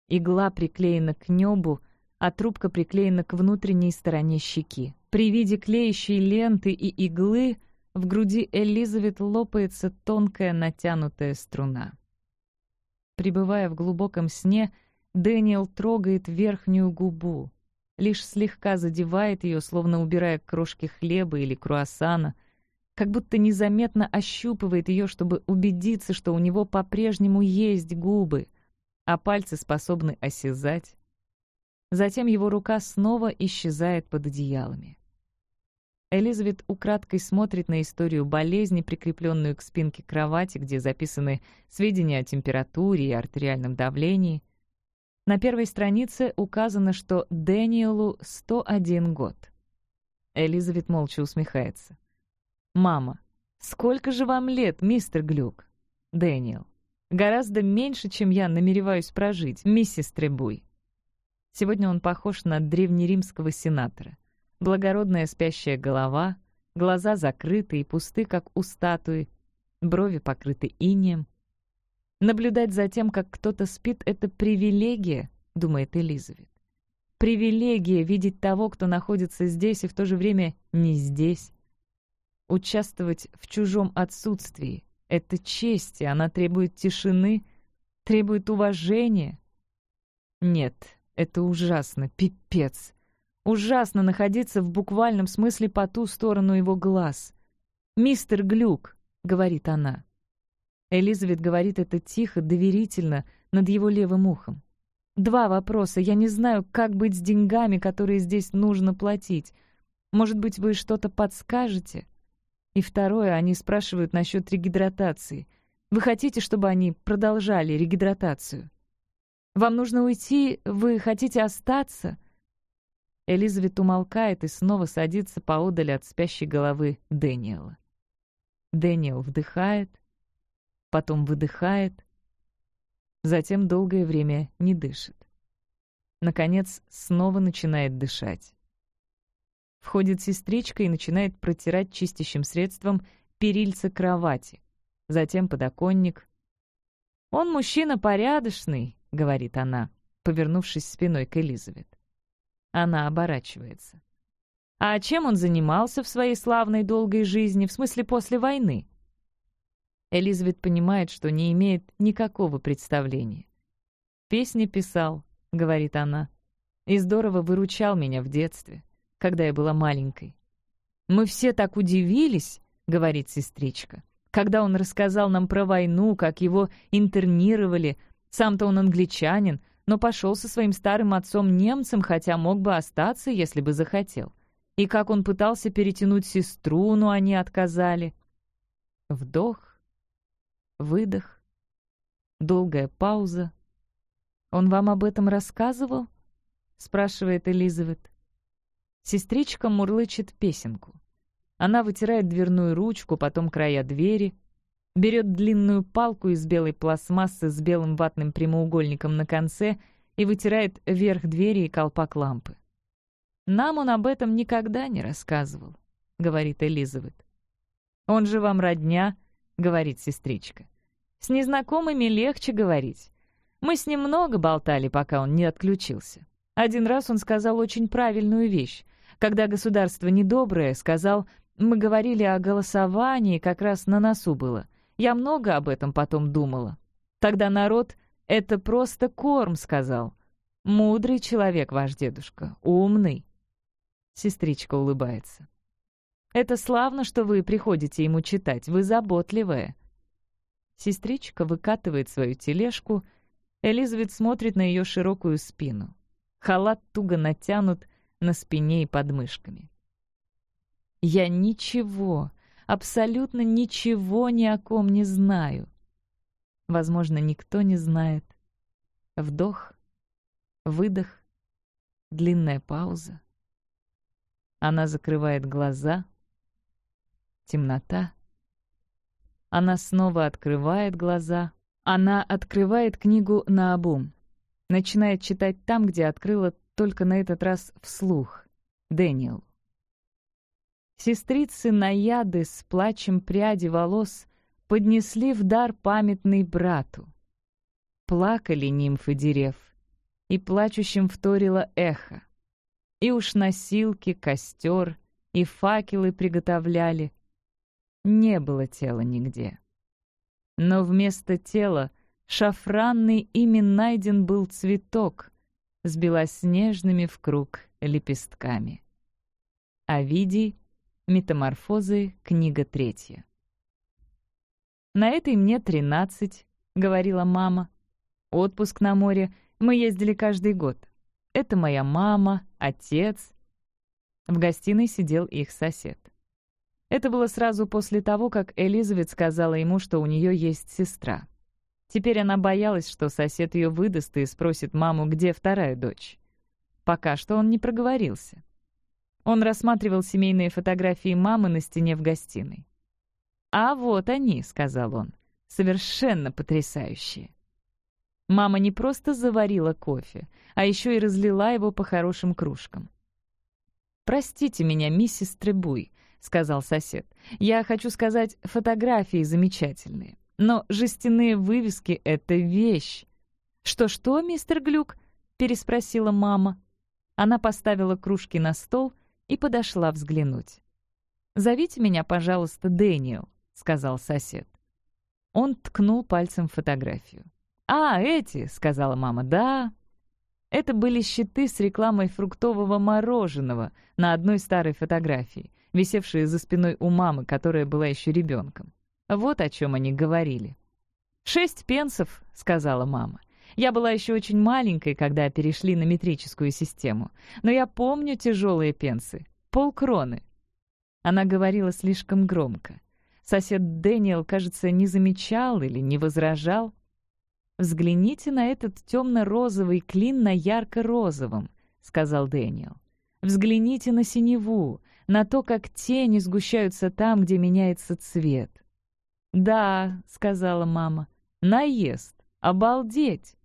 Игла приклеена к небу, а трубка приклеена к внутренней стороне щеки. При виде клеящей ленты и иглы в груди Элизабет лопается тонкая натянутая струна. Пребывая в глубоком сне, Дэниел трогает верхнюю губу лишь слегка задевает ее, словно убирая крошки хлеба или круассана, как будто незаметно ощупывает ее, чтобы убедиться, что у него по-прежнему есть губы, а пальцы способны осязать. Затем его рука снова исчезает под одеялами. Элизабет украдкой смотрит на историю болезни, прикрепленную к спинке кровати, где записаны сведения о температуре и артериальном давлении — на первой странице указано, что Дэниелу 101 год. Элизабет молча усмехается. «Мама, сколько же вам лет, мистер Глюк?» «Дэниел, гораздо меньше, чем я намереваюсь прожить, миссис Требуй». Сегодня он похож на древнеримского сенатора. Благородная спящая голова, глаза закрыты и пусты, как у статуи, брови покрыты инеем, Наблюдать за тем, как кто-то спит, — это привилегия, думает Элизабет. Привилегия видеть того, кто находится здесь и в то же время не здесь. Участвовать в чужом отсутствии — это честь, и она требует тишины, требует уважения. Нет, это ужасно, пипец. Ужасно находиться в буквальном смысле по ту сторону его глаз. «Мистер Глюк», — говорит она, — Элизабет говорит это тихо, доверительно, над его левым ухом. «Два вопроса. Я не знаю, как быть с деньгами, которые здесь нужно платить. Может быть, вы что-то подскажете?» И второе, они спрашивают насчет регидратации. Вы хотите, чтобы они продолжали регидратацию? Вам нужно уйти, вы хотите остаться?» Элизабет умолкает и снова садится поодаль от спящей головы Дэниела. Дэниел вдыхает, потом выдыхает, затем долгое время не дышит. Наконец, снова начинает дышать. Входит сестричка и начинает протирать чистящим средством перильца кровати, затем подоконник. «Он мужчина порядочный», — говорит она, повернувшись спиной к Элизабет. Она оборачивается. «А чем он занимался в своей славной долгой жизни, в смысле после войны?» Элизабет понимает, что не имеет никакого представления. «Песни писал», — говорит она, — «и здорово выручал меня в детстве, когда я была маленькой. «Мы все так удивились», — говорит сестричка, «когда он рассказал нам про войну, как его интернировали. Сам-то он англичанин, но пошел со своим старым отцом немцем, хотя мог бы остаться, если бы захотел. И как он пытался перетянуть сестру, но они отказали. Вдох, выдох, долгая пауза. «Он вам об этом рассказывал?» — спрашивает Элизабет. Сестричка мурлычет песенку. Она вытирает дверную ручку, потом края двери, берет длинную палку из белой пластмассы с белым ватным прямоугольником на конце и вытирает верх двери и колпак лампы. «Нам он об этом никогда не рассказывал», — говорит Элизабет. «Он же вам родня», — говорит сестричка. «С незнакомыми легче говорить. Мы с ним много болтали, пока он не отключился. Один раз он сказал очень правильную вещь. Когда государство недоброе, сказал, мы говорили о голосовании, как раз на носу было. Я много об этом потом думала. Тогда народ «это просто корм», сказал. Мудрый человек ваш дедушка, умный. Сестричка улыбается. «Это славно, что вы приходите ему читать, вы заботливая». Сестричка выкатывает свою тележку, Элизабет смотрит на ее широкую спину. Халат туго натянут на спине и подмышками. «Я ничего, абсолютно ничего ни о ком не знаю. Возможно, никто не знает. Вдох, выдох, длинная пауза. Она закрывает глаза. Темнота. Она снова открывает глаза. Она открывает книгу на обум. Начинает читать там, где открыла только на этот раз вслух. Дэниел. Сестрицы Наяды с плачем пряди волос поднесли в дар памятный брату. Плакали нимфы дерев, и плачущим вторило эхо. И уж носилки, костер и факелы приготовляли. Не было тела нигде. Но вместо тела шафранный ими найден был цветок с белоснежными в круг лепестками. Овидий Метаморфозы, книга третья. «На этой мне тринадцать», — говорила мама. «Отпуск на море. Мы ездили каждый год. Это моя мама, отец». В гостиной сидел их сосед. Это было сразу после того, как Элизабет сказала ему, что у нее есть сестра. Теперь она боялась, что сосед ее выдаст и спросит маму, где вторая дочь. Пока что он не проговорился. Он рассматривал семейные фотографии мамы на стене в гостиной. «А вот они», — сказал он, — «совершенно потрясающие». Мама не просто заварила кофе, а еще и разлила его по хорошим кружкам. «Простите меня, миссис Требуй», — сказал сосед. «Я хочу сказать, фотографии замечательные, но жестяные вывески — это вещь». «Что-что, мистер Глюк?» — переспросила мама. Она поставила кружки на стол и подошла взглянуть. «Зовите меня, пожалуйста, Дэниел», — сказал сосед. Он ткнул пальцем фотографию. «А, эти», — сказала мама, — «да». Это были щиты с рекламой фруктового мороженого на одной старой фотографии, висевшие за спиной у мамы, которая была еще ребенком. Вот о чем они говорили. «Шесть пенсов», — сказала мама. Я была еще очень маленькой, когда перешли на метрическую систему, но я помню тяжелые пенсы. Полкроны. Она говорила слишком громко. Сосед Дэниел, кажется, не замечал или не возражал. «Взгляните на этот темно-розовый клин на ярко-розовом», — сказал Дэниел. «Взгляните на синеву, на то, как тени сгущаются там, где меняется цвет». «Да», — сказала мама, — «наезд, обалдеть».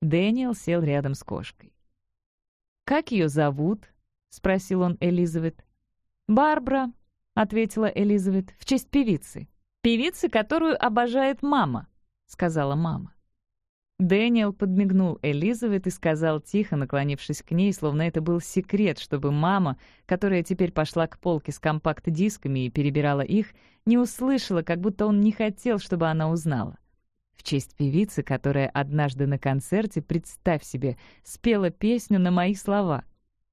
Дэниел сел рядом с кошкой. «Как ее зовут?» — спросил он Элизабет. «Барбара», — ответила Элизабет, — «в честь певицы». «Певицы, которую обожает мама», — сказала мама. Дэниел подмигнул Элизабет и сказал тихо, наклонившись к ней, словно это был секрет, чтобы мама, которая теперь пошла к полке с компакт-дисками и перебирала их, не услышала, как будто он не хотел, чтобы она узнала в честь певицы, которая однажды на концерте, представь себе, спела песню на мои слова.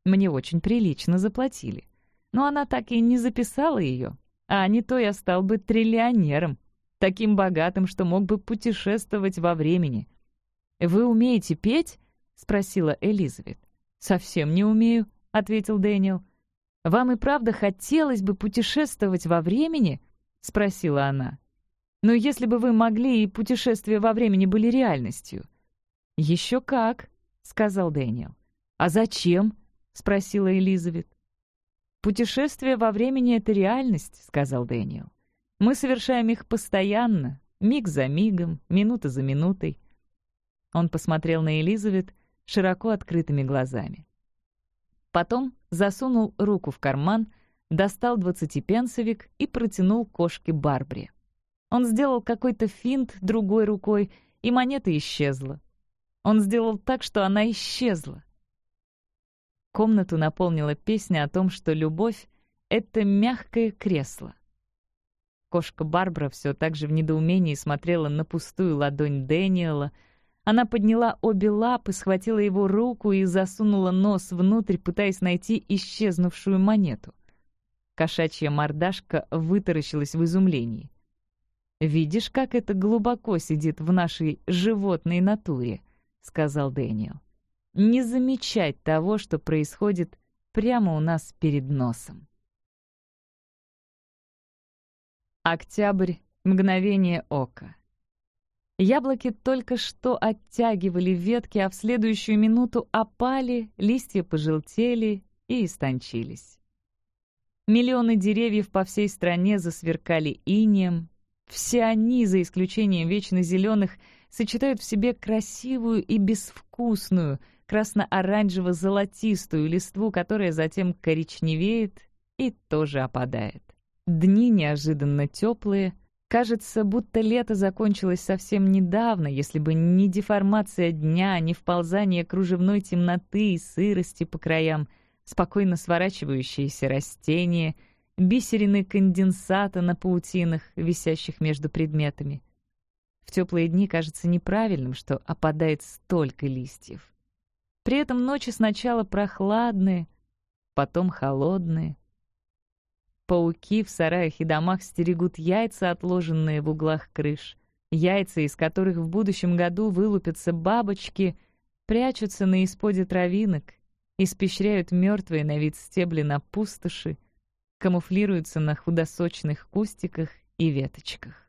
Мне очень прилично заплатили. но она так и не записала ее. А не то я стал бы триллионером, таким богатым, что мог бы путешествовать во времени. «Вы умеете петь?» — спросила Элизабет. «Совсем не умею», — ответил Дэниел. «Вам и правда хотелось бы путешествовать во времени?» — спросила она. «Но если бы вы могли, и путешествия во времени были реальностью». «Еще как», — сказал Дэниел. «А зачем?» — спросила Элизабет. «Путешествие во времени — это реальность», — сказал Дэниел. «Мы совершаем их постоянно, миг за мигом, минута за минутой». Он посмотрел на Элизабет широко открытыми глазами. Потом засунул руку в карман, достал двадцатипенсовик и протянул кошке Барбре. Он сделал какой-то финт другой рукой, и монета исчезла. Он сделал так, что она исчезла. Комнату наполнила песня о том, что любовь — это мягкое кресло. Кошка Барбара все так же в недоумении смотрела на пустую ладонь Дэниела. Она подняла обе лапы, схватила его руку и засунула нос внутрь, пытаясь найти исчезнувшую монету. Кошачья мордашка вытаращилась в изумлении. «Видишь, как это глубоко сидит в нашей животной натуре», — сказал Дэниел не замечать того, что происходит прямо у нас перед носом. Октябрь. Мгновение ока. Яблоки только что оттягивали ветки, а в следующую минуту опали, листья пожелтели и истончились. Миллионы деревьев по всей стране засверкали инеем. Все они, за исключением вечно зеленых, сочетают в себе красивую и безвкусную — красно-оранжево-золотистую листву, которая затем коричневеет и тоже опадает. Дни неожиданно теплые. Кажется, будто лето закончилось совсем недавно, если бы не деформация дня, не вползание кружевной темноты и сырости по краям, спокойно сворачивающиеся растения, бисерины конденсата на паутинах, висящих между предметами. В теплые дни кажется неправильным, что опадает столько листьев. При этом ночи сначала прохладные, потом холодные. Пауки в сараях и домах стерегут яйца, отложенные в углах крыш. Яйца, из которых в будущем году вылупятся бабочки, прячутся на исподе травинок, испещряют мертвые на вид стебли на пустоши, камуфлируются на худосочных кустиках и веточках.